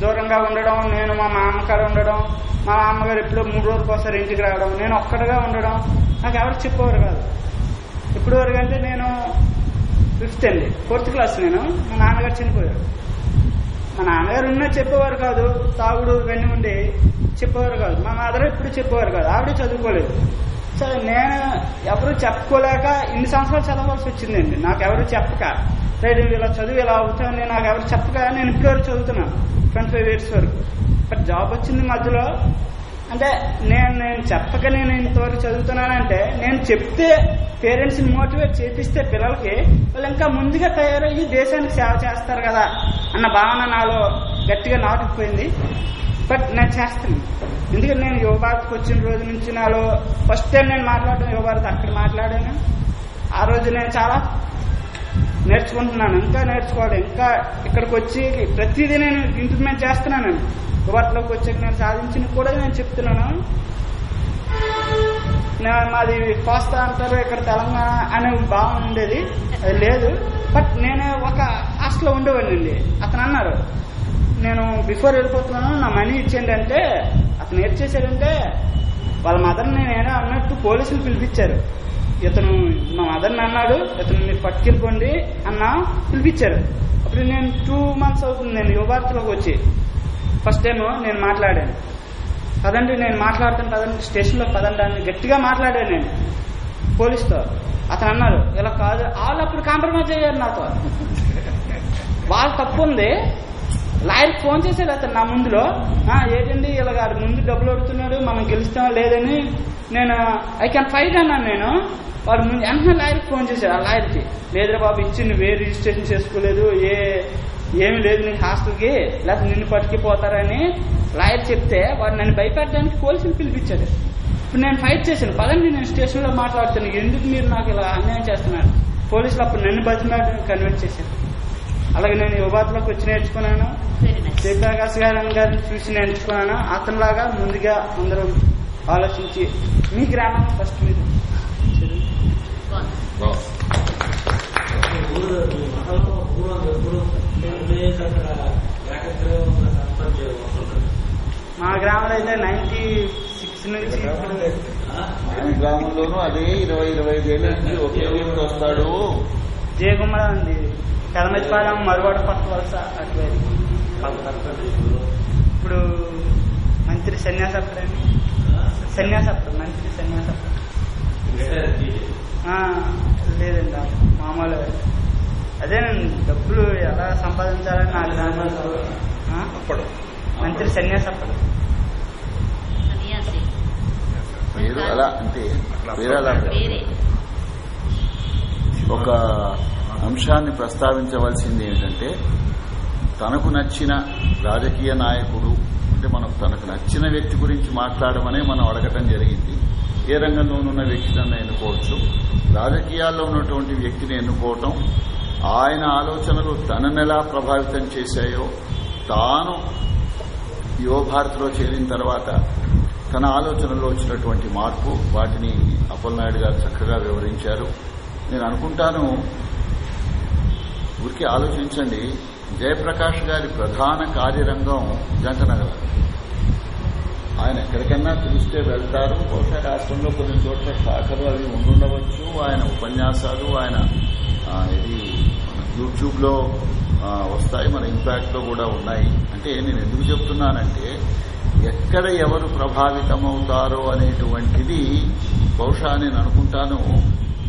దూరంగా ఉండడం నేను మా మామకాడ ఉండడం మా అమ్మగారు ఎప్పుడో మూడు రోజులకు ఒకసారి ఇంటికి రావడం నేను ఒక్కడగా ఉండడం నాకు ఎవరు చెప్పేవారు కాదు. ఇప్పుడు వరకు అంటే నేను ఫిఫ్త్ అండి ఫోర్త్ క్లాస్ నేను మా నాన్నగారు చనిపోయారు. మా నాన్నగారు ఉన్నా చెప్పేవారు కాదు తాగుడు వెన్ను ఉండి చెప్పేవారు కాదు. మా మాదర ఇప్పుడు చెప్పేవారు కాదు. ఆవిడ చదువుకోలేదు. సరే నేను ఎవరు చెప్పుకోలేక ఇన్ని సంవత్సరాలు చదవాల్సి వచ్చిందండి. నాకు ఎవరు చెప్పక. రైట్ ఇలా చదువు ఇలా అవుతాను నాకు ఎవరు చెప్పక నేను ఇప్పటి వరకు చదువుతున్నాను. ట్వంటీ ఫైవ్ ఇయర్స్ వరకు. బట్ జాబ్ వచ్చింది మధ్యలో. అంటే నేను నేను చెప్పక నేను ఇంతవరకు చదువుతున్నానంటే నేను చెప్తే పేరెంట్స్ని మోటివేట్ చేపిస్తే పిల్లలకి వాళ్ళు ఇంకా ముందుగా తయారయ్యి దేశానికి సేవ చేస్తారు కదా అన్న భావన నాలో గట్టిగా నాటుకుపోయింది. బట్ నేను చేస్తాను ఎందుకంటే నేను యువభారత్కి వచ్చిన రోజు నుంచి నాలో ఫస్ట్ టైం నేను మాట్లాడడం యువభారత్ అక్కడ మాట్లాడాను. ఆ రోజు నేను చాలా నేర్చుకుంటున్నాను. ఇంకా నేర్చుకోవాలి. ఇంకా ఇక్కడికి వచ్చి ప్రతిదీ నేను ఇంప్లిమెంట్ చేస్తున్నాను. యువతలోకి వచ్చాక నేను సాధించిన కూడా నేను చెప్తున్నాను. మాది కోస్తా అంటారు ఇక్కడ తెలంగాణ అనే భావం ఉండేది. అది లేదు. బట్ నేను ఒక హాస్టల్లో ఉండేవాడినండి. అతను అన్నారు నేను బిఫోర్ వెళ్ళిపోతున్నాను నా మనీ ఇచ్చేయండి అంటే అతను ఏం చేశాడంటే వాళ్ళ మదర్ని నేనే అన్నట్టు పోలీసులు పిలిపించారు. ఇతను మా మదర్ని అన్నాడు ఇతను మీరు పట్టుకెళ్ళిపోండి అన్న పిలిపించారు. అప్పుడు నేను టూ మంత్స్ అవుతుంది నేను యువభారతిలోకి వచ్చి. ఫస్ట్ టైం నేను మాట్లాడాను. పదండి నేను మాట్లాడుతాను పదండి స్టేషన్లో పదండి అని గట్టిగా మాట్లాడాను నేను పోలీస్తో. అతను అన్నారు ఇలా కాదు వాళ్ళు అప్పుడు కాంప్రమైజ్ అయ్యారు నాతో. వాళ్ళ తప్పు ఉంది లాయర్కి ఫోన్ చేశాడు అతను నా ముందులో. ఏంటండి ఇలాగ ముందు డబ్బులు అడుగుతున్నాడు మనం గెలుస్తాం లేదని నేను ఐ క్యాన్ ఫైట్ అన్నాను నేను. వాడు ముందు వెంటనే లాయర్కి ఫోన్ చేశాడు ఆ లాయర్కి. లేదురా బాబు ఇచ్చి నువ్వే రిజిస్ట్రేషన్ చేసుకోలేదు ఏ ఏమి లేదు నీ హాస్టల్కి లేకపోతే నిన్ను పట్టుకుపోతారని లాయర్ చెప్తే వాడు నన్ను భయపెట్టడానికి పోలీసులు పిలిపించాడు. ఇప్పుడు నేను ఫైట్ చేశాను. పదండి నేను స్టేషన్లో మాట్లాడుతాను. ఎందుకు మీరు నాకు ఇలా అన్యాయం చేస్తున్నారు? పోలీసులు అప్పుడు నన్ను బతిమాడు కన్విన్స్ చేశారు. అలాగే నేను యువబాద్లోకి వచ్చి నేర్చుకున్నాను. సీతాకాశ గారి గారిని చూసి నేర్చుకున్నాను. అతనిలాగా ముందుగా అందరూ ఆలోచించి మీ గ్రామం ఫస్ట్ మీరు మా గ్రామంలో అయితే నైన్టీ సిక్స్ నుంచి గ్రామంలోనూ అదే ఇరవై ఇరవై ఐదు ఏళ్ళ నుంచి ఒకే వస్తాడు. జయగుమ్మల ఉంది కలమచ్చిపాలెం మరువాడ పక్క వలస అటువైపు. ఇప్పుడు మంత్రి సన్యాసప్పుడండి సన్యాసప్పుడు మంత్రి సన్యాసప్పుడు లేదండి మామూలు అదేనండి డబ్బులు ఎలా సంపాదించాలని నాకు ఆ? మంత్రి సన్యాసప్పుడు పేరు అలా అంటే పేరు అలా వేరే. ఒక అంశాన్ని ప్రస్తావించవలసింది ఏంటంటే తనకు నచ్చిన రాజకీయ నాయకుడు అంటే మనకు తనకు నచ్చిన వ్యక్తి గురించి మాట్లాడమనే మనం అడగటం జరిగింది. ఏ రంగంలోనున్న వ్యక్తిని ఎన్నుకోవచ్చు. రాజకీయాల్లో ఉన్నటువంటి వ్యక్తిని ఎన్నుకోవటం ఆయన ఆలోచనలు తనను ఎలా ప్రభావితం చేశాయో తాను యువభారత్లో చేరిన తర్వాత తన ఆలోచనలో వచ్చినటువంటి మార్పు వాటిని అప్పలనాయుడు గారు చక్కగా వివరించారు. నేను అనుకుంటాను ఊరికి ఆలోచించండి. జయప్రకాష్ గారి ప్రధాన కార్యరంగం జంటనగర్. ఆయన ఎక్కడికన్నా పిలిస్తే వెళ్తారు. బహుశా రాష్ట్రంలో కొన్ని చోట్ల శాఖలు అవి ఉండుండవచ్చు. ఆయన ఉపన్యాసాలు ఆయన ఇది యూట్యూబ్లో వస్తాయి. మన ఇంపాక్ట్లో కూడా ఉన్నాయి. అంటే నేను ఎందుకు చెప్తున్నానంటే ఎక్కడ ఎవరు ప్రభావితమవుతారో అనేటువంటిది బహుశా నేను అనుకుంటాను.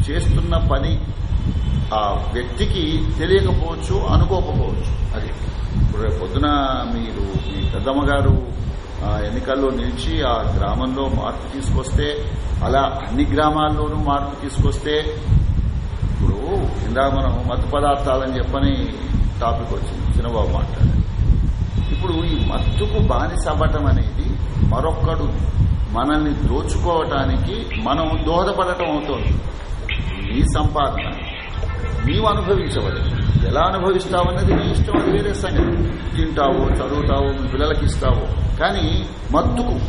చేస్తున్న పని ఆ వ్యక్తికి తెలియకపోవచ్చు అనుకోకపోవచ్చు. అది. ఇప్పుడు రేపు పొద్దున మీరు మీ పెద్దమ్మగారు ఎన్నికల్లో నిలిచి ఆ గ్రామంలో మార్పు తీసుకొస్తే అలా అన్ని గ్రామాల్లోనూ మార్పు తీసుకొస్తే ఇప్పుడు ఇందాక మనం మత్తు పదార్థాలని చెప్పని టాపిక్ వచ్చింది చిన్నబాబు మాట్లాడారు. ఇప్పుడు ఈ మత్తుకు బానిస అవ్వటం అనేది మరొక్కడు మనల్ని దోచుకోవటానికి మనం దోహదపడటం అవుతోంది. నీ సంపాదన. నీవు అనుభవించవలే. ఎలా అనుభవిస్తావన్నది నీ ఇష్టం అది వేరే సంగతి. తింటావో చదువుతావో మీ పిల్లలకి ఇస్తావో. కానీ మత్తుకు.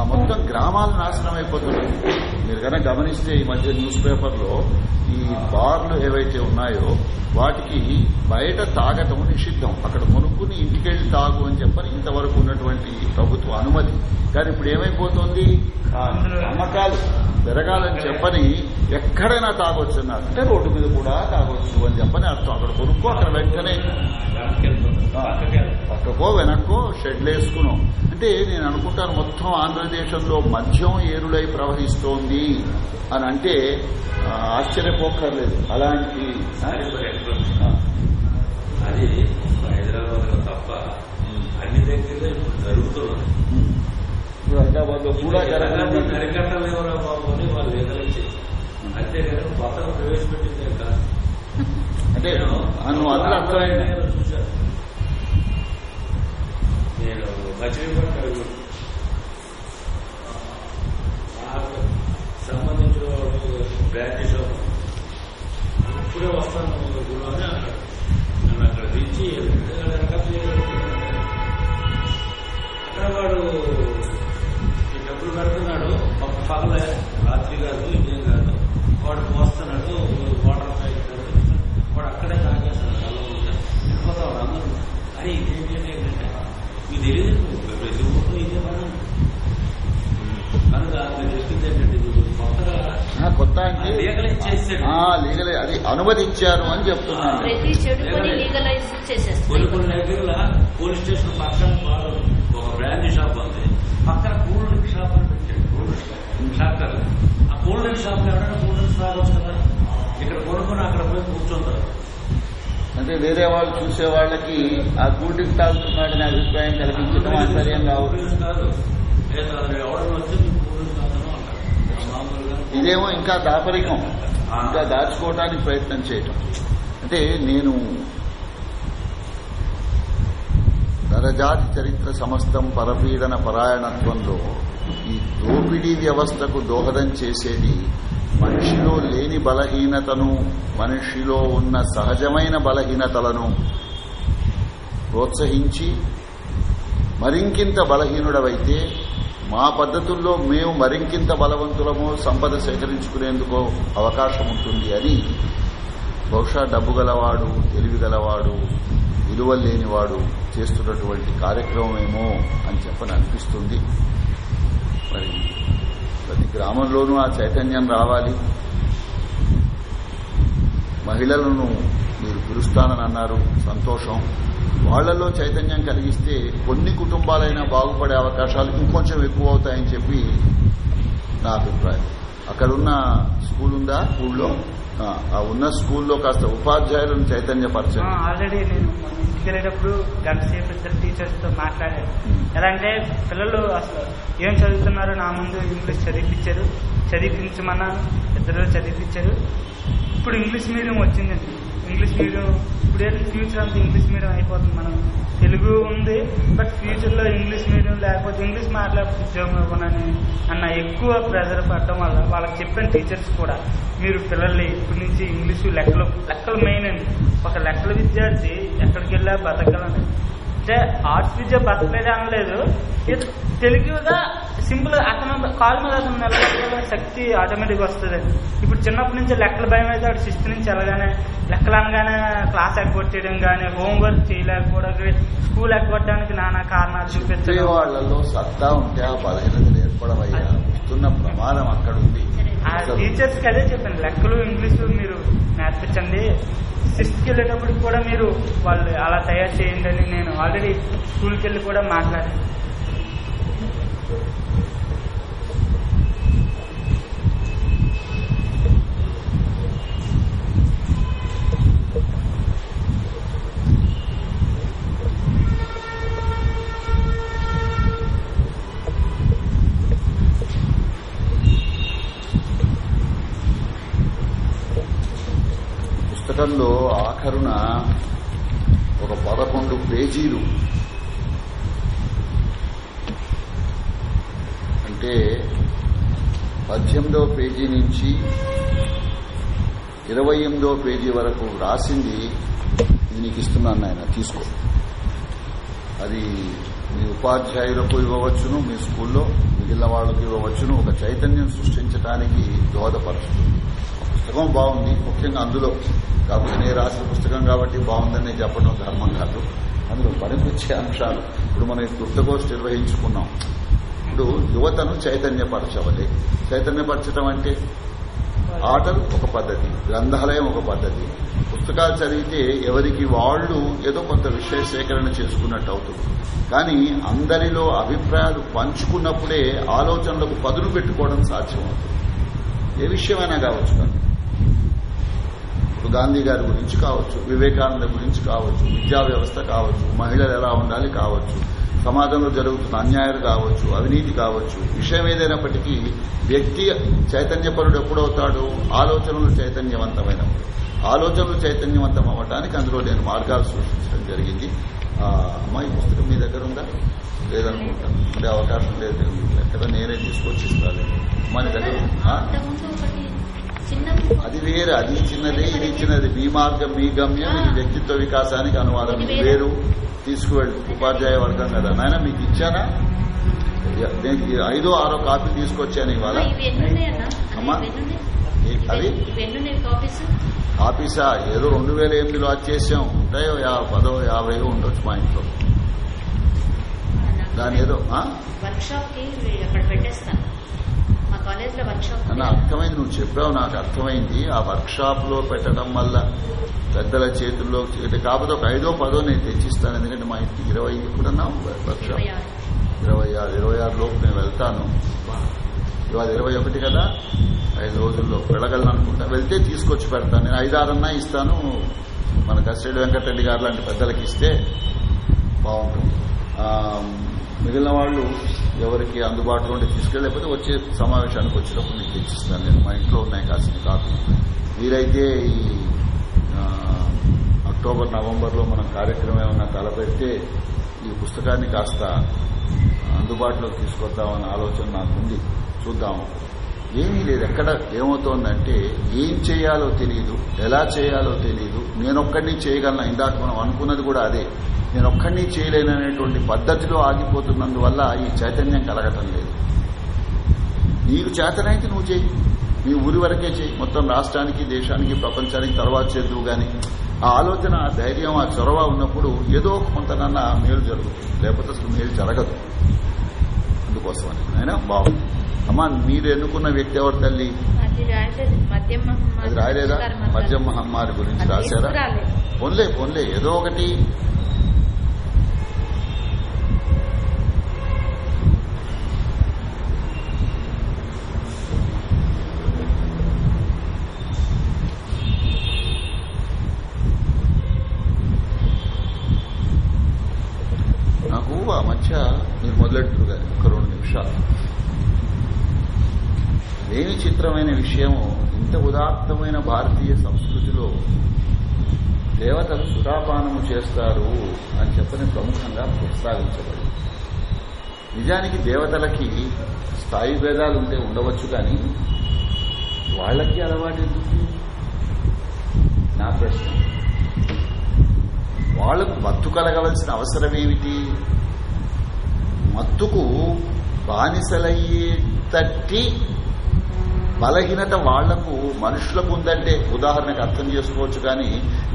ఆ మొత్తం గ్రామాలు నాశనం అయిపోతున్నాయి. మీరు కనుక గమనిస్తే ఈ మధ్య న్యూస్ పేపర్లో ఈ బార్లు ఏవైతే ఉన్నాయో వాటికి బయట తాగటం నిషిద్ధం. అక్కడ కొనుక్కుని ఇంటికెళ్ళి తాగు అని చెప్పని ఇంతవరకు ఉన్నటువంటి ప్రభుత్వ అనుమతి. కానీ ఇప్పుడు ఏమైపోతుంది? అమ్మకాలు పెరగాలని చెప్పని ఎక్కడైనా తాగొచ్చు అన్నారు అంటే రోడ్డు మీద కూడా తాగొచ్చు అని చెప్పని అర్థం. అక్కడ కొనుక్కో అక్కడ వెంటనే. పక్కకో వెనక్కో షెడ్లు వేసుకున్నాం అంటే నేను అనుకుంటాను మొత్తం ఆంధ్రదేశంలో మద్యం ఏరులై ప్రవహిస్తోంది అని అంటే ఆ, ఆశ్చర్యపోక్కర్లేదు. అలాంటి అది హైదరాబాద్లో తప్ప అన్ని దగ్గర జరుగుతున్నది ఇప్పుడు హైదరాబాద్లో కూడా జరగనున్నట్టు అరికట్టలేవరా బాబు అని వాళ్ళు లేదలిచ్చి అంతేగాని కొత్తగా ప్రవేశపెట్టిందే కాదు. అంటే నువ్వు అందరూ అర్థమైంది నేను నాకు సంబంధించిన వాడు బ్రాంచ్ షాప్ ఇప్పుడే వస్తాను గురు అని అన్నాడు నన్ను అక్కడ దించి అక్కడ వాడు ఈ డబ్బులు పెడుతున్నాడు ఒక పగలే రాత్రి కాదు ఇదేం కాదు వాడు పోస్తున్నాడు వాటర్ తాగుతాడు వాడు అక్కడే తాగేస్తాడు కళ్ళ వెళ్ళిపోతాడు అందరూ అని ఇదేంటంటే ఏంటంటే మీకు తెలియదు ప్రతి ఒక్కరు ఇదే పని కనుక మీరు చెప్పింది ఏంటంటే ఇది కొత్తగా ఆ, కొత్త లీగలే అది అనుమతించారు అని చెప్తున్నాను. ప్రతి చెడు పని లీగలైజ్ చేసేస్తారు పోలీస్ స్టేషన్ పక్కన ఒక బ్రాండ్ షాప్ ఉంది. పక్కన కూల్ డ్రింక్ షాప్ అని పెట్టాడు కూల్ డ్రింక్ షాప్. ఆ కూల్ డ్రింక్ షాప్లో ఎవరైనా కూల్ డ్రింక్స్ తాగొచ్చు కదా ఇక్కడ కొనుక్కొని అక్కడ పోయి కూర్చుంటారు అంటే వేరే వాళ్ళు చూసే వాళ్ళకి ఆ కూల్ డ్రింక్ తాగుతున్నాడనే అభిప్రాయం కలిగించడం ఆశ్చర్యం కావు కూల్ డ్రింక్స్ కాదు లేదా ఎవడన్నా వస్తే మీకు కూల్ డ్రింక్స్ తాగను అంటారు మామూలుగా ఇదేమో ఇంకా దాపరికం. ఇంకా దాచుకోవడానికి ప్రయత్నం చేయటం. అంటే నేను నరజాతి చరిత్ర సమస్తం పరపీడన పరాయణత్వంలో ఈ దోపిడీ వ్యవస్థకు దోహదం చేసేది మనిషిలో లేని బలహీనతను మనిషిలో ఉన్న సహజమైన బలహీనతలను ప్రోత్సహించి మరింకింత బలహీనుడవైతే మా పద్ధతుల్లో మేము మరింకింత బలవంతులము సంపద సేకరించుకునేందుకు అవకాశం ఉంటుంది అని బహుశా డబ్బు గలవాడు తెలివి గలవాడు విలువ లేనివాడు చేస్తున్నటువంటి కార్యక్రమమేమో అని చెప్పని అనిపిస్తుంది. మరి ప్రతి గ్రామంలోనూ ఆ చైతన్యం రావాలి. మహిళలను మీరు పిలుస్తానని అన్నారు. సంతోషం. వాళ్ళలో చైతన్యం కలిగిస్తే కొన్ని కుటుంబాలైనా బాగుపడే అవకాశాలు ఇంకొంచెం ఎక్కువ అవుతాయని చెప్పి నా అభిప్రాయం. అక్కడున్న స్కూల్ ఉందా స్కూల్లో. ఆ, ఆ ఉన్న స్కూల్లో కాస్త ఉపాధ్యాయులను చైతన్యపరచండి. ఆల్రెడీ నేను ఇంటికి వెళ్ళేటప్పుడు గంట సేపు ఇద్దరు టీచర్స్తో మాట్లాడాను ఎలా అంటే పిల్లలు అసలు ఏం చదువుతున్నారో నా ముందు ఇంగ్లీష్ చదివిపించారు చదివించమన్నాను ఇద్దరు చదివిపించారు ఇప్పుడు ఇంగ్లీష్ మీడియం వచ్చిందండి. ఇంగ్లీష్ మీడియం ఇప్పుడే ఫ్యూచర్ అంతా ఇంగ్లీష్ మీడియం అయిపోతుంది. మనం తెలుగు ఉంది బట్ ఫ్యూచర్లో ఇంగ్లీష్ మీడియం లేకపోతే ఇంగ్లీష్ మాట్లాడితే ఉద్యోగం ఇవ్వనని అన్న ఎక్కువ ప్రెజర్ పడడం వల్ల వాళ్ళకి చెప్పిన టీచర్స్ కూడా మీరు పిల్లల్ని ఇప్పటి నుంచి ఇంగ్లీషు లెక్కలు లెక్కలు మెయిన్ అండి. ఒక లెక్కల విద్యార్థి ఎక్కడికి వెళ్ళా బతకాలని అంటే ఆర్ట్స్ విద్య బతకలేదు అనలేదు ఇది తెలుగుగా సింపుల్ అతను కాలు మీద అతను నిలబడే శక్తి ఆటోమేటిక్ వస్తుంది. ఇప్పుడు చిన్నప్పటి నుంచి లెక్కల భయం అయితే అటు సిక్స్త్ నుంచి వెళ్ళగానే లెక్కలు అనగానే క్లాస్ ఎగ్గొట్టేయడం కానీ హోంవర్క్ చేయలేకపోవడం స్కూల్ ఎగ్గొట్టడానికి నానా కారణాలు చూపించడం వాళ్ళలో సత్తా ఉంటే ఆ బలహీనతలు ఏర్పడవయ్యా. వస్తున్న ప్రమాదం అక్కడ ఉంది. ఆ టీచర్స్కి అదే చెప్పాను లెక్కలు ఇంగ్లీషు మీరు నేర్పించండి సిక్స్త్కి వెళ్ళేటప్పుడు కూడా మీరు వాళ్ళు అలా తయారు చేయండి అని నేను ఆల్రెడీ స్కూల్కి వెళ్ళి కూడా మాట్లాడాను. పుస్తకంలో ఆఖరున ఒక పదకొండు పేజీలు. అంటే పద్దెనిమిదవ పేజీ నుంచి ఇరవై ఎనిమిదవ పేజీ వరకు రాసింది ఇది నీకు ఇస్తున్నాను నాయన తీసుకో. అది మీ ఉపాధ్యాయులకు ఇవ్వవచ్చును మీ స్కూల్లో మిగిలిన వాళ్ళకు ఇవ్వవచ్చును ఒక చైతన్యం సృష్టించడానికి దోహదపరుస్తుంది పుస్తకం బాగుంది. ముఖ్యంగా అందులో. కాకపోతే నేను రాసిన పుస్తకం కాబట్టి బాగుందని చెప్పడం ధర్మం కాదు. అందులో పనికొచ్చే అంశాలు. ఇప్పుడు మనం ఈ నిర్వహించుకున్నాం. ఇప్పుడు యువతను చైతన్యపరచవలే. చైతన్యపరచడం అంటే ఆటలు ఒక పద్ధతి గ్రంథాలయం ఒక పద్ధతి. పుస్తకాలు చదివితే ఎవరికి వాళ్ళు ఏదో కొంత విషయ సేకరణ చేసుకున్నట్టు అవుతుంది. కానీ అందరిలో అభిప్రాయాలు పంచుకున్నప్పుడే ఆలోచనలకు పదును పెట్టుకోవడం సాధ్యమవుతుంది. ఏ విషయమైనా కావచ్చు కానీ. గాంధీ గారి గురించి కావచ్చు వివేకానంద గురించి కావచ్చు విద్యా వ్యవస్థ కావచ్చు మహిళలు ఎలా ఉండాలి కావచ్చు సమాజంలో జరుగుతున్న అన్యాయాలు కావచ్చు అవినీతి కావచ్చు విషయం ఏదైనప్పటికీ వ్యక్తి చైతన్యపరుడు ఎప్పుడవుతాడు? ఆలోచనలు చైతన్యవంతమైనప్పుడు ఆలోచనలు చైతన్యవంతం అవ్వడానికి అందులో నేను మార్గాలు సృష్టించడం జరిగింది. అమ్మాయి పుస్తకం మీ దగ్గర ఉందా? లేదనుకుంటాను ఉండే అవకాశం లేదు ఎక్కడ నేనే తీసుకొచ్చి ఇస్తాను మన దగ్గర అది వేరే అది చిన్నది ఇది చిన్నది. మీ మార్గం మీ గమ్యం ఇది వ్యక్తిత్వ వికాసానికి అనువాదం. వేరు. తీసుకువెళ్ళు. ఉపాధ్యాయ వర్గం కదా. నాయన మీకు ఇచ్చానా? నేను ఐదో ఆరో కాపీ తీసుకొచ్చాను ఇవాళ. అమ్మా కాపీస్? ఆఫీసా? ఏదో రెండు వేల ఎనిమిదిలో అది చేసాం. ఉంటాయో యా- పదో యాభై ఉండొచ్చు మా ఇంట్లో. దాని ఏదో ఆ? వర్క్ షాప్కి అక్కడ పెట్టేస్తాను. కాలేజ్లో వర్క్ షాప్ అన్న అర్థమైంది నువ్వు చెప్పావు నాకు అర్థమైంది. ఆ వర్క్ షాప్లో పెట్టడం వల్ల పెద్దల చేతుల్లో కాకపోతే ఒక ఐదో పదో నేను తెచ్చిస్తాను ఎందుకంటే మా ఇంటికి ఇరవై ఎప్పుడన్నా వర్క్ షాప్ ఇరవై ఆరు. ఇరవై ఆరు లోపు నేను వెళ్తాను. ఇవాళ ఇరవై ఒకటి కదా ఐదు రోజుల్లో వెళ్ళగలను అనుకుంటా. వెళ్తే తీసుకొచ్చి పెడతాను. నేను ఐదారన్నా ఇస్తాను. మన కస్టడీ వెంకటరెడ్డి గారు లాంటి పెద్దలకి ఇస్తే బాగుంటుంది. మిగిలిన వాళ్ళు ఎవరికి అందుబాటులో ఉంటే తీసుకెళ్ళకపోతే వచ్చే సమావేశానికి వచ్చినప్పుడు మీకు తెచ్చిస్తాను. నేను మా ఇంట్లో ఉన్నాయి కాసిన కాపీ మీరైతే ఈ అక్టోబర్ నవంబర్లో మనం కార్యక్రమం ఏమన్నా తలపెడితే ఈ పుస్తకాన్ని కాస్త అందుబాటులోకి తీసుకొద్దామన్న ఆలోచన నాకుంది. చూద్దాం. ఏమీ లేదు. ఎక్కడ ఏమవుతోందంటే ఏం చేయాలో తెలియదు ఎలా చేయాలో తెలియదు నేనొక్కడిని చేయగలను. ఇందాక మనం అనుకున్నది కూడా అదే. నేనొక్కడిని చేయలేననేటువంటి పద్ధతిలో ఆగిపోతున్నందువల్ల ఈ చైతన్యం కలగటం లేదు. నీకు చేతనైతే నువ్వు చేయి. నీ ఊరి వరకే చేయి. మొత్తం రాష్ట్రానికి దేశానికి ప్రపంచానికి తర్వాత చేద్దువు గాని ఆ ఆలోచన ఆ ధైర్యం ఆ చొరవ ఉన్నప్పుడు ఏదో కొంతనన్నా మేలు జరుగుతుంది. లేకపోతే అసలు మేలు జరగదు. అందుకోసమని. అయినా? బాగుంది. అమ్మా మీరు ఎన్నుకున్న వ్యక్తి ఎవరు తల్లి? అది రాయలేదు? మద్యం మహమ్మారి గురించి రాశారా. పొన్లే పొన్లే. ఏదో ఒకటి చర్చ మీరు మొదలెట్టురు గారు ఒక రెండు నిమిషాలు. లేని చిత్రమైన విషయము ఇంత ఉదాత్తమైన భారతీయ సంస్కృతిలో దేవతలు సురాపానము చేస్తారు అని చెప్పని ప్రముఖంగా ప్రస్తావించబడింది. నిజానికి దేవతలకి స్థాయి భేదాలు ఉంటే ఉండవచ్చు కానీ వాళ్ళకి అలవాటు ఎందుకు? నా ప్రశ్న. వాళ్ళకు మత్తు కలగవలసిన అవసరం ఏమిటి మత్తుకు బానిసలయ్యేటట్టి బలహీనత వాళ్ళకు మనుషులకు ఉందంటే ఉదాహరణకు అర్థం చేసుకోవచ్చు కానీ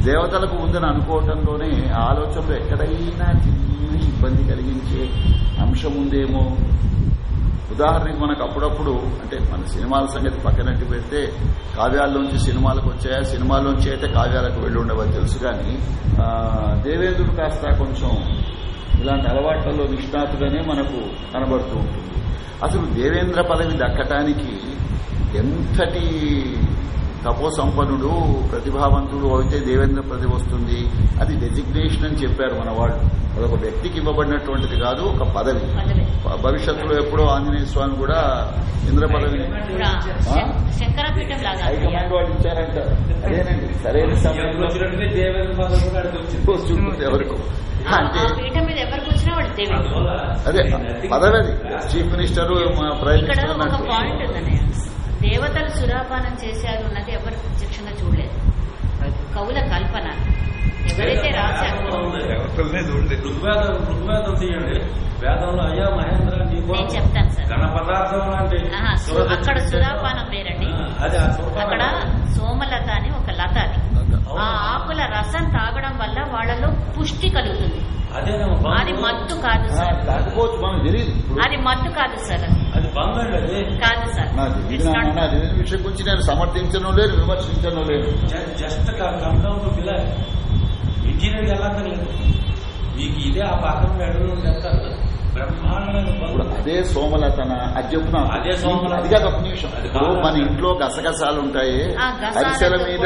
దేవతలకు ఉందని అనుకోవటంలోనే ఆలోచనలు ఎక్కడైనా చిన్న ఇబ్బంది కలిగించే అంశం ఉందేమో. ఉదాహరణకి మనకు అప్పుడప్పుడు అంటే మన సినిమాల సంగతి పక్కనట్టు పెడితే కావ్యాల్లోంచి సినిమాలకు వచ్చాయా సినిమాల్లోంచి అయితే కావ్యాలకు వెళ్ళి ఉండవని తెలుసు కానీ దేవేంద్రుడు కాస్త కొంచెం ఇలాంటి అలవాట్లలో నిష్ణాతుగానే మనకు కనబడుతూ ఉంటుంది. అసలు దేవేంద్ర పదవి దక్కటానికి ఎంతటి తపోసంపన్నుడు ప్రతిభావంతుడు అయితే దేవేంద్ర పదవి వస్తుంది. అది డెసిగ్నేషన్ అని చెప్పారు మన వాళ్ళు. అదొక వ్యక్తికి ఇవ్వబడినటువంటిది కాదు ఒక పదవి. భవిష్యత్తులో ఎప్పుడో ఆంజనేయ స్వామి కూడా ఇంద్ర పదవిని హైకమాండ్ వాళ్ళు అదేనండి. సరైన సమయంలో ఎవరికో. ఆ అంటే అదే పదవి అది. చీఫ్ మినిస్టర్ ప్రైమ్ మినిస్టర్ దేవతలు సురాపానం చేశారు అన్నది ఎవరు ప్రత్యక్షంగా చూడలేదు. కవుల కల్పన. ఎవరైతే రాశారో దేవతలనే చూడలేదు ఋగ్వేదం ఋగ్వేదం తీయండి. వేదంలో అయ్యా మహేంద్ర నీకు నేను చెప్తాను సార్. అక్కడ. సురాపానం వేరండి. అక్కడ సోమలత అని ఒక లత అది. ఆ ఆకుల రసం తాగడం వల్ల వాళ్ళలో పుష్టి కలుగుతుంది. అది మత్తు కాదు సార్. అది మత్తు కాదు సార్ కాదు సార్. విషయం గురించి నేను సమర్థించను లేదు విమర్శించను లేదు. జస్ట్ ఇంజనీర్ వెళ్ళక్కర్లేదు. మీకు ఇదే ఆ పక్కన మెడలు బంధు అదే సోమలతన అది చెప్పు నాకు. అదే సోమలత. అది కాదు ఒక నిమిషం. మన ఇంట్లో గసగసాలు ఉంటాయి అరిసెల మీద.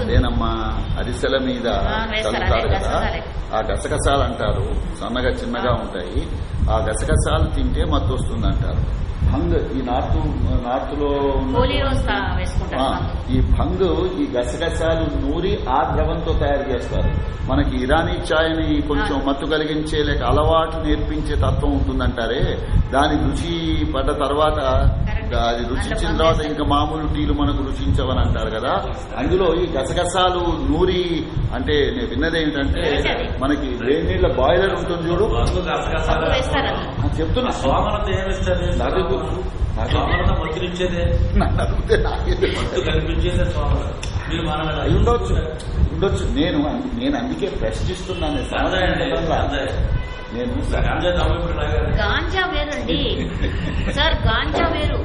అదేనమ్మా అరిసెల మీద. చల్లుతారు కదా గసగసాలే. ఆ గసగసాలు అంటారు సన్నగా చిన్నగా ఉంటాయి ఆ గసగసాలు తింటే మత్తు వస్తుంది అంటారు భంగ్ ఈ నార్త్ నార్త్లో. ఈ భంగ్ ఈ గసగసాలు నూరి ఆ ద్రవంతో తయారు చేస్తారు మనకి ఇరానీ ఛాయ్ని కొంచెం. మత్తు కలిగించే లేక అలవాటు నేర్పించే తత్వం ఉంటుందంటారే దాని రుచి పడ్డ తర్వాత. అది రుచించిన తర్వాత. ఇంకా మామూలు టీలు మనకు రుచించవని అంటారు కదా. అందులో ఈ గసగసాలు నూరి అంటే నేను విన్నది ఏమిటంటే తెలుసది. మనకి వేడి నీళ్ళ బాయిలర్ ఉంటుంది చూడు. చెప్తున్నా. నాకు ఉండొచ్చు. ఉండొచ్చు. నేను నేను అందుకే ప్రశ్నిస్తున్నాను. నేను గాంజా వేరండి. సార్ గాంజా వేరు.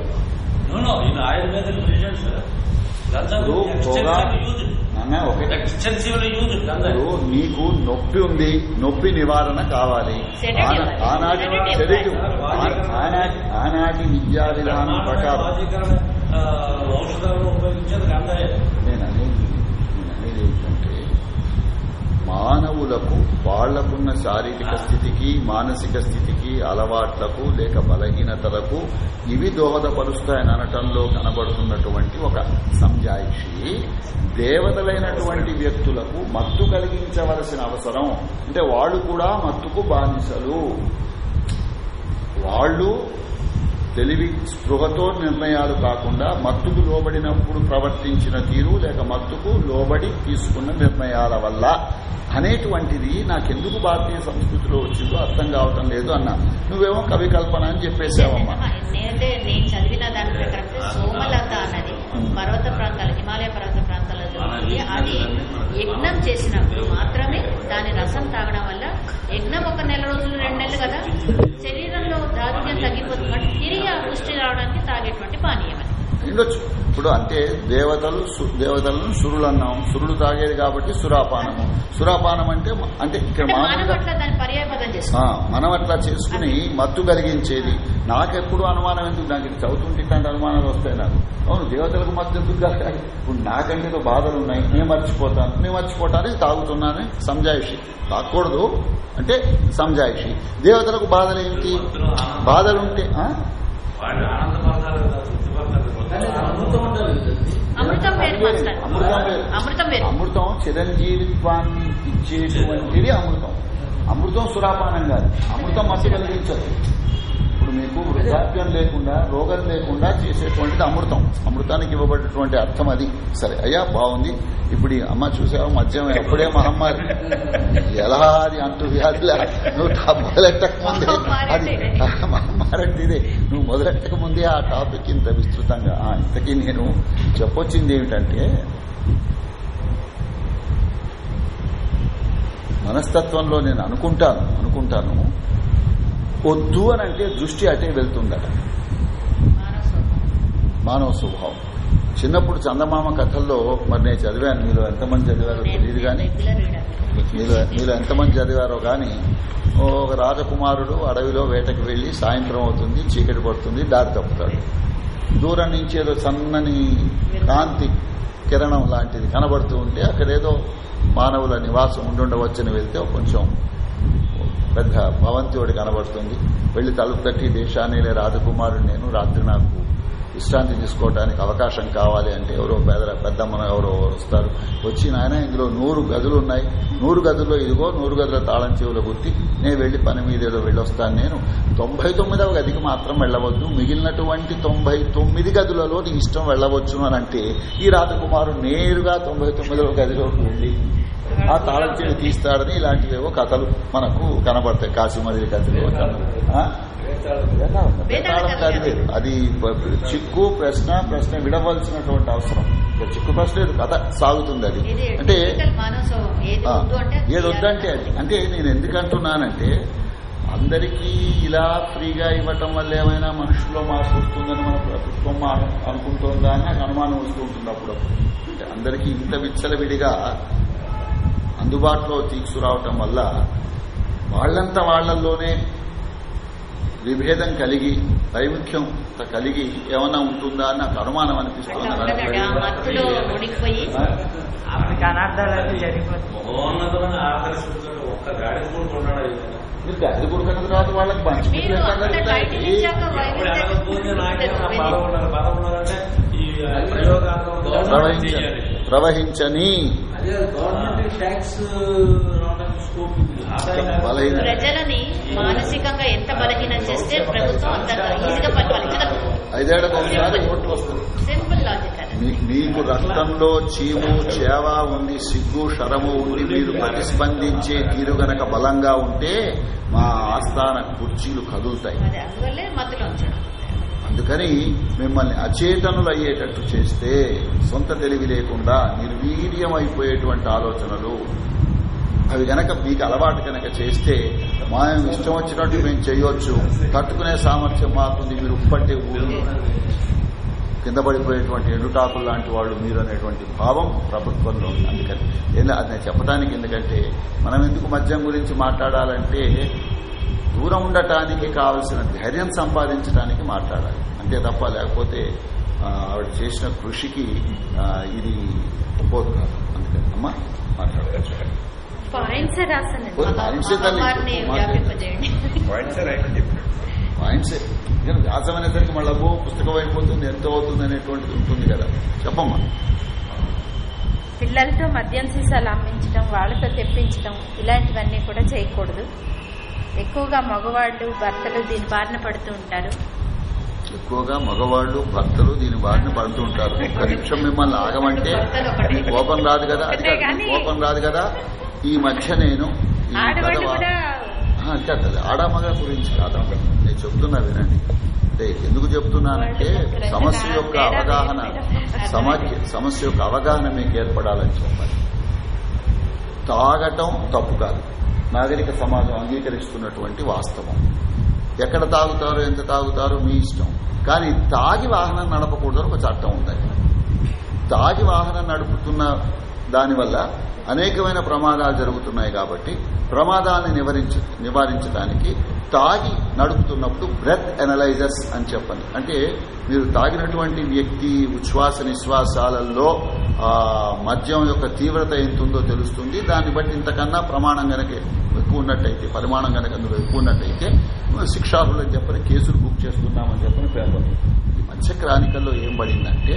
నీకు నొప్పి ఉంది. నొప్పి నివారణ కావాలి. ఆనాటి. సెడేటివ్. ఆనాటి విద్యా విధానం ప్రకారం. ఉపయోగించేది నేను అనేది నేను అనేది ఏంటంటే మానవులకు వాళ్ళకున్న శారీరక స్థితికి మానసిక స్థితికి అలవాట్లకు లేక బలహీనతలకు ఇవి దోహదపరుస్తాయని అనటంలో కనబడుతున్నటువంటి ఒక సంజాయిషి దేవతలైనటువంటి వ్యక్తులకు మత్తు కలిగించవలసిన అవసరం. అంటే వాళ్ళు కూడా మత్తుకు బానిసలు. వాళ్ళు తెలివి స్పృహతో నిర్ణయాలు కాకుండా మత్తుకు లోబడినప్పుడు ప్రవర్తించిన తీరు లేక మత్తుకు లోబడి తీసుకున్న నిర్ణయాల వల్ల అనేటువంటిది నాకెందుకు భారతీయ సంస్కృతిలో వచ్చిందో అర్థం కావటం లేదు అన్నా. నువ్వేమో కవి కల్పన అని చెప్పేసావమ్మా నేనైతే నేను చదివిన దాని ప్రకారం సోమలత అన్నది. పర్వత ప్రాంతాలు హిమాలయ పర్వత ప్రాంతాల్లో అది యజ్ఞం చేసినప్పుడు మాత్రమే దాని రసం తాగడం వల్ల యజ్ఞం ఒక నెల రోజులు రెండు నెలలు కదా? శరీరంలో దారుణ్యం తగ్గిపోతుంది. కాబట్టి తిరిగి ఆ పుష్టి రావడానికి తాగేటువంటి పానీయం ఉండొచ్చు. ఇప్పుడు అంటే దేవతలు దేవతలను సురులు అన్నాం సురులు తాగేది కాబట్టి సురాపానము. సురాపానం అంటే అంటే ఇక్కడ మనం అట్లా చేసుకుని మత్తు కలిగించేది నాకెప్పుడు అనుమానం ఎందుకు? నాకు ఇది చదువుతుంటే ఇట్లాంటి అనుమానాలు వస్తాయి నాకు. అవును దేవతలకు మత్తు ఎందుకు కలగాలి ఇప్పుడు నాకంటే ఏదో బాధలు ఉన్నాయి. నేను మర్చిపోతాను. నేను మర్చిపోవటానికి తాగుతున్నాను సంజాయిషి. తాగకూడదు. అంటే సంజాయిషి. దేవతలకు బాధలు ఏంటి? బాధలుంటే ఆ? వాళ్ళు ఆనందపడతారు కదా తృప్తిపడతారు కదా. అమృతం ఉండాలి కదండి. అమృతం వేరు మాస్టర్ అమృతం వేరు. అమృతం వేరు అమృతం చిరంజీవిత్వాన్ని ఇచ్చేటువంటిది అమృతం అమృతం సురాపానం కాదు అమృతం మత్తు కలిగించదు ఇప్పుడు మీకు వృద్ధాప్యం లేకుండా రోగం లేకుండా చేసేటువంటిది అమృతం. అమృతానికి ఇవ్వబడినటువంటి అర్థం అది. సరే అయ్యా బాగుంది. ఇప్పుడు అమ్మ చూసావు మద్యం ఎప్పుడే మహమ్మారి ఎలా అది అంటూ వ్యాధిలా నువ్వు మొదలెట్టక ముందే అది మహమ్మారంటే ఇదే. నువ్వు మొదలెట్టక ముందే ఆ టాపిక్ ఇంత విస్తృతంగా ఆ, ఇంతకీ నేను చెప్పొచ్చింది ఏమిటంటే మనస్తత్వంలో నేను అనుకుంటాను అనుకుంటాను. వద్దు అని అంటే దృష్టి అటే వెళ్తుందట. మానవ స్వభావం. చిన్నప్పుడు చందమామ కథల్లో మరి నేను చదివాను మీలో ఎంతమంది చదివారో తెలియదు కానీ మీలో మీలో ఎంతమంది చదివారో కానీ ఒక రాజకుమారుడు అడవిలో వేటకు వెళ్ళి సాయంత్రం అవుతుంది చీకటి పడుతుంది దారి తప్పుతాడు. దూరం నుంచి ఏదో సన్నని కాంతి కిరణం లాంటిది కనబడుతూ ఉంటే అక్కడేదో మానవుల నివాసం ఉండుండవచ్చని వెళ్తే కొంచెం పెద్ద భవంతి ఒకటి కనబడుతుంది. వెళ్ళి తలుపు తట్టి దేశాన్ని రాజకుమారుడు నేను రాత్రి నాకు విశ్రాంతి తీసుకోవడానికి అవకాశం కావాలి అంటే ఎవరో పేద పెద్దమ్మన ఎవరో వస్తారు. వచ్చి నాయన ఇందులో నూరు గదులు ఉన్నాయి. నూరు గదుల్లో ఇదిగో నూరు గదుల తాళం చెవుల గుర్తి నేను వెళ్ళి పని మీద ఏదో వెళ్ళొస్తాను. నేను తొంభై తొమ్మిదవ గదికి మాత్రం వెళ్ళవద్దు. మిగిలినటువంటి తొంభై తొమ్మిది గదులలో నీ ఇష్టం వెళ్ళవచ్చు అని అంటే ఈ రాజకుమారుడు నేరుగా తొంభై తొమ్మిదవ గదిలోకి వెళ్ళి ఆ తాళం చెవి తీస్తాడని ఇలాంటివేవో కథలు మనకు కనబడతాయి. కాశీమది కథలు కాదు. అది చిక్కు ప్రశ్న ప్రశ్న విడవలసినటువంటి అవసరం. చిక్కు ప్రశ్న లేదు. కథ సాగుతుంది అది. అంటే ఏది వద్దంటే అది అంటే నేను ఎందుకంటున్నానంటే అందరికీ ఇలా ఫ్రీగా ఇవ్వటం వల్ల ఏమైనా మనుషుల్లో మార్పు వస్తుందని మన ప్రభుత్వం అనుకుంటోందా అని నాకు అనుమానం వస్తూ ఉంటుంది అప్పుడప్పుడు. అంటే అందరికీ ఇంత విచ్చలవిడిగా అందుబాటులో తీసుకురావటం వల్ల వాళ్ళంతా వాళ్ళల్లోనే విభేదం కలిగి వైముఖ్యం కలిగి ఏమన్నా ఉంటుందా అని నాకు అనుమానం అనిపిస్తోంది. అనార్థాలు మీరు గాడి కొడుకున్న తర్వాత వాళ్ళకి మంచి ప్రవహించని ప్రజలని మానసికంగా ఎంత బలహీనం చేస్తే ప్రభుత్వం అంత ఈజీగా పరిపాలించగలదు ఐదేళ్ళకు ఒకసారి ఓట్లు వస్తుంది సింపుల్ మీకు రక్తంలో చీము చేవ ఉంది సిగ్గు శరము ఉండి మీరు ప్రతిస్పందించే తీరు గనక బలంగా ఉంటే మా ఆస్థాన కుర్చీలు కదులుతాయి. అందుకని మిమ్మల్ని అచేతనులు అయ్యేటట్టు చేస్తే సొంత తెలివి లేకుండా నిర్వీర్యం అయిపోయేటువంటి ఆలోచనలు అవి గనక మీకు అలవాటు కనుక చేస్తే మా ఇష్టం వచ్చినట్టు మేము చేయొచ్చు. తట్టుకునే సామర్థ్యం మాకుంది మీరు ఉప్పంటే ఊరు కింద పడిపోయేటువంటి ఎండుటాకులు లాంటి వాళ్ళు మీరు అనేటువంటి భావం ప్రభుత్వంలో ఉంది అందుకని అది నేను చెప్పడానికి ఎందుకంటే మనం ఎందుకు మద్యం గురించి మాట్లాడాలంటే దూరం ఉండటానికి కావలసిన ధైర్యం సంపాదించడానికి మాట్లాడాలి అంతే తప్ప లేకపోతే ఆవిడ చేసిన కృషికి ఇది పోదు కాదు అందుకని అమ్మా మాట్లాడవచ్చు పాయింట్స్ రాసానండి పోనీ పాయింట్సే పాయింట్స్ నేను వ్యాసం అనేసరికి మళ్ళీ అబ్బో పుస్తకం అయిపోతుంది ఎంత అవుతుంది అనేటువంటిది ఉంటుంది కదా. చెప్పమ్మా. పిల్లలతో మద్యం సీసాలు అమ్మించడం వాళ్ళతో తెప్పించడం ఇలాంటివన్నీ కూడా చేయకూడదు. ఎక్కువగా మగవాళ్ళు భర్తలు దీని బారిన పడుతూ ఉంటారు. ఎక్కువగా మగవాళ్ళు భర్తలు దీని బారిన పడుతూ ఉంటారు. ఒక్క నిమిషం మిమ్మల్ని ఆగమంటే కోపం రాదు కదా. అది కాదు, కోపం రాదు కదా. ఈ మధ్య నేను ఈ గత ఆడవాళ్ళు వా- కూడా ఆ, అంతే అంతే ఆడమగ గురించి కాదమ్మా నేను చెప్తున్నా వినండి. అంటే ఎందుకు చెప్తున్నానంటే సమస్య యొక్క అవగాహన సమస్య సమస్య యొక్క అవగాహన మీకు ఏర్పడాలని చెప్పాలి. తాగటం తప్పు కాదు. నాగరిక సమాజం అంగీకరిస్తున్నటువంటి వాస్తవం. ఎక్కడ తాగుతారో ఎంత తాగుతారో మీ ఇష్టం. కానీ తాగి వాహనం నడపకూడదని ఒక చట్టం ఉంది తాగి వాహనం నడుపుతున్న దానివల్ల అనేకమైన ప్రమాదాలు జరుగుతున్నాయి కాబట్టి ప్రమాదాలను నివారించ నివారించడానికి తాగి నడుపుతున్నప్పుడు బ్రెత్ ఎనలైజర్స్ అని చెప్పండి. అంటే మీరు తాగినటువంటి వ్యక్తి ఉచ్ఛ్వాస నిశ్వాసాలలో మద్యం యొక్క తీవ్రత ఎంతుందో తెలుస్తుంది. దాన్ని బట్టి ఇంతకన్నా ప్రమాణం గనక ఎక్కువ ఉన్నట్టయితే పరిమాణం గనక అందులో ఎక్కువ ఉన్నట్టయితే శిక్షార్హులని చెప్పని కేసులు బుక్ చేస్తున్నామని చెప్పని పేర్కొంది ఈ మధ్య క్రానికల్లో ఏం పడిందంటే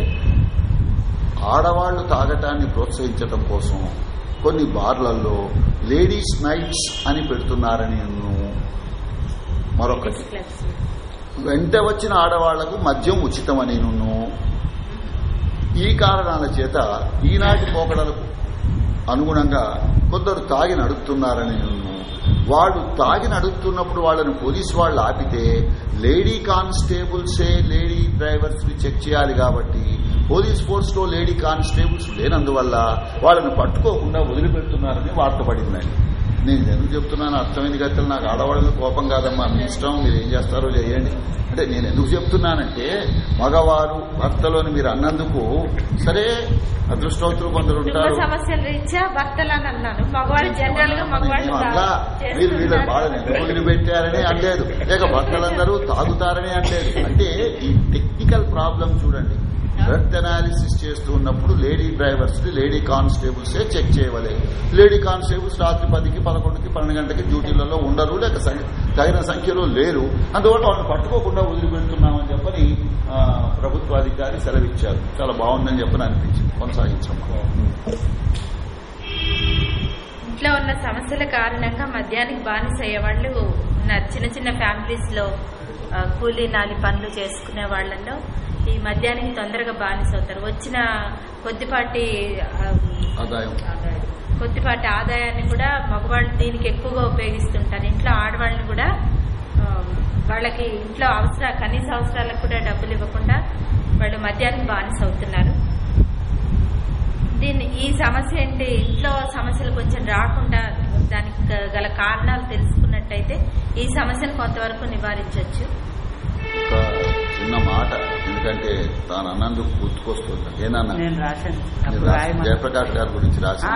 ఆడవాళ్ళు తాగటాన్ని ప్రోత్సహించడం కోసం కొన్ని బార్లలో లేడీస్ నైట్స్ అని పెడుతున్నారని నేను మరొకటి. వెంట వచ్చిన ఆడవాళ్ళకు మద్యం ఉచితమని నున్ను ఈ కారణాల చేత ఈనాటి పోకడలకు అనుగుణంగా కొందరు తాగి నడుపుతున్నారని నిన్ను వాళ్ళు తాగి నడుపుతున్నప్పుడు వాళ్ళని పోలీసు వాళ్ళు ఆపితే లేడీ కానిస్టేబుల్సే లేడీ డ్రైవర్స్ని చెక్ చేయాలి కాబట్టి పోలీస్ ఫోర్స్లో లేడీ కానిస్టేబుల్స్ లేనందువల్ల వాళ్ళని పట్టుకోకుండా వదిలిపెడుతున్నారని వార్త పడిందండి. నేను ఎందుకు చెప్తున్నాను అర్థమైంది కదా నాకు ఆడవాళ్ళ మీద కోపం కాదమ్మా. మీ ఇష్టం మీరు ఏం చేస్తారో చేయండి. అంటే నేను ఎందుకు చెప్తున్నానంటే మగవారు భర్తలోని మీరు అన్నందుకు సరే అదృష్టవంతులు కొందరు ఉంటారు. అలా మీరు వీళ్ళ బాధను ఎందుకు వదిలిపెట్టారని అనలేదు. లేక భర్తలందరూ తాగుతారని అనలేదు. అంటే ఈ టెక్నికల్ ప్రాబ్లం చూడండి. బెర్త్ అనాలిసిస్ చేస్తూ ఉన్నప్పుడు లేడీ డ్రైవర్స్ని లేడీ కానిస్టేబుల్స్ చెక్ చేయవలే. లేడీ కానిస్టేబుల్స్ రాత్రి పదికి పదకొండుకి పన్నెండు గంటలకి డ్యూటీలలో ఉండరు లేక తగిన సంఖ్యలో లేరు. అందువల్ల వాళ్ళని పట్టుకోకుండా వదిలిపెడుతున్నామని చెప్పని ప్రభుత్వాధికారి సెలవిచ్చారు. చాలా బాగుందని చెప్పని అనిపించింది. కొనసాగించమ్మా. ఇంట్లో ఉన్న సమస్యల కారణంగా మద్యానికి బానిస అయ్యేవాళ్ళు ఉన్నారు చిన్న చిన్న ఫ్యామిలీస్లో కూలీ నాలి పనులు చేసుకునే వాళ్ళలో ఈ మద్యానికి తొందరగా బానిస అవుతారు. వచ్చిన కొద్దిపాటి ఆదాయం. కొద్దిపాటి ఆదాయాన్ని కూడా మగవాళ్ళు దీనికి ఎక్కువగా ఉపయోగిస్తుంటారు. ఇంట్లో ఆడవాళ్ళని కూడా వాళ్ళకి ఇంట్లో అవసర కనీస అవసరాలకు కూడా డబ్బులు ఇవ్వకుండా వాళ్ళు మద్యానికి బానిస అవుతున్నారు. దీన్ని ఈ సమస్య ఏంటి? ఇంట్లో సమస్యలు కొంచెం రాకుండా దానికి గల కారణాలు తెలుసుకున్నట్టయితే ఈ సమస్యను కొంతవరకు నివారించవచ్చు. చిన్న మాట. ఎందుకంటే తాను అన్నందుకు గుర్తుకొస్తుంది. ఏనన్నా జయప్రకాష్ గారి గురించి రాసిందా.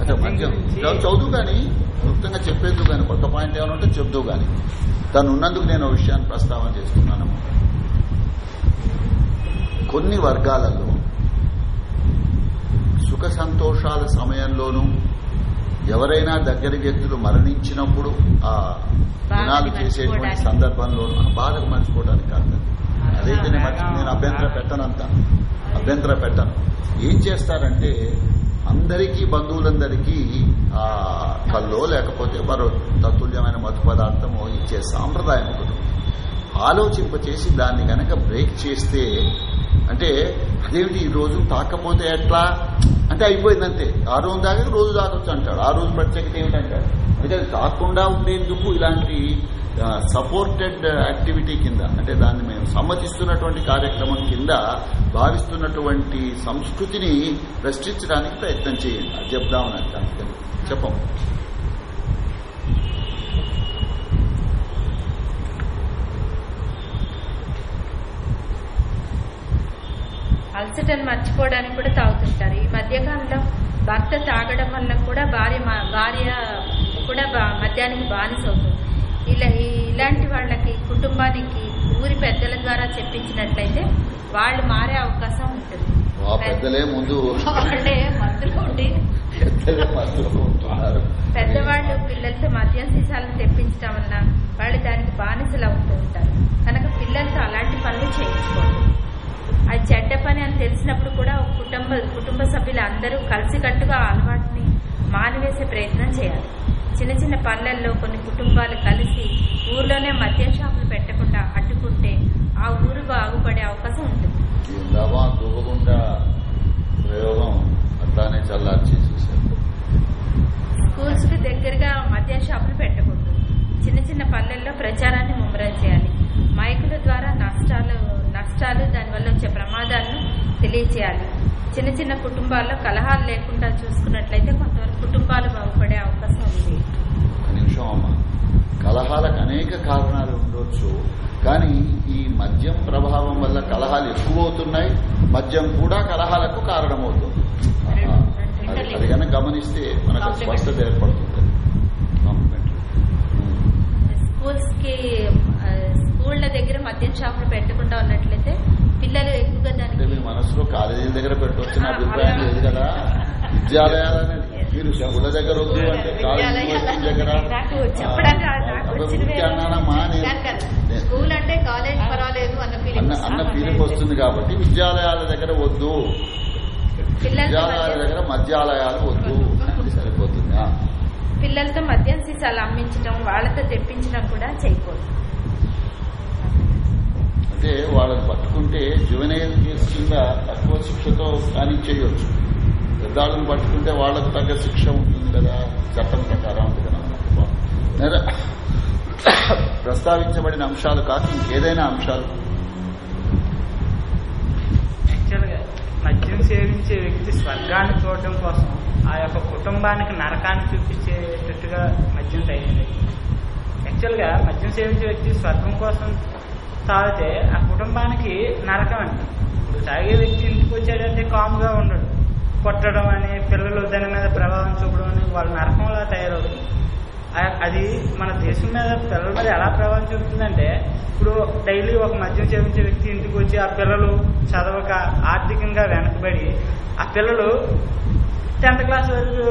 అంటే గురించి- చదువు- కానీ క్లుప్తంగా చెప్పేందుకు కానీ కొత్త పాయింట్ ఏమైనా ఉంటే చెప్దు కానీ తను ఉన్నందుకు నేను విషయాన్ని ప్రస్తావన చేస్తున్నాను. కొన్ని వర్గాలలో సుఖ సంతోషాల సమయంలోనూ ఎవరైనా దగ్గర వ్యక్తులు మరణించినప్పుడు ఆ దినాలు చేసేటువంటి సందర్భంలోనూ ఆ బాధకు మర్చిపోవడానికి కాదు. అదైతే నేను మర్చి నేను అభ్యంతర పెట్టనంత. అభ్యంతర పెట్టను. ఏం చేస్తారంటే అందరికీ బంధువులందరికీ ఆ కల్లో లేకపోతే మరో తత్తుల్యమైన మత్తు పదార్థమో ఇచ్చే సాంప్రదాయం ఒకటి ఆలోచింపచేసి దాన్ని గనక బ్రేక్ చేస్తే అంటే అదేమిటి ఈ రోజు తాకపోతే ఎట్లా? అంటే అయిపోయిందంతే. ఆ రోజు దాకా రోజు తాగొచ్చు అంటాడు. ఆ రోజు ప్రత్యేకత ఏమిటంటాడు? అంటే అది తాకుండా ఉండేందుకు ఇలాంటి సపోర్టెడ్ యాక్టివిటీ కింద అంటే దాన్ని మేము సమ్మతిస్తున్నటువంటి కార్యక్రమం కింద భావిస్తున్నటువంటి సంస్కృతిని ప్రశ్నించడానికి ప్రయత్నం చేయండి. అది చెప్దామని అంటే. చెప్పం. అలసటను మర్చిపోవడానికి కూడా తాగుతుంటారు. ఈ మధ్యకాలంలో భర్త తాగడం వల్ల కూడా భార్య మా- భార్య కూడా బా- మద్యానికి బానిస అవుతుంది. ఇలా ఇలాంటి వాళ్ళకి కుటుంబానికి ఊరి పెద్దల ద్వారా చెప్పించినట్లయితే వాళ్ళు మారే అవకాశం ఉంటుంది. పెద్దలే ముందు వాళ్ళే ఉండి పెద్దవాళ్ళు పిల్లలతో మద్యం సీసాలను తెప్పించడం వల్ల వాళ్ళు దానికి బానిసలు అవుతూ ఉంటారు. కనుక పిల్లలతో అలాంటి పనులు చేయించుకోండి. అది చెడ్డ పని అని తెలిసినప్పుడు కూడా ఒక కుటుంబ కుటుంబ సభ్యులు అందరూ కలిసికట్టుగా అలవాటుని మానివేసే ప్రయత్నం చేయాలి. చిన్న చిన్న పనులలో కొన్ని కుటుంబాలు కలిసి ఊర్లోనే మద్యం షాపులు పెట్టకుండా అడ్డుకుంటే ఆ ఊరు బాగుపడే అవకాశం ఉంటుంది. దవా ప్రయోగం అట్లానే స్కూల్స్కి దగ్గరగా మద్యం షాపులు పెట్టకూడదు. చిన్న చిన్న పల్లెల్లో ప్రచారాన్ని ముమ్మరం చేయాలి. మైకుల ద్వారా నష్టాలు నష్టాలు దానివల్ల వచ్చే ప్రమాదాలను తెలియచేయాలి. చిన్న చిన్న కుటుంబాల్లో కలహాలు లేకుండా చూసుకున్నట్లయితే కొంతవరకు కుటుంబాలు బాగుపడే అవకాశం ఉంది. ఒక నిమిషం అమ్మ కలహాలకు అనేక కారణాలు ఉండొచ్చు కానీ ఈ మద్య ప్రభావం వల్ల కలహాలు ఎక్కువ అవుతున్నాయి మద్యం కూడా కలహాలకు కారణమవుతుంది. అది కనుక గమనిస్తే మనకు స్పష్టత ఏర్పడుతుంది. స్కూల్స్కి స్కూళ్ళ దగ్గర మద్యం షాపులు పెట్టకుండా ఉన్నట్లయితే పిల్లలు ఎక్కువగా దానికి మనసులో కాలేజీల దగ్గర పెట్టవచ్చిన అభిప్రాయం లేదు కదా. విద్యాలయాలని మీరు స్కూళ్ళ దగ్గర వద్దు అంటే కాలేజీ దగ్గర అన్నానమ్మా. స్కూల్ అంటే కాలేజ్ పర్వాలేదు అన్న అన్న ఫీలింగ్ అన్న ఫీలింగ్ వస్తుంది కాబట్టి విద్యాలయాల దగ్గర వద్దు. విద్యాలయాల దగ్గర మద్యాలయాలు వద్దు. సరిపోతుంది. పిల్లలతో మద్యం సీసాలు అమ్మించడం వాళ్ళతో తెప్పించడం కూడా చేయకూడదు. అంటే వాళ్ళని పట్టుకుంటే జువెనైల్ కేసు కింద తక్కువ శిక్షతో కానీ చేయొచ్చు. పెద్దాళ్ళని పట్టుకుంటే వాళ్ళకు తగ్గ శిక్ష ఉంటుంది కదా చట్టం ప్రకారం ప్రస్తావించబడిన అంశాలు కాక ఇంకేదైనా అంశాలు? యాక్చువల్గా మద్యం సేవించే వ్యక్తి స్వర్గాన్ని చూడడం కోసం ఆ యొక్క కుటుంబానికి నరకాన్ని చూపించేటట్టుగా మద్యం తయారైంది. యాక్చువల్గా మద్యం సేవించే వ్యక్తి స్వర్గం కోసం తాగితే ఆ కుటుంబానికి నరకం అండి. ఇప్పుడు తాగే వ్యక్తి ఇంటికి వచ్చాడంటే కామ్గా ఉండడు. కొట్టడం అని పిల్లలు దాని మీద ప్రభావం చూపడం అని వాళ్ళ నరకంలా తయారవుతుంది. అది మన దేశం మీద పిల్లల మీద ఎలా ప్రభావం చూపుతుందంటే ఇప్పుడు డైలీ ఒక మద్యం సేవించే వ్యక్తి ఇంటికి వచ్చి ఆ పిల్లలు చదవక ఆర్థికంగా వెనకబడి ఆ పిల్లలు టెన్త్ క్లాస్ వరకు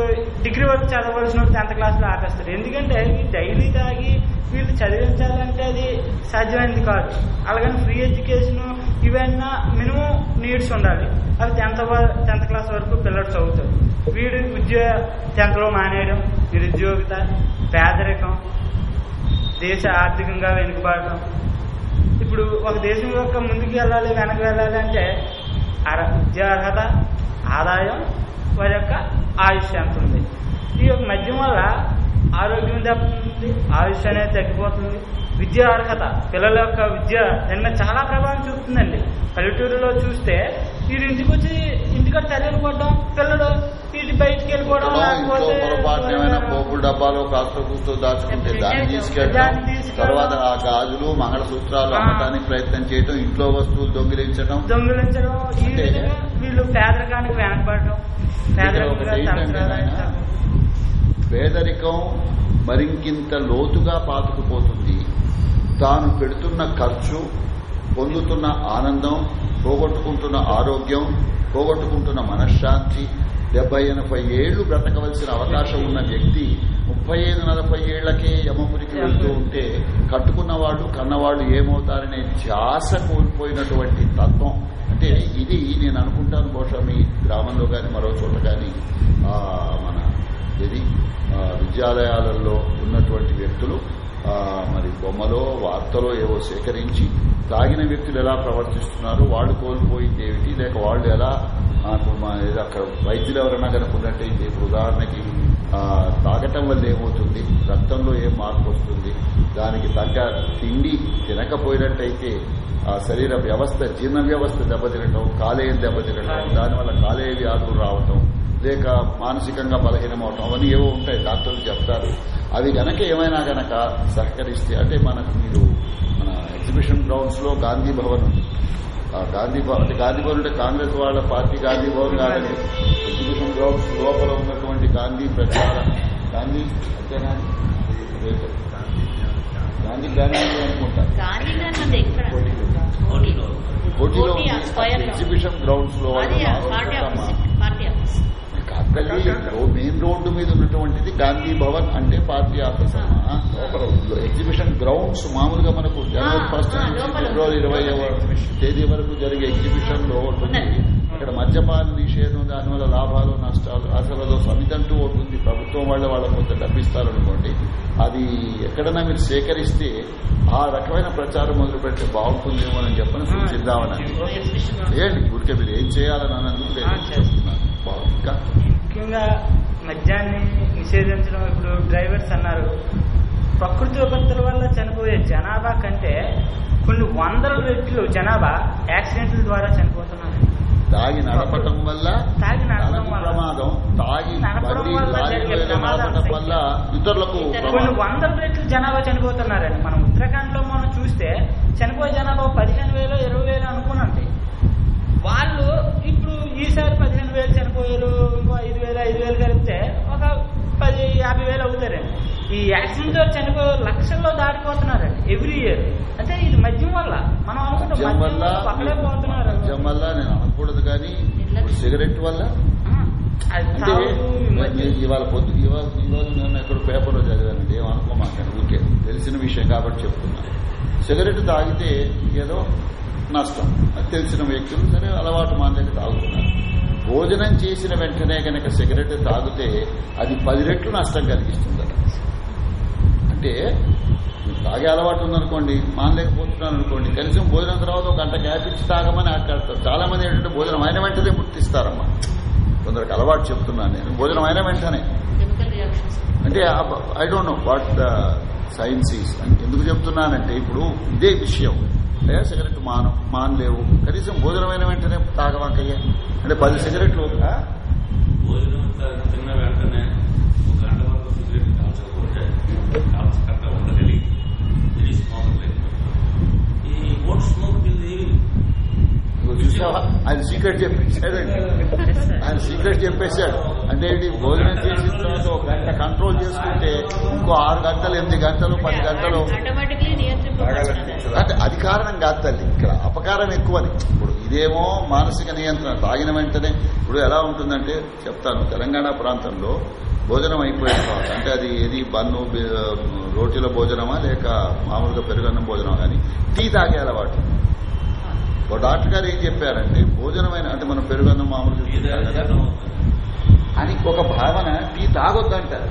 డిగ్రీ వరకు చదవలసిన టెన్త్ క్లాస్లో ఆపేస్తారు ఎందుకంటే డైలీ తాగి వీళ్ళు చదివించాలంటే అది సాధ్యమైనది కాదు. అలాగని ఫ్రీ ఎడ్యుకేషన్ ఇవన్నా మినిమం నీడ్స్ ఉండాలి. అవి టెన్త్ టెన్త్ క్లాస్ వరకు పిల్లలు చదువుతారు. వీడు ఉద్యోగ టెన్త్లో మానేయడం నిరుద్యోగిత పేదరికం దేశ ఆర్థికంగా వెనుకబడటం ఇప్పుడు ఒక దేశం యొక్క ముందుకు వెళ్ళాలి వెనక వెళ్ళాలి అంటే అర విద్యా అర్హత ఆదాయం వారి యొక్క ఆయుష్ ఎంత ఉంది? ఈ యొక్క మద్యం వల్ల ఆరోగ్యం దెబ్బతుంది ఆయుష్ అనేది తగ్గిపోతుంది. విద్యా అర్హత పిల్లల యొక్క విద్య దాని మీద చాలా ప్రభావం చూపుతుందండి. పల్లెటూరులో చూస్తే వీడు ఇంటికి వచ్చి ఇంటికాడ చర్యలు పడడం పిల్లడు వీటి బయటికి వెళ్ళిపోవడం పొరపాటు పోపుల డబ్బాలో కాస్త కూస్తో దాచుకుంటే దాన్ని తీసుకెళ్ళడం. తర్వాత ఆ గాజులు మంగళసూత్రాలు ఆ. అమ్మటానికి ప్రయత్నం చేయడం ఇంట్లో వస్తువులు దొంగిలించడం దొంగిలించడం వీళ్ళు పేదరికానికి సంవత్సరాలు పేదరికం మరింకింత లోతుగా పాతుకుపోతుంది. తాను పెడుతున్న ఖర్చు పొందుతున్న ఆనందం పోగొట్టుకుంటున్న ఆరోగ్యం పోగొట్టుకుంటున్న మనశ్శాంతి డెబ్బై ఎనభై ఏళ్ళు బ్రతకవలసిన అవకాశం ఉన్న వ్యక్తి ముప్పై ఐదు నలభై ఏళ్ళకే యమపురికి వెళ్తూ ఉంటే కట్టుకున్నవాళ్ళు కన్నవాళ్ళు ఏమవుతారనే ధ్యాస కోల్పోయినటువంటి తత్వం. అంటే ఇది నేను అనుకుంటాను బహుశా మీ గ్రామంలో కానీ మరో చోట కానీ మన ఇది విద్యాలయాలలో ఉన్నటువంటి వ్యక్తులు మరి బొమ్మలో వార్తలో ఏవో సేకరించి తాగిన వ్యక్తులు ఎలా ప్రవర్తిస్తున్నారు వాళ్ళు కోల్పోయింది ఏమిటి లేక వాళ్ళు ఎలా అక్కడ వైద్యులు ఎవరైనా కనుక్కున్నట్టయితే ఇప్పుడు ఉదాహరణకి తాగటం వల్ల ఏమవుతుంది రక్తంలో ఏం మార్పు వస్తుంది దానికి తగ్గ తిండి తినకపోయినట్టయితే ఆ శరీర వ్యవస్థ జీర్ణ వ్యవస్థ దెబ్బతినటం కాలేయం దెబ్బతినటం దానివల్ల కాలేయ వ్యాధులు రావటం లేక మానసికంగా బలహీనమవటం. అవన్నీ ఏవో ఉంటాయి డాక్టర్లు చెప్తారు. అవి గనక ఏమైనా గనక సహకరిస్తే అంటే మనకు మీరు మన ఎగ్జిబిషన్ గ్రౌండ్స్లో గాంధీ భవన్ గాంధీ భవన్ అంటే గాంధీ భవన్ అంటే కాంగ్రెస్ వాళ్ళ పార్టీ గాంధీ భవన్ కాదండి ఎగ్జిబిషన్ గ్రౌండ్స్ లోపల ఉన్నటువంటి గాంధీ ప్రచార గాంధీ అంతేనా గాంధీ గాంధీ అనుకుంటా. కోటిలో. ఎగ్జిబిషన్ గ్రౌండ్స్లో అది వాళ్ళు పార్టీ ఆలోచిస్తామా? ఆఫీస్ పార్టీ ఆఫీస్ కాకలి మెయిన్ రోడ్డు మీద ఉన్నటువంటిది గాంధీ భవన్ అంటే పార్టీ ఆఫీస్. ఎగ్జిబిషన్ గ్రౌండ్స్ మామూలుగా మనకు జనవరి ఫస్ట్ నుంచి ఫిబ్రవరి ఇరవై తేదీ వరకు జరిగే ఎగ్జిబిషన్లో ఉంటుంది అక్కడ మద్యపాన నిషేధం దానివల్ల లాభాలు నష్టాలు అసలు సమితంటూ ఉంటుంది ప్రభుత్వం వాళ్ళ వాళ్ళ కొంత డబ్బిస్తారనుకోండి అది ఎక్కడైనా మీరు సేకరిస్తే ఆ రకమైన ప్రచారం మొదలు పెడితే బాగుంటుందేమో అని చెప్పని సూచిద్దామని చేయండి ఊరికే మీరు ఏం చేయాలని అన్నందుకు నేను చెప్తున్నాను. బాగుంది. ముఖ్యంగా మద్యాన్ని నిషేధించడం ఇప్పుడు డ్రైవర్స్ అన్నారు. ప్రకృతి విపత్తుల వల్ల చనిపోయే జనాభా కంటే కొన్ని వందల రెట్లు జనాభా యాక్సిడెంట్ల ద్వారా చనిపోతున్నారు. తాగి నడపటం వల్ల తాగి నడపడం. ప్రమాదం తాగి నడపడం వల్ల ఇతరులకు కొన్ని వందల రెట్లు జనాభా చనిపోతున్నారండి. మనం ఉత్తరాఖండ్లో మనం చూస్తే చనిపోయే జనాభా పదిహేను వేలు ఇరవై వేలు అనుకునండి. వాళ్ళు ఇప్పుడు ఈసారి పదిహేను వేలు చనిపోయారు ఇంకో ఐదు వేలు ఐదు వేలు కలిపితే ఒక పది యాభై వేలు అవుతారండి ఈ యాక్సిడెంట్తో చనిపోయే లక్షల్లో దాటిపోతున్నారండి ఎవ్రీ ఇయర్. అంటే ఇది మద్యం వల్ల మనం అనుకుంటాం పోతున్నారు. మద్యం వల్ల నేను అనకూడదు కానీ సిగరెట్ వల్ల? అంటే ఇవాళ పొద్దు ఇవాళ ఈరోజు నేను ఎక్కడ పేపర్లో చదివానండి ఏమనుకోమాకండి ఊరికే. తెలిసిన విషయం కాబట్టి చెప్తున్నా. సిగరెట్ తాగితే ఏదో నష్టం. అది తెలిసిన వ్యక్తులు సరే అలవాటు మానేక తాగుతున్నారు. భోజనం చేసిన వెంటనే కనుక సిగరెట్ తాగితే అది పది రెట్లు నష్టం కలిగిస్తుంది అంటే తాగే అలవాటు ఉందనుకోండి మానలేకపోతున్నాను అనుకోండి కనీసం భోజనం తర్వాత ఒక గంట గ్యాప్ ఇచ్చి తాగమని ఆడతారు చాలా మంది ఏంటంటే భోజనం అయిన వెంటనే ముట్టిస్తారమ్మా. కొందరికి అలవాటు చెప్తున్నాను నేను. భోజనం అయిన వెంటనే. అంటే I don't know what the science is ఎందుకు చెప్తున్నానంటే ఇప్పుడు ఇదే విషయం. ఏ సిగరెట్ మాను మానలేవు కనీసం భోజనమైన వెంటనే తాగవాకయ్యా అంటే పది సిగరెట్లు ఆ? భోజనం త- తిన్న వెంటనే ఒక గంట వరకు సిగరెట్ కాల్చకపోతే కాల్చ కట్ట ఉండగలిగి ఇది స్మోక్ ఈ ఓట్ స్మోక్ ఇది ఇదిగో చూసావా ఆయన సీక్రెట్ చెప్పేశాడండి ఆయన సీక్రెట్ చెప్పేశాడు. అంటే ఏంటి? భోజనం చేసిన తర్వాత ఒక గంట కంట్రోల్ చేసుకుంటే ఇంకో ఆరు గంటలు ఎనిమిది గంటలు పది గంటలు. అంటే అది కారణం కాదు తల్లి. ఇక్కడ అపకారం ఎక్కువని. ఇప్పుడు ఇదేమో మానసిక నియంత్రణ. తాగిన వెంటనే ఇప్పుడు ఎలా ఉంటుందంటే చెప్తాను. తెలంగాణ ప్రాంతంలో భోజనం అయిపోయిన తర్వాత అంటే అది ఏది? బన్ను రోటీల భోజనమా? లేక మామూలుగా పెరుగన్నం భోజనం కానీ టీ తాగే అలవాటు. ఒక డాక్టర్ గారు ఏం చెప్పారంటే భోజనమైన అంటే మనం పెరుగన్నం కదా. అని ఒక భావన టీ తాగొద్దంటారు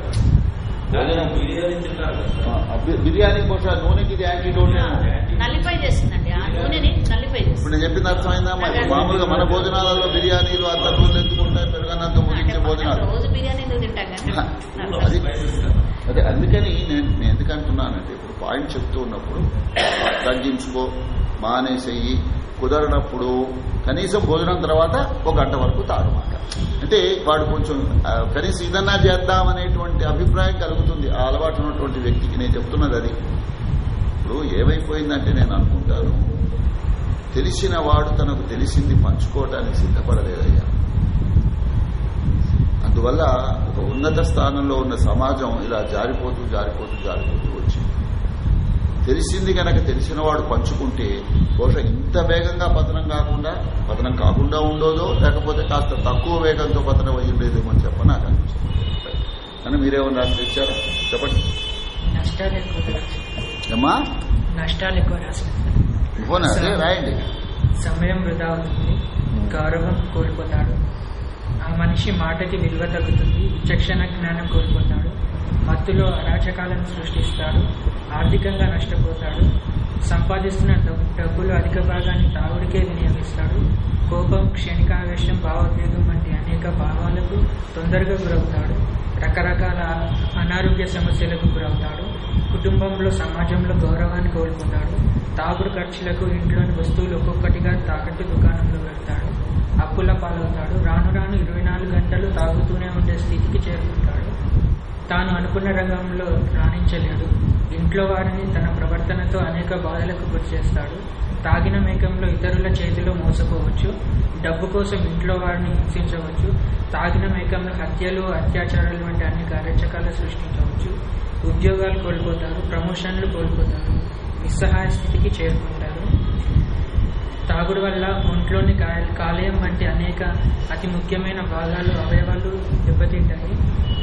బిర్యానీ బహుశా నూనెకి ఇది యాంటీడోట్ ఇప్పుడు నేను చెప్పింది అర్థమైందా మరి మామూలుగా మన భోజనాలలో బిర్యానీలు అంత నూనెలు ఎందుకుంటాయి? పెరుగన్నంత ముగించే భోజనాలు. రోజు బిర్యానీ ఎందుకు తింటాం కానీ అది. అదే అందుకని నేను నేను ఎందుకు అంటున్నానంటే ఇప్పుడు పాయింట్ చెప్తూ ఉన్నప్పుడు తగ్గించుకో మానేసేయి కుదరనప్పుడు కనీసం భోజనం తర్వాత ఒక గంట వరకు తాగమాట అంటే వాడు కొంచెం కనీసం ఇదన్నా చేద్దామనేటువంటి అభిప్రాయం కలుగుతుంది. ఆ అలవాటు ఉన్నటువంటి వ్యక్తికి నేను చెప్తున్నది అది. ఇప్పుడు ఏమైపోయిందంటే నేను అనుకుంటాను తెలిసిన వాడు తనకు తెలిసింది పంచుకోవటానికి సిద్ధపడలేదయ్యా. అందువల్ల ఒక ఉన్నత స్థానంలో ఉన్న సమాజం ఇలా జారిపోతూ జారిపోతూ జారిపోతూ తెలిసింది గనక తెలిసిన వాడు పంచుకుంటే బహుశా ఇంత వేగంగా పతనం కాకుండా పతనం కాకుండా ఉండోదో లేకపోతే కాస్త తక్కువ వేగంతో పతనం అయ్యి ఉండేదేమో అని చెప్ప నాకు అనిపిస్తుంది. కానీ మీరేమన్నా తెచ్చారా? చెప్పండి. నష్టాలు ఎక్కువ రాసిన రాయండి. సమయం వృధా అవుతుంది. గౌరవం కోల్పోతాడు. ఆ మనిషి మాటకి విలువ తగ్గుతుంది. విచక్షణ జ్ఞానం కోల్పోతాడు. మత్తులో అరాచకాలను సృష్టిస్తాడు ఆర్థికంగా నష్టపోతాడు సంపాదిస్తున్న డబ్బులు అధిక భాగాన్ని తాగుడికే వినియోగిస్తాడు కోపం క్షణికావేశం భావోద్వేగం వంటి అనేక భావాలకు తొందరగా గురవుతాడు రకరకాల అనారోగ్య సమస్యలకు గురవుతాడు కుటుంబంలో సమాజంలో గౌరవాన్ని కోల్పోతాడు తాగుడు ఖర్చులకు ఇంట్లోని వస్తువులు ఒక్కొక్కటిగా తాకట్టు దుకాణంలో పెడతాడు అప్పుల పాలవుతాడు రాను రాను ఇరవై నాలుగు గంటలు తాగుతూనే ఉండే స్థితికి చేరుకుంటాడు. తాను అనుకున్న రంగంలో రాణించలేడు ఇంట్లో వారిని తన ప్రవర్తనతో అనేక బాధలకు గురి చేస్తాడు. తాగిన మేకంలో ఇతరుల చేతిలో మోసపోవచ్చు డబ్బు కోసం ఇంట్లో వారిని హింసించవచ్చు. తాగిన మేకంలో హత్యలు అత్యాచారాలు వంటి అనేక అరచకాలు సృష్టించవచ్చు. ఉద్యోగాలు కోల్పోతారు ప్రమోషన్లు కోల్పోతారు నిస్సహాయ స్థితికి చేరుకుంటారు. తాగుడు వల్ల ఒంట్లోని కాలేయం వంటి అనేక అతి ముఖ్యమైన భాగాలు అవయవాలు దెబ్బతింటాయి.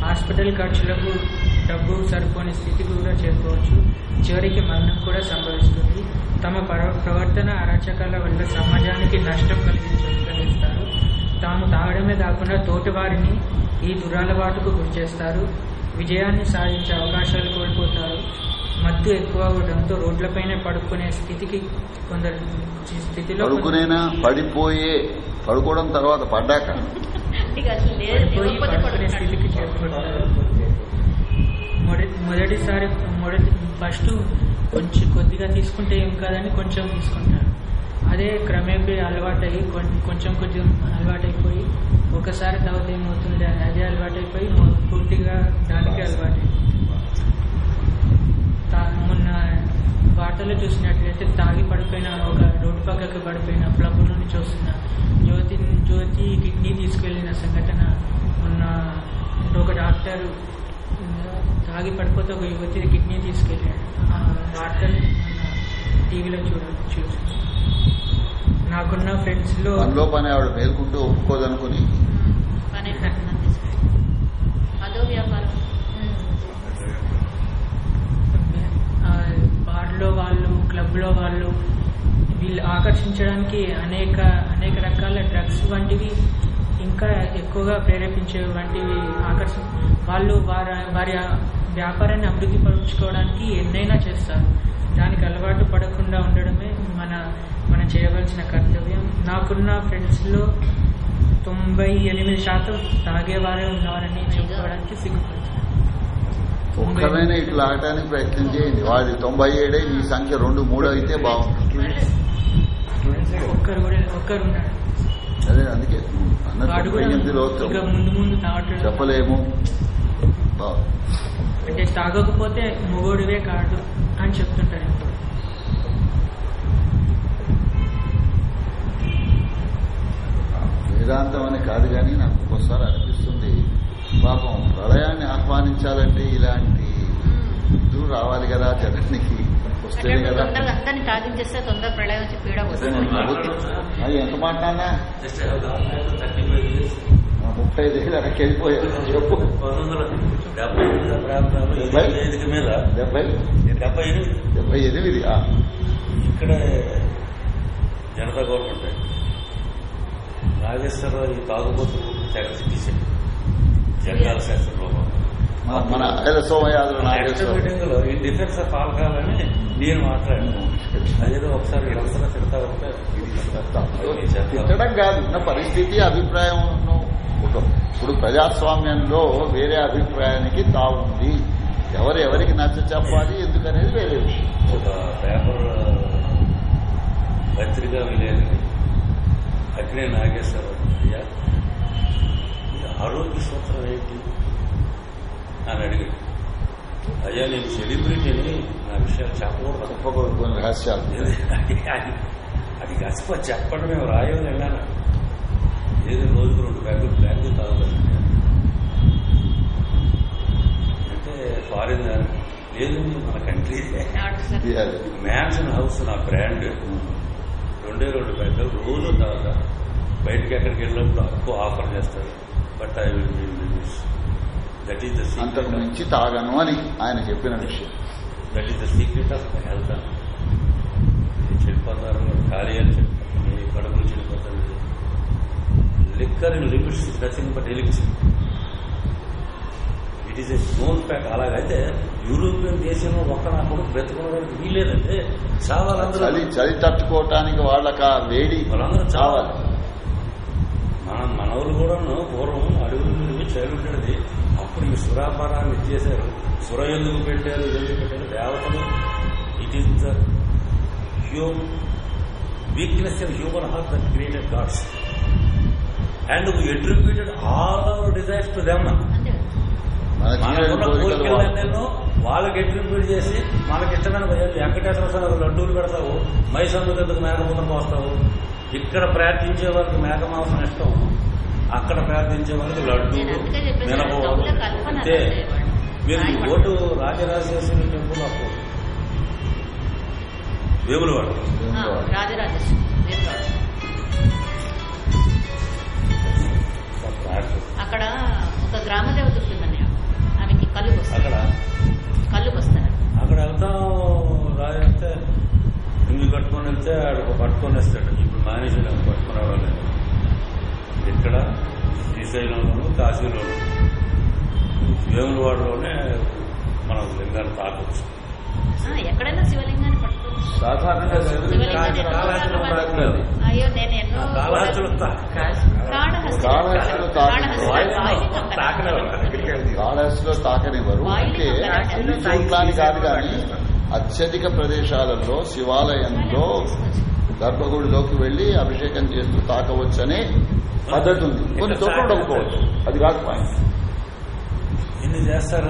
హాస్పిటల్ ఖర్చులకు డబ్బు సరిపోని స్థితికి కూడా చేరుకోవచ్చు. చివరికి మరణం కూడా సంభవిస్తుంది. తమ పర- ప్రవర్తన అరాచకాల వల్ల సమాజానికి నష్టం కలిగించ కలిగిస్తారు. తాము తాగడమే కాకుండా తోటి వారిని ఈ దురలవాటుకు గురి చేస్తారు. విజయాన్ని సాధించే అవకాశాలు కోల్పోతారు. మత్తు ఎక్కువ అవడంతో రోడ్లపైనే పడుకునే స్థితికి కొందరు స్థితిలో పడిపోయే పడుకోవడం తర్వాత పడ్డాక. అసలు మొదటి మొదటిసారి మొదటి ఫస్ట్ కొంచెం కొద్దిగా తీసుకుంటే ఏం కాదని కొంచెం తీసుకుంటారు. అదే క్రమేపీ అలవాటయ్యి కొంచెం కొంచెం అలవాటైపోయి ఒకసారి తర్వాత ఏమవుతుంది అని అదే అలవాటైపోయి పూర్తిగా దానికి అలవాటైపోతుంది. తా- మొన్న వార్తల్లో చూసినట్టుగా రోడ్డుపైకి పడిపోయిన ప్లబ్బుల నుంచి వస్తున్న జ్యోతి జ్యోతి కిడ్నీ తీసుకెళ్ళిన సంఘటన మొన్న ఒక డాక్టర్ తాగి పడిపోతే ఒక యువతి కిడ్నీ తీసుకెళ్ళాడు ఆ వార్తలు టీవీలో చూడ చూసి నాకున్న ఫ్రెండ్స్లో పనిలో పని ఆవిడ మేల్కుంటూ ఒప్పుకోదనుకుని. అదో వ్యాపారం ఆ, బార్లో వాళ్ళు క్లబ్లో వాళ్ళు వీళ్ళు ఆకర్షించడానికి అనేక అనేక రకాల డ్రగ్స్ వంటివి ఇంకా ఎక్కువగా ప్రేరేపించే వంటివి ఆకర్షి వాళ్ళు వారి వారి వ్యాపారాన్ని అభివృద్ధి పరుచుకోవడానికి ఎన్నైనా చేస్తారు. దానికి అలవాటు పడకుండా ఉండడమే మన మనం చేయవలసిన కర్తవ్యం. నాకున్న ఫ్రెండ్స్లో తొంభై ఎనిమిది శాతం తాగేవారే ఉన్నారని చెప్పుకోవడానికి సిగ్గుపడుతుంది ఒక్కరైనా ఇటు లాగటానికి ప్రయత్నం చేయండి. వాడి తొంభై ఏడే ఈ సంఖ్య రెండు మూడు అయితే బాగుంటుంది. ఒక్కరు కూడా ఒక్కరు ఉన్నాడు. అదే అందుకే అన్నట్టు ఎనిమిదిలో చెప్పలేము. అంటే తాగకపోతే మొగోడివే కాదు అని చెప్తుంటారు వేదాంతం అని కాదు కానీ నాకు ఒక్కోసారి అనిపిస్తుంది. పాపం ప్రళయాన్ని ఆహ్వానించాలంటే ఇలాంటి ఇది రావాలి కదా జనానికి వస్తేనే అంటే కదా. ఎంత మాట్లాడినా ముప్పై ఐదు అక్కడికి వెళ్ళిపోయారు. చెప్పు. డెబ్బై డెబ్బై? డెబ్బై డెబ్బై? ఎనిమిది డెబ్బై? ఎనిమిది ఆ. ఇక్కడే జనతా గవర్నమెంట్. నాగేశ్వరరావు ఈ తాగుబోతులు తెగ తీసేది మన- సోమయాదులు మీటింగ్లో ఇన్ డిఫెన్స్ ఆఫ్ ఆల్కహాల్ అని నేను మాట్లాడాను. అదేదో ఒకసారి వీళ్ళందరూ తిడతా ఉంటే. తిట్టడం కాదు ఉన్న పరిస్థితి అభిప్రాయం ఇప్పుడు ప్రజాస్వామ్యంలో వేరే అభిప్రాయానికి తావుంది. ఎవరు ఎవరికి నచ్చ చెప్పాలి ఎందుకనేది వేరే ఒక పేపర్ పత్రిక విలేకరి అగ్నే నాగేశ్వరరావు ఆరోగ్య సూత్రం ఏంటి? అని అడిగాడు. అయ్యా నేను సెలబ్రిటీని నా విషయాలు చెప్పకూడదు. కొన్ని రహస్యాలు. అది అది గసిప చెప్పడం మేము రాయని వెళ్ళాను. ఏదో రోజుకు రెండు బ్యాగులు బ్యాగులు తాగుతాను. అంటే ఫారిన్ లేదు మన కంట్రీ. మ్యాన్షన్ హౌస్ నా బ్రాండ్ రెండే రెండు బ్యాగులు రోజు తాగుతా. బయటకి ఎక్కడికి వెళ్ళినప్పుడు ఎక్కువ ఆఫర్ చేస్తారు. But I will that is the అంతకు సీక్రెట్ మించి తాగను అని ఆయన చెప్పిన విషయం. That is the secret of health చెడిపోతారు ఖాళీ అని చెడిపోతుంది కడుపులు చెడిపోతుంది liquor in limits nothing but elixir it is a known fact అలాగైతే యూరోపియన్ దేశంలో ఒక్క నా కొడుకు బ్రతుకోవడానికి వీలేదంటే చావాలందరూ చలి చలి తట్టుకోవటానికి వాళ్ళకి ఆ వేడి వాళ్ళందరూ చావాలి చావాలి. మన మనవలు కూడా పూర్వం నుండి చదువుండేది అప్పుడు ఈ సురాపారాన్ని ఇచ్చేశారు. సుర ఎందుకు పెట్టారు? ఎందుకు పెట్టారు? దేవతలు it is the hume weakness in human heart that created gods and we attributed all our desires to them మనకున్న కోరికలన్నీ వాళ్ళకి? అట్రిబ్యూట్ చేసి మనకి ఇష్టమైన వెంకటేశ్వర స్వామి లడ్డూలు పెడతావు. మైసమ్మ ఎందుకు మేకమూతం పోస్తావు? ఇక్కడ ప్రార్థించే వాళ్ళకి మేక మాంసం ఇష్టం. అక్కడ ప్రార్థించే వాళ్ళకి లడ్డు నేను అందుకే చెప్పేసి మినప కవుల కల్పన అంతే అంతే వాళ్ళు. మీరు ఈ రాయమంటారు. ఓటు రాజరాజేశ్వరి టెంపుల్ అప్పుడు. వేములవాడు ఆ, రాజరాజేశ్వరి వేములవాడ. అక్కడ ఒక గ్రామ దేవత ఉంటుందని ఆమెకి కళ్ళు వస్తాయి అక్కడ కళ్ళు వస్తారు అక్కడ వెళ్తాం రాజు వెళ్తే ఇల్లు కట్టుకొని వెళ్తే ఆడు పట్టుకొని వస్తాడు ఇప్పుడు మానేసి పట్టుకుని రావాలి ఇక్కడ శ్రీశైలంలోను కాశీలోను వేములవాడలోనే మనం లింగాన్ని తాకొచ్చు. ఆ, ఎక్కడైనా శివలింగాన్ని పట్టుకోవచ్చు. సాధారణంగా కాళహస్తులు తాకనివ్వరు అంటే కాదు కానీ అత్యధిక ప్రదేశాలలో శివాలయంలో గర్భగుడిలోకి వెళ్ళి అభిషేకం చేస్తూ తాకవచ్చనే పద్ధతి ఉంది. కొన్ని చోట్ల ఉండకపోవచ్చు. అది కాదు పాయింట్ ఇన్ని చేస్తారు.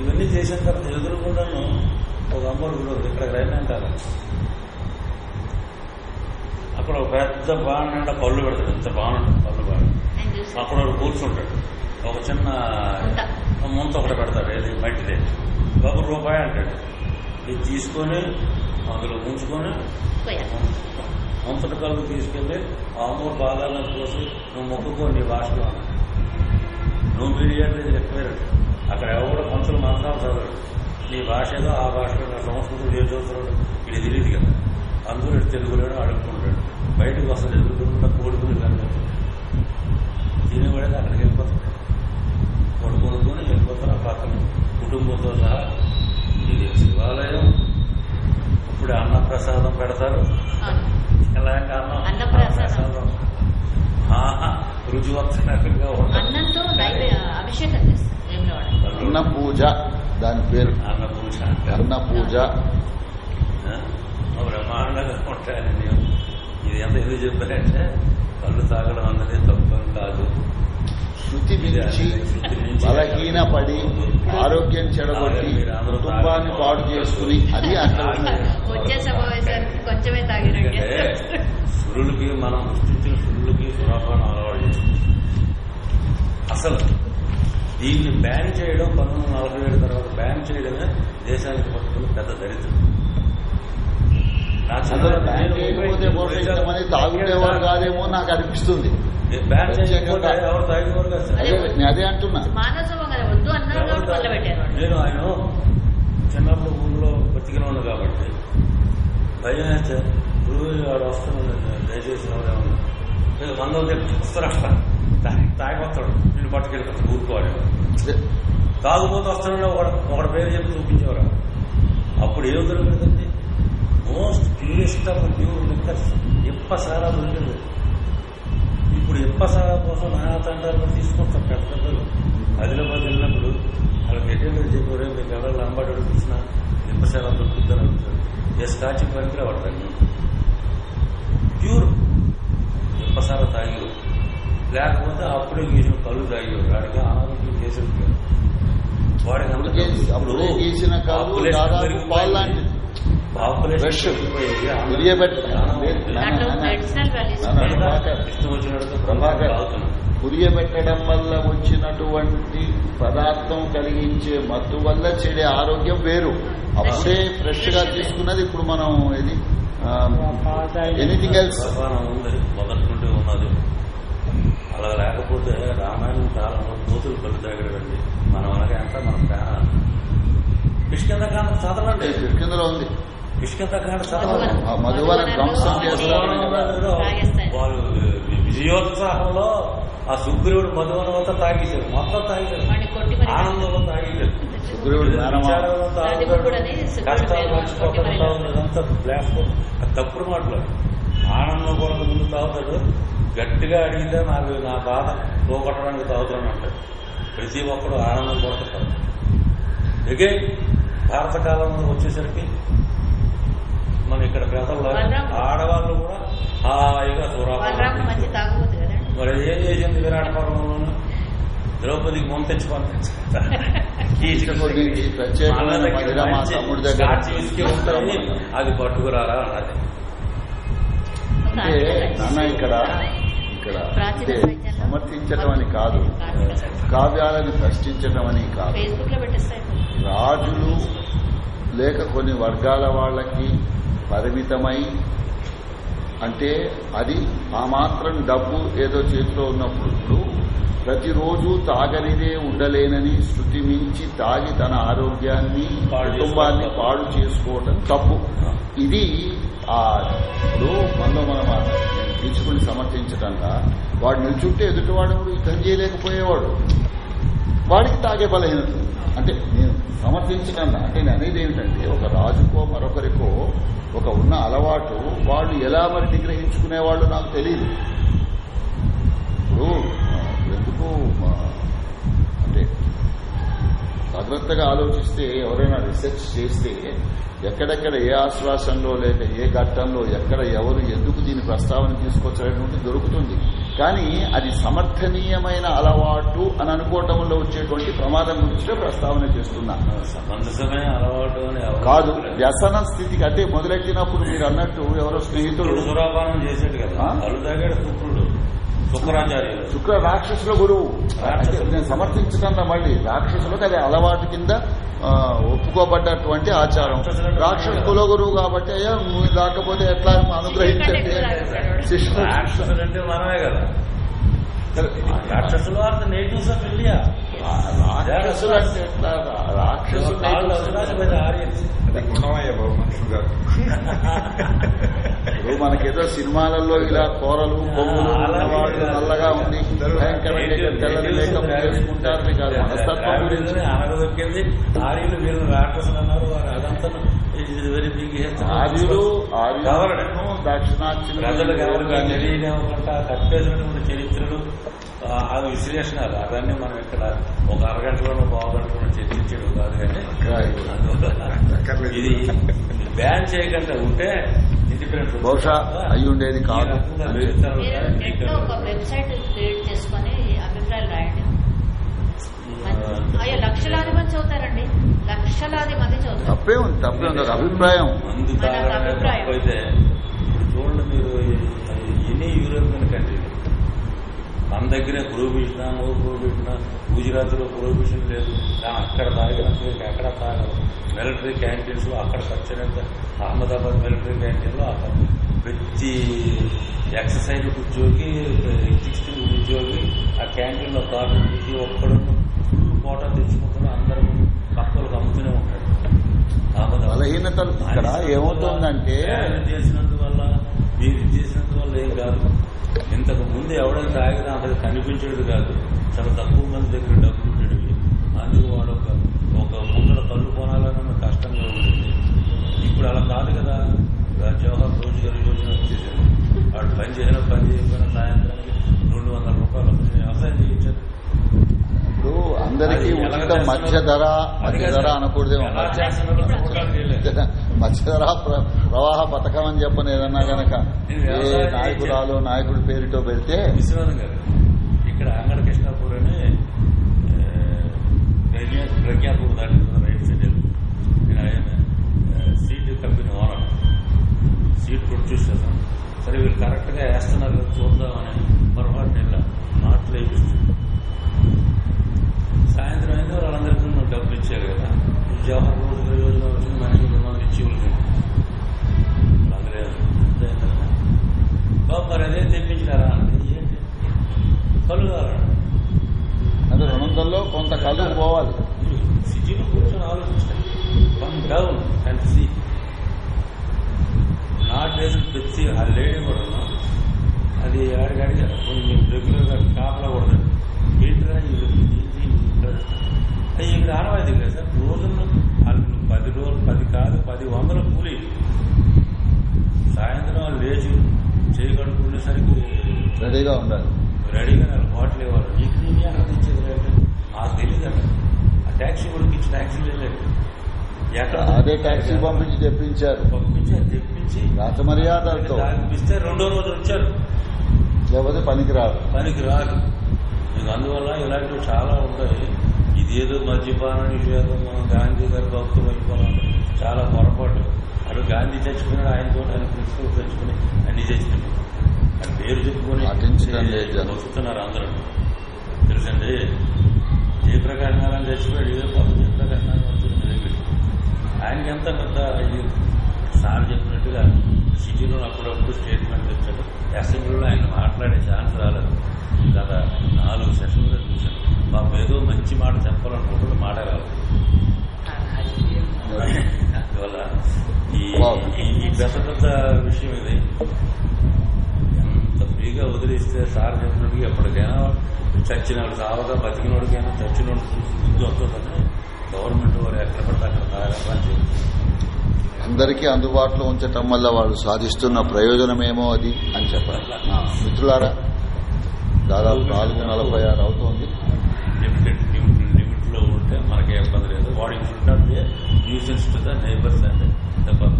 ఇవన్నీ చేసిన తర్వాత ఎదురుకుండాను ఒక అమ్మోడు కూడా. ఇక్కడ రైలు అంటారు. అక్కడ ఒక పెద్ద బాణ నిండా కళ్ళు పెడతాడు ఇంత బాణ కళ్ళు బాణ. అక్కడ కూర్చుంటాడు. ఒక చిన్న ముంత. ఒకటి పెడతాడు. ఏది? మట్టిదే. ఒక రూపాయి అంటాడు. ఇది తీసుకొని అందులో ఉంచుకొని ముంతటి కళ్ళు తీసుకెళ్ళి ఆ మూడు భాగాలను కోసి నువ్వు మొక్కుకో నీ భాషలో నువ్వు మీడియేటర్ చెప్పారు. అక్కడ ఎవరు పంతులు మంత్రాలు చదవడు నీ భాష ఏదో ఆ భాషలో నా సంస్కృతం ఏ చదువుతున్నాడు ఇది తెలియదు కదా. అందరూ తెలుగులోనే అడుగుకుంటాడు బయటకు వస్తుంది ఎదుర్కొంటున్న కోడుకుని కానీ తినేవాడేది అక్కడికి వెళ్ళిపోతాడు కొడుకునుకొని వెళ్ళిపోతారు ఆ పక్కన కుటుంబంతో సహా. ఇది శివాలయం. ఇప్పుడు అన్నప్రసాదం పెడతారు. ఎలాంటి అన్నం. అన్నప్రసాదం. ఉంటుంది అన్నంతో అభిషేకం అన్న పూజ దాని పేరు. అన్న పూజ అన్న పూజ బ్రహ్మాండంగా ఉంటాయని నేను ఇది ఎంత ఎందుకు చెప్పారంటే కళ్ళు తాగడం అన్నది తప్పని కాదు. శృతి మించి బలహీనపడి ఆరోగ్యం చెడగొట్టి కుటుంబాన్ని పాడు చేసుకుని అది సురులకి మనం సృష్టించిన సురులకి సురాపాన్ని అలవాటు అసలు దీన్ని బ్యాన్ చేయడం పంతొమ్మిది వందల నలభై ఏడు తర్వాత బ్యాన్ చేయడమే దేశానికి పట్టుకున్న పెద్ద దరిద్రం. తాగుడేవాడు కాదేమో నాకు అనిపిస్తుంది. బ్యాన్ చేయకపోతే ఎవరు తాగేవారు కాదు సార్. అదే నేను అదే అంటున్నా. నేను ఆయన చిన్నప్పుడు ఊళ్ళో బతికిన ఉన్నాడు కాబట్టి భయం వేస్తే గురువు వాడు వస్తున్నాడు దయచేసి ఎవరేమన్నా "ఏ, వందలు తెప్పి వస్తారా తాగి తాగి వస్తాడు నేను పట్టుకెళ్ళిపోతాడు ఊరుకోవాలి తాగుపోతే వస్తాడని ఒకడు ఒకటి పేరు చెప్పి చూపించేవారు. అప్పుడు ఏం దొరికిందండి most purest of pure liquors ఎప్ప సారా దొరికింది? ఇప్పుడు ఎప్ప సారా కోసం నానా తండ్రులు తీసుకొస్తారు పెద్ద పెద్దలు. ఆదిలాబాద్ వెళ్ళినప్పుడు వాళ్ళకి ఎటువంటి చెప్పారు మీకు ఎవరు అంబాడు చూసినా ఎప్ప సారా దొరుకుతుందని అడుగుతారు. ఏ స్కాచ్ పనికి పడతాను ప్యూర్ ఎప్ప సారా తాగి లేకపోతే అప్పుడే గీసిన కళ్ళు తాగేవారు వాడికి అనారోగ్యం చేసేది వాడికి అప్పుడే గీసిన కళ్ళు దాదాపు తాగుతున్నాం ఉరియబెట్టడం వల్ల వచ్చినటువంటి పదార్థం కలిగించే మత్తు వల్ల చెడే ఆరోగ్యం వేరు. అప్పుడే ఫ్రెష్గా తీసుకున్నది ఇప్పుడు మనం ఇది ఎనీథింగ్ ఎల్స్ ప్రధానం ఉంది మొదటి నుండి ఉన్నది. అలా లేకపోతే రామాయణం కాలంలో కోతులు కళ్ళు తాగడండి మనం అలాగే అంతా మన ప్రాణాలు కిష్కిందకాండ చదవండి. కిందలో ఉంది. వాళ్ళు విజయోత్సాహంలో ఆ సుగ్రీవుడు మధువనం అంతా తాగేశారు. మొత్తం తాగేశారు. ఆనందంలో తాగేశారు. సుగ్రీవుడు. కష్టాలు మర్చిపోకుండా ఇదంతా బ్లాక్ అది తప్పుడు మాటలు. ఆనందం కూడా ముందు తాగుతాడు. గట్టిగా అడిగితే నాకు నా బాధ పోగొట్టడానికి తాగుతాను అంటాడు. ప్రతి ఒక్కడు ఆనందం కొడుతాడు ఎగే భారత కాలంలో వచ్చేసరికి మన ఇక్కడ బలరాం. ఆడవాళ్ళు కూడా హాయిగా కదా. మరి ఏం చేసింది విరాట పర్వంలోను ద్రౌపదికి మొంత తెచ్చి కృష్ణుడికి ప్రత్యేకమైన మదిర మా తమ్ముడి దగ్గర పంపించి అది పట్టుకురారా అన్నది. అంటే నాన్న ఇక్కడ ఇక్కడ అంటే సమర్థించడం అని కాదు. కావ్యాలను ప్రశ్నించడం అని కాదు. ఫేస్బుక్లో పెట్టేస్తాయి. రాజులు లేక కొన్ని వర్గాల వాళ్ళకి పరిమితమై అంటే అది ఆ మాత్రం డబ్బు ఏదో చేతిలో ఉన్నప్పుడు ప్రతిరోజు తాగనిదే ఉండలేనని శృతి మించి తాగి తన ఆరోగ్యాన్ని కుటుంబాన్ని పాడు చేసుకోవటం తప్పు. ఇది ఆ ఇప్పుడు మనలో మనం ఆ తీసుకుని సమర్థించటంగా వాడు నిల్చుంటే ఎదుటివాడు యుద్ధం చేయలేకపోయేవాడు. వాడికి తాగే బలహీనత. అంటే నేను సమర్థించకుండా అంటే నేను అనేది ఏమిటంటే ఒక రాజుకో మరొకరికో ఒక ఉన్న అలవాటు వాళ్ళు ఎలా మరి నిగ్రహించుకునేవాళ్ళు నాకు తెలియదు ఇప్పుడు ఎందుకు అంటే జాగ్రత్తగా ఆలోచిస్తే ఎవరైనా రీసెర్చ్ చేస్తే ఎక్కడెక్కడ ఏ ఆశ్వాసంలో లేక ఏ ఘట్టంలో ఎక్కడ ఎవరు ఎందుకు దీని ప్రస్తావన తీసుకొచ్చారనేది దొరుకుతుంది. కానీ అది సమర్థనీయమైన అలవాటు అని అనుకోవటంలో వచ్చేటువంటి ప్రమాదం గురించి ప్రస్తావన చేస్తున్నా. సమంజసమైన అలవాటు కాదు వ్యసన స్థితికి అంటే మొదలెట్టినప్పుడు మీరు అన్నట్టు ఎవరో స్నేహితుడు శుక్రుడు సురాపానం చేసేది కదా? అల్లు తాగాడు శుక్రుడు శుక్రాచార్యులు. శుక్ర రాక్షసుల గురువు. అంటే నేను సమర్థించకుండా మళ్ళీ. రాక్షసులకు అది అలవాటు కింద ఒప్పుకోబడ్డటువంటి ఆచారం. రాక్షస కుల గురువు కాబట్టి అయ్యా నువ్వు రాకపోతే ఎట్లా అనుగ్రహించండి. రాక్షసుడు అంటే మనమే కదా. రాక్షసులు are the natives of India రాక్షసులు అంటే ఎట్లా? రాక్షసులు ఆర్యన్స్. అది గుణమయ్య బాబు ఇప్పుడు మనకేదో సినిమాలలో ఇలా కూరలు కొమ్ములు ఉన్నవాళ్ళు నల్లగా ఉంది భయంకరంగా తెల్లని మేకప్ చేసుకుంటారు మీకు అది మనస్తత్వం గురించి. అనగదొక్కింది. ఆర్యులు వీళ్ళు రాక్షసులు అన్నారు వారు అదంతా ఆర్యులు ఆర్యులను తెలియనివ్వకుండా కప్పేసినటువంటి చరిత్రలు ఆ, విశ్లేషణలు. అవన్నీ మనం ఇక్కడ ఒక అరగంటలోనూ పావుగంటలోనూ చర్చించేది కాదు కానీ ఇది బ్యాన్ చేయకుండా ఉంటే ఇండిపెండెంట్ బహుశా అయి ఉండేది కాదు. మీరు నెట్లో ఒక వెబ్సైట్ క్రియేట్ చేసుకొని అభిప్రాయాలు రాయండి. అయ్యో లక్షలాది మంది చదువుతారండి. లక్షలాది మంది చదువుతారు. తప్పే ఉంది తప్పే ఉంది. అభిప్రాయం. ఇప్పుడు చూడండి మీరు ఎన్ని యూరోపియన్ కంట్రీలు మన దగ్గరే ప్రొహిబిషన్ ఓ ప్రొహిబిషన్ గుజరాత్లో ప్రొహిబిషన్ లేదు. కానీ అక్కడ తాగినంత ఎక్కడ తాగరు. మిలిటరీ క్యాంటీన్స్ అక్కడ ఖర్చునంత అహ్మదాబాద్ మిలిటరీ క్యాంటీన్లో అక్కడ ప్రతి ఎక్సర్సైజ్ ఉద్యోగి ఎగ్జిస్టింగ్ ఉద్యోగి ఆ క్యాంటీన్లో కాదు ప్రతి ఒక్కడు ఫుల్ కోటా తెచ్చుకుంటున్నా అందరూ పక్కలకు అమ్ముతూనే ఉంటాడు బలహీనతలు ఇక్కడ ఏమవుతుందంటే చేసినందువల్ల మీరు చేసినందువల్ల ఏం కాదు. ఇంతకు ముందు ఎవడైనా తాగినా అసలు కనిపించేది కాదు. చాలా తక్కువ మంది దగ్గర డబ్బు ఉండేవి అందుకు వాడు ఒక ఒక ముందర కళ్ళు కొనాలన్న కష్టంగా ఉండేది. ఇప్పుడు అలా కాదు కదా. రా- జవహర్ రోజుగారు యోజన వచ్చేసింది వాడు పని చేసినా పని చేయకపోయినా సాయంత్రానికి రెండు వందల రూపాయలు వస్తుంది. వ్యవసాయం చేయించారు. ఇప్పుడు అందరికీ ఉచిత మధ్య ధర మధ్య ధర అనకూడదేమో. మధ్య ధర ప్ర- ప్రవాహ పథకం అని చెప్పని ఏదన్నా గనక. ఏ నాయకురాలు నాయకుడి పేరుతో పెడితే ఇక్కడ అంగడ కృష్ణాపూర్ అని ప్రజ్ఞాపూర్ దాటి రైట్ సైడ్ వెళ్ళి. నేను ఆయన seat company owner. Seat produce చేస్తాను సరే వీళ్ళు కరెక్ట్గా వేస్తున్నారు చూద్దామని పొరపాటు వెళ్ళాం నాట్లు వేపిస్తుంది సాయంత్రం అయితే వాళ్ళందరికీ నువ్వు డబ్బులు ఇచ్చారు కదా. జవహర్ రోజు యోజన వచ్చింది మనకి వందలు ఇచ్చి ఉంటుంది అందరూ బాబు మరి అదే తెప్పించినారా? అంటే ఏంటి అంటే రెండు వందల్లో కొంత కళ్ళు పోవాలి. సిటీలో కూర్చొని ఆలోచించాలి one down and see not వేసిన ప్రతి ఆ లేడీ కూడా అది ఆడికి అడిగారు. కొంచెం రెగ్యులర్గా కాపలా కూడా ఏంటరా ఇది? అది ఇక్కడ ఆనవాయితీ లేదు సార్? రోజున వాళ్ళు పది రోజులు పది కాదు పది వందల కూలి. సాయంత్రం లేచి చేయి కడుక్కునేసరికి రెడీగా ఉండాలి. రెడీగా నాకు బాటిల్ ఇవ్వాలి. నేను అక్కడ తెచ్చేది రేటు నాకు తెలియదు ఆ ట్యాక్సీ వాడికి ఇచ్చి ట్యాక్సీ వెళ్ళలేదు అదే ట్యాక్సీ పంపించి తెప్పించారు. పంపించారు తెప్పించి రాచమర్యాదలతో. తాగిపిస్తే రెండో రోజు వచ్చారు. లేకపోతే పనికిరాదు పనికి రాదు. ఇక అందువల్ల ఇలాంటివి చాలా ఉంటాయి. ఇదేదో మద్యపాన నిషేధం మనం గాంధీ గారి భక్తులు అయిపోవాలి చాలా పొరపాటు. అటు గాంధీ చచ్చిపోయినాడు ఆయనతో ఆయన ప్రిన్సిపల్ తెచ్చుకుని అన్ని చచ్చిపోయినాయి. ఆయన పేరు చెప్పుకొని. వస్తున్నారు అందరూ. తెలుసండి? జయప్రకాష్ నారాయణ చచ్చిపోయాడు? ఇదే పాపం నారాయణ దగ్గరికి. ఆయనకి ఎంత పెద్ద సార్ చెప్పినట్టుగా సిటీలో అప్పుడప్పుడు స్టేట్మెంట్ వచ్చాడు అసెంబ్లీలో ఆయన మాట్లాడే ఛాన్స్ రాలేదు. గత నాలుగు సెషన్లు చూశాను. పాపం ఏదో మంచి మాట చెప్పాలనుకుంటున్న మాట రాదు అందువల్ల ఈ పెద్ద పెద్ద విషయం ఇది. ఎంత ఫ్రీగా వదిలేస్తే సార్ చెప్పినట్టుగా ఎప్పటికైనా చచ్చినోడు సావగా బతికినోడికైనా చచ్చినోడు చూసి బుద్ధి వస్తుందని గవర్నమెంట్ వారు ఎక్కడ పడితే అక్కడ చెప్తుంది అందరికీ అందుబాటులో ఉంచటం వల్ల వాళ్ళు సాధిస్తున్న ప్రయోజనమేమో అది అని చెప్పాలి. ఆ, మిత్రులారా దాదాపు నాలుగు నలభై ఆరు అవుతోంది. లిమిటెడ్ లిమిట్లో ఉంటే మనకే ఇబ్బంది లేదు. వాడి should not be nuisance to the neighbours and the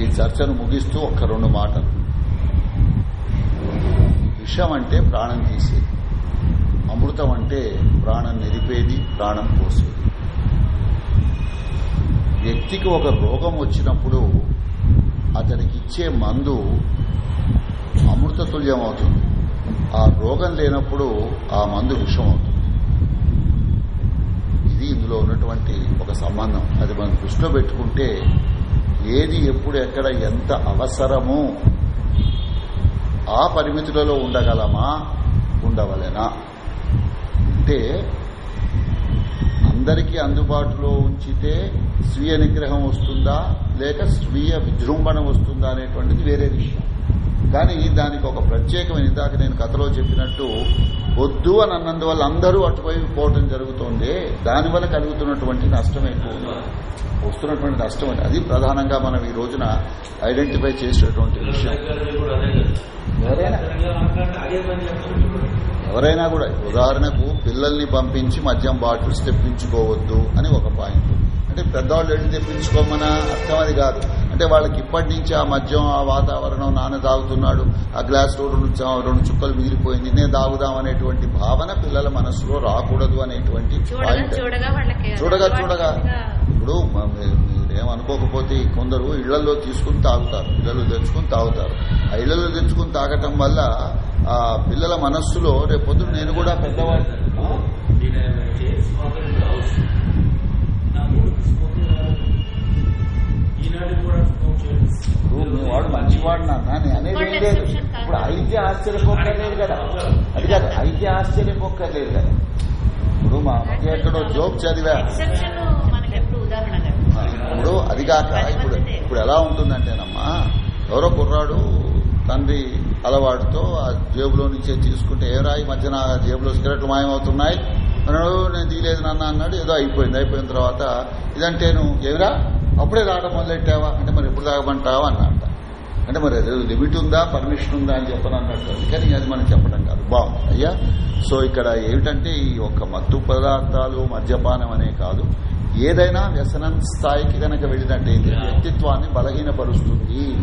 ఈ చర్చను ముగిస్తూ ఒక్క రెండు మాటలు. విషం అంటే ప్రాణం తీసేది. అమృతం అంటే ప్రాణం నిలిపేది ప్రాణం పోసేది. వ్యక్తికి ఒక రోగం వచ్చినప్పుడు అతనికి ఇచ్చే మందు అమృతతుల్యం అవుతుంది. ఆ రోగం లేనప్పుడు ఆ మందు విషం అవుతుంది. ఇది ఇందులో ఉన్నటువంటి ఒక సంబంధం. అది మనం దృష్టిలో పెట్టుకుంటే ఏది ఎప్పుడు ఎక్కడ ఎంత అవసరమో ఆ పరిమితులలో ఉండగలమా? ఉండవలేనా? అంటే అందరికీ అందుబాటులో ఉంచితే స్వీయ నిగ్రహం వస్తుందా? లేక స్వీయ విజృంభణ వస్తుందా అనేటువంటిది వేరే విషయం. కానీ దానికి ఒక ప్రత్యేకమైన ఇందాక నేను కథలో చెప్పినట్టు వద్దు అని అన్నందువల్ల అందరూ అటువైపు పోవటం జరుగుతోంది. దానివల్ల కలుగుతున్నటువంటి నష్టం ఎక్కువ వస్తున్నటువంటి నష్టం అది. అది ప్రధానంగా మనం ఈ రోజున ఐడెంటిఫై చేసేటువంటి విషయం. ఎవరైనా ఎవరైనా కూడా ఉదాహరణకు పిల్లల్ని పంపించి మద్యం బాటిల్స్ తెప్పించుకోవద్దు అని ఒక పాయింట్. అంటే పెద్దవాళ్ళు వెళ్ళి తెప్పించుకోమన? అర్థం అది కాదు. అంటే వాళ్ళకి ఇప్పటి నుంచి ఆ మద్యం ఆ వాతావరణం నాన్న తాగుతున్నాడు. ఆ గ్లాస్లో రెండు రెండు చుక్కలు మిగిలిపోయింది. నేను తాగుదాం అనేటువంటి భావన పిల్లల మనసులో రాకూడదు అనేటువంటి చూడగా పాయింట్ చూడగా వాళ్ళకి చూడగా ఇప్పుడు మీరేమనుకోకపోతే కొందరు ఇళ్ళలో తీసుకుని తాగుతారు. ఇళ్ళలో తెచ్చుకుని తాగుతారు. ఆ ఇళ్ళలో తెచ్చుకుని తాగటం వల్ల ఆ పిల్లల మనస్సులో రేపు పొద్దున నేను కూడా పెద్దవాడిని. మీ వాడు మంచివాడు నాన్న నేను అనేది ఏం లేదు. ఇప్పుడు అయితే ఆశ్చర్యపోక్కర్లేదు కదా. అది కాదు అయితే ఆశ్చర్యపోక్కర్లేదు కదా. ఇప్పుడు మా మధ్య ఎక్కడో జోక్ చదివా. ఇప్పుడు అది కాక ఇప్పుడు ఇప్పుడు ఎలా ఉంటుందంటేనమ్మా ఎవరో కుర్రాడు తండ్రి అలవాటుతో ఆ జేబులో నుంచే తీసుకుంటే ఏరా ఈ మధ్యన జేబులో సిగరెట్లు మాయమవుతున్నాయి? అన్నాడు నేను తీయలేదు నాన్న అన్నాడు. ఏదో అయిపోయింది. అయిపోయిన తర్వాత ఇదంటే నువ్వు ఏమిరా? అప్పుడే తాగడం మొదలెట్టావా? అంటే మరి ఎప్పుడు తాగమంటావా అన్నట్ట అంటే మరి లిమిట్ ఉందా? పర్మిషన్ ఉందా? అని చెప్పని అన్నట్టు కానీ అది మనం చెప్పడం కాదు. బాగుంది అయ్యా. సో ఇక్కడ ఏమిటంటే ఈ యొక్క మత్తు పదార్థాలు మద్యపానం అనే కాదు. ఏదైనా వ్యసనం స్థాయికి కనుక వెళ్ళినట్టయితే వ్యక్తిత్వాన్ని బలహీనపరుస్తుంది.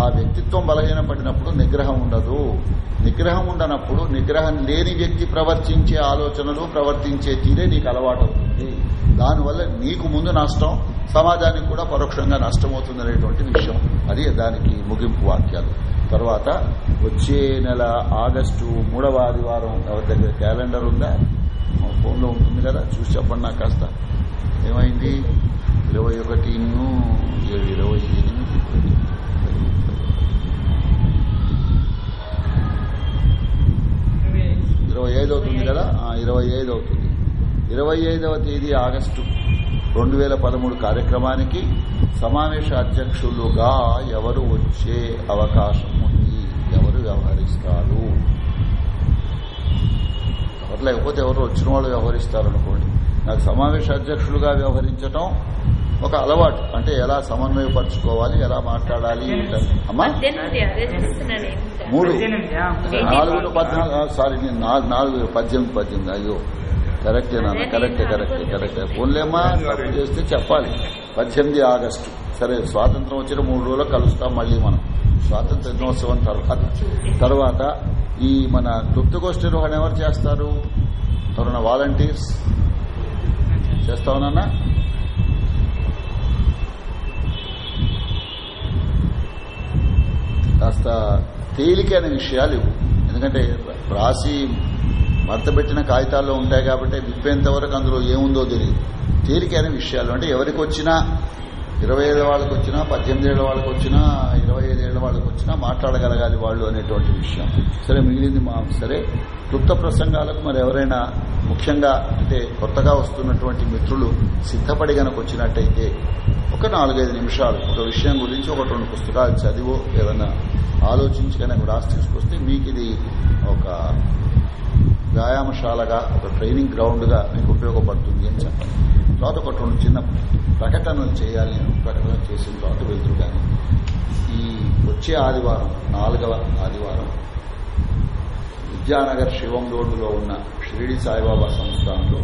ఆ వ్యక్తిత్వం బలహీనపడినప్పుడు నిగ్రహం ఉండదు. నిగ్రహం ఉండనప్పుడు నిగ్రహం లేని వ్యక్తి ప్రవర్తించే ఆలోచనలు ప్రవర్తించే తీరే నీకు అలవాటు అవుతుంది దానివల్ల నీకు ముందు నష్టం సమాజానికి కూడా పరోక్షంగా నష్టమవుతుంది అనేటువంటి విషయం. అది దానికి ముగింపు వాక్యాలు. తర్వాత వచ్చే నెల ఆగస్టు మూడవ ఆదివారం ఎవరి దగ్గర క్యాలెండర్ ఉందా? ఫోన్లో ఉంటుంది కదా చూసి చెప్పండి నాకు కాస్త. ఏమైంది? ఇరవై ఒకటి ఏడు ఇరవై ఎనిమిది ఇరవై ఐదు అవుతుంది కదా? ఇరవై ఐదు అవుతుంది. ఇరవై ఐదవ తేదీ ఆగస్టు రెండు వేల పదమూడు కార్యక్రమానికి సమావేశ అధ్యక్షులుగా ఎవరు వచ్చే అవకాశం ఉంది? ఎవరు వ్యవహరిస్తారు? ఎవరు లేకపోతే ఎవరు వచ్చిన వాళ్ళు వ్యవహరిస్తారు అనుకోండి నాకు సమావేశ అధ్యక్షులుగా వ్యవహరించడం ఒక అలవాటు. అంటే ఎలా సమన్వయపరచుకోవాలి ఎలా మాట్లాడాలి. అమ్మా. మూడు. నాలుగు పద్నాలుగు సారీ నేను నాలుగు పద్దెనిమిది పద్దెనిమిది అయ్యో. కరెక్టే నాన్న కరెక్టే కరెక్టే కరెక్టే. ఫోన్లేమా తప్పు చేస్తే చెప్పాలి. పద్దెనిమిది ఆగస్టు. సరే స్వాతంత్రం వచ్చిన మూడు రోజులు కలుస్తాం మళ్ళీ మనం. స్వాతంత్ర దినోత్సవం తర్వాత తర్వాత ఈ మన క్లుప్తగోష్ఠి నిర్వహణ ఎవరు చేస్తారు? ఎవరైనా వాలంటీర్స్. చేస్తావునన్నా కాస్త తేలికైన విషయాలు ఇవ్వు. ఎందుకంటే రాసి మడతపెట్టిన కాగితాల్లో ఉంటాయి కాబట్టి విప్పేంత వరకు అందులో ఏముందో తెలియదు. తేలికైన విషయాలు. అంటే ఎవరికి వచ్చినా ఇరవై ఐదు వాళ్ళకి వచ్చినా పద్దెనిమిది ఏళ్ళ వాళ్ళకి వచ్చినా ఇరవై ఐదు ఏళ్ళ వాళ్ళకి వచ్చినా మాట్లాడగలగాలి వాళ్ళు అనేటువంటి విషయం. సరే మిగిలింది మా సరే క్లుప్త ప్రసంగాలకు మరి ఎవరైనా ముఖ్యంగా అంటే కొత్తగా వస్తున్నటువంటి మిత్రులు సిద్ధపడి గనక వచ్చినట్టయితే ఒక నాలుగైదు నిమిషాలు ఒక విషయం గురించి ఒక రెండు పుస్తకాలు చదివో ఏదైనా ఆలోచించి కనుక రాసి తీసుకొస్తే మీకు ఇది ఒక వ్యాయామశాలగా ఒక ట్రైనింగ్ గ్రౌండ్గా మీకు ఉపయోగపడుతుంది అని చెప్పండి. తర్వాత ఒక రెండు చిన్న ప్రకటనలు చేయాలి నేను ప్రకటన చేసిన తర్వాత వెళ్తురు కానీ ఈ వచ్చే ఆదివారం నాలుగవ ఆదివారం విద్యానగర్ శివం రోడ్డులో ఉన్న షిరిడి సాయిబాబా సంస్థానంలో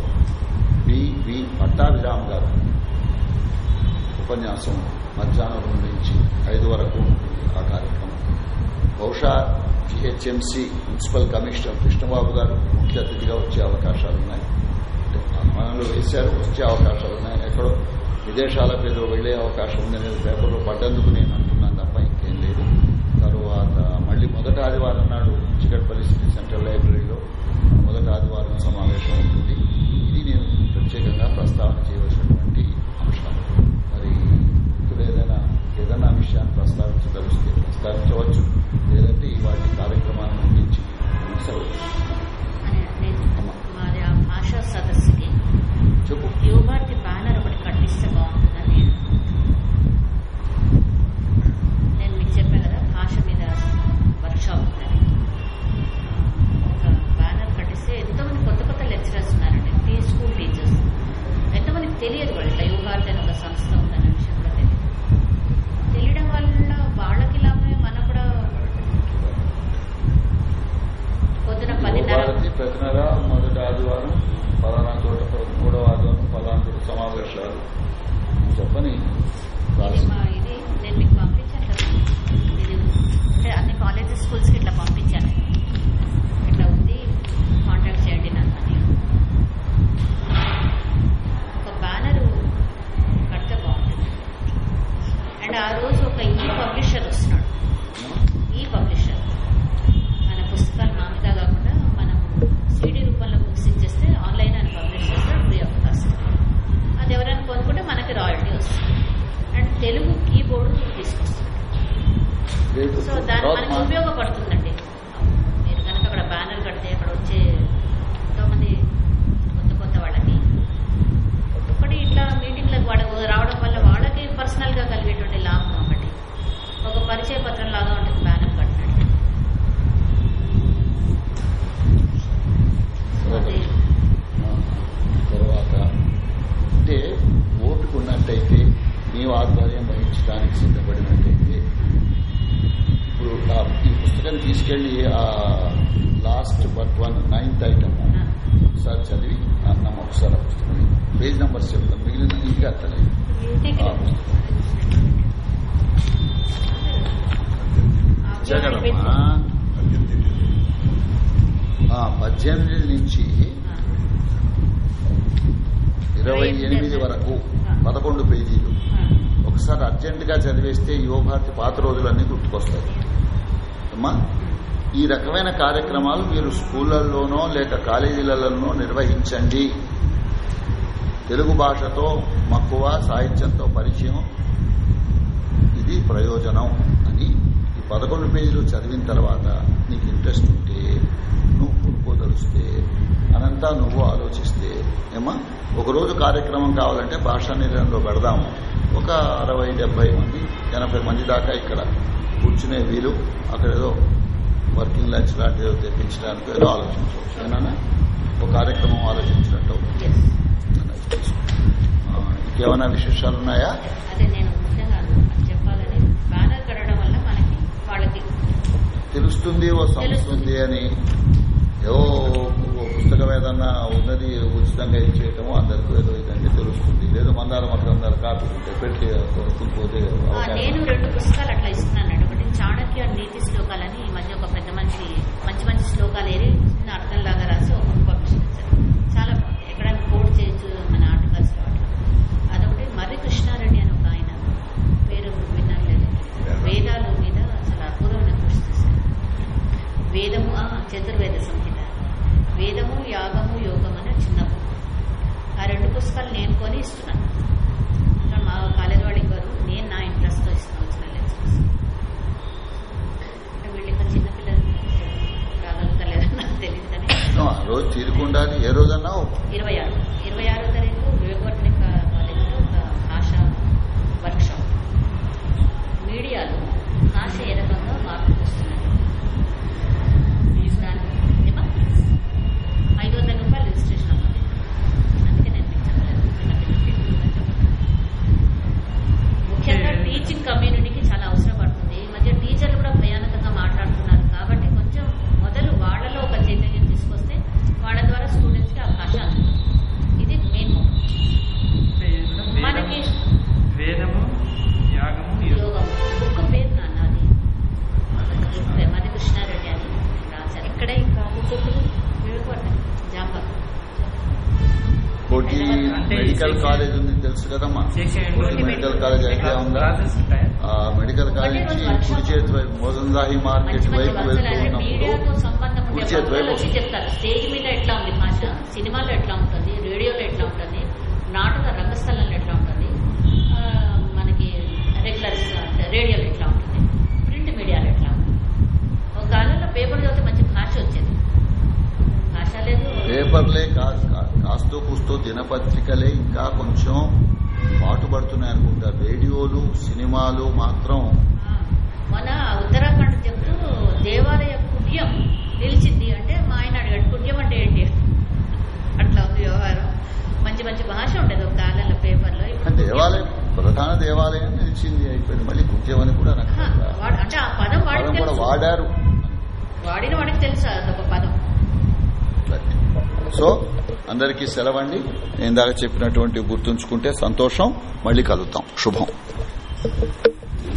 బివి పట్టాభిరామ్ గారు ఉపన్యాసం మధ్యాహ్నం రెండు నుంచి ఐదు వరకు ఉంటుంది ఆ కార్యక్రమం. బహుశా జిహెచ్ఎంసి మున్సిపల్ కమిషనర్ కృష్ణబాబు గారు ముఖ్య అతిథిగా వచ్చే అవకాశాలు ఉన్నాయి వేశారు వచ్చే అవకాశాలు ఉన్నాయి ఎక్కడో. విదేశాలకు ఏదో వెళ్ళే అవకాశం ఉందనేది పేపర్లో పడ్డందుకు నేను అంటున్నాను తప్ప ఇంకేం లేదు. తరువాత మళ్ళీ మొదటి ఆదివారం నాడు చికట్పల్లి సిటీ సెంట్రల్ లైబ్రరీలో మొదటి ఆదివారం సమావేశం ఉంటుంది. ఇది నేను ప్రత్యేకంగా ప్రస్తావన చేయవలసినటువంటి అంశాలు. మరి ఇప్పుడు ఏదైనా ఏదైనా విషయాన్ని ప్రస్తావించదలిస్తే ప్రస్తావించవచ్చు. లేదంటే ఈ వాటి కార్యక్రమాన్ని ముగించి సెలవు భాషా సదస్సు కార్యక్రమాలు మీరు స్కూళ్ళలోనో లేక కాలేజీలలోనో నిర్వహించండి. తెలుగు భాషతో మక్కువ సాహిత్యంతో పరిచయం ఇది ప్రయోజనం అని ఈ పదకొండు పేజీలు చదివిన తర్వాత నీకు ఇంట్రెస్ట్ ఉంటే నువ్వు కొనుక్కోదలిస్తే అనంతా నువ్వు ఆలోచిస్తే ఏమా ఒకరోజు కార్యక్రమం కావాలంటే భాషా నిలయంలో పెడదాము ఒక అరవై డెబ్బై మంది ఎనభై మంది దాకా ఇక్కడ కూర్చునే వీలు. అక్కడ ఏదో వర్కింగ్ లంచ్ ఏదో తెప్పించడానికి ఏదో ఆలోచించవచ్చు. ఏనా ఒక కార్యక్రమం ఆలోచించినట్టు. ఇంకేమైనా విశేషాలు ఉన్నాయా? తెలుస్తుంది ఓ సంస్థ ఉంది అని ఓ పుస్తకం ఏదన్నా ఉన్నది ఉచితంగా ఇచ్చేయటము అందరికీ ఏదో ఇదంటే తెలుస్తుంది. లేదు మందారం అందరు కాపీ పెట్టి కొనుక్కుని పోతే ఆ, అవకాశం నేను రెండు పుస్తకాలు అట్లా ఇస్తున్నానండి ఒకటి చాణక్య నీతి శ్లోకాలని ఈ మధ్య మనిషి మంచి మంచి శ్లోకాలు ఏరి చిన్న అర్థంలాగా రాసి ఒక బుక్ పబ్లిష్ చేశారు చాలా బాగుంది. ఎక్కడైనా కోడ్ చేయొచ్చు మన ఆర్టికల్స్ అట్లా. అదొకటి మర్రి కృష్ణారెడ్డి అని ఒక ఆయన పేరు విన్నాను వేదాల మీద అసలు అద్భుతమైన కృషి చేశారు. వేదము ఆ, చతుర్వేద సంహిత. వేదము యాగము యోగం అనే చిన్న. ఆ రెండు పుస్తకాలు నేను కొని ఇస్తున్నాను. మా కాలేజ్ వాళ్ళు ఇవ్వరు నేను నా ఇంట్రెస్ట్తో ఇస్తాను వచ్చిన లెక్చర్స్ ఆ రోజు తీరిక ఉండాలి ఏ రోజు ఇరవై ఆరు. ఇరవై తారీఖు ఏ రకంగా మార్పు ఐదు వందల రూపాయలు రిజిస్ట్రేషన్ అందుకే ముఖ్యంగా టీచింగ్ కమ్యూనిటీ చెప్పలేదు కాలేజ్ ఉంది తెలుసు కదమ్మా. మెడికల్ కాలేజ్ ఐడియా ఉందా? ఆ మెడికల్ కాలేజ్ నుంచి కుడి చేతి వైపు మోజందాహి మార్కెట్ వైపు వెళ్తూ ఉన్నప్పుడు మీడియాతో సంబంధం ఉండే కుడి చేతి వైపు చెప్తారు. స్టేజ్ మీద ఎట్లా ఉంది భాష సినిమాలో ఎట్లా ఉంటుంది? రేడియోలో ఎట్లా ఉంటుంది? నాటక రంగస్థలంలో ఎట్లా ఉంటుంది? ఆ, మనకి రెగ్యులర్ అంటే రేడియోలో ఎట్లా ఉంటుంది? ప్రింట్ మీడియాలో ఎట్లా ఉంటుంది? ఒక కాలంలో పేపర్ చదివితే మంచి భాష వచ్చేది. పేపర్లే కాస్తో కూస్తో దినపత్రికలే ఇంకా కొంచెం పాటుపడుతున్నాయి అనుకుంటా. రేడియోలు సినిమాలు మాత్రం. మన ఉత్తరాఖండ్ చెప్తూ దేవాలయ కుడ్యం నిలిచింది. అంటే మా ఆయన అడిగాడు కుడ్యం అంటే ఏంటి? అట్లా ఉంది వ్యవహారం. మంచి మంచి భాష ఉండేది ఒక కాలంలో పేపర్లో. దేవాలయం ప్రధాన దేవాలయం నిలిచింది అయిపోయింది. మళ్ళీ కుత్యం అని కూడా అంటే ఆ పదం వాడారు. వాడిన వాడికి తెలుసు అదొక పదం. సో అందరికీ సెలవండి. నేను ఇందాక చెప్పినటువంటి గుర్తుంచుకుంటే సంతోషం. మళ్ళీ కలుద్దాం. శుభం.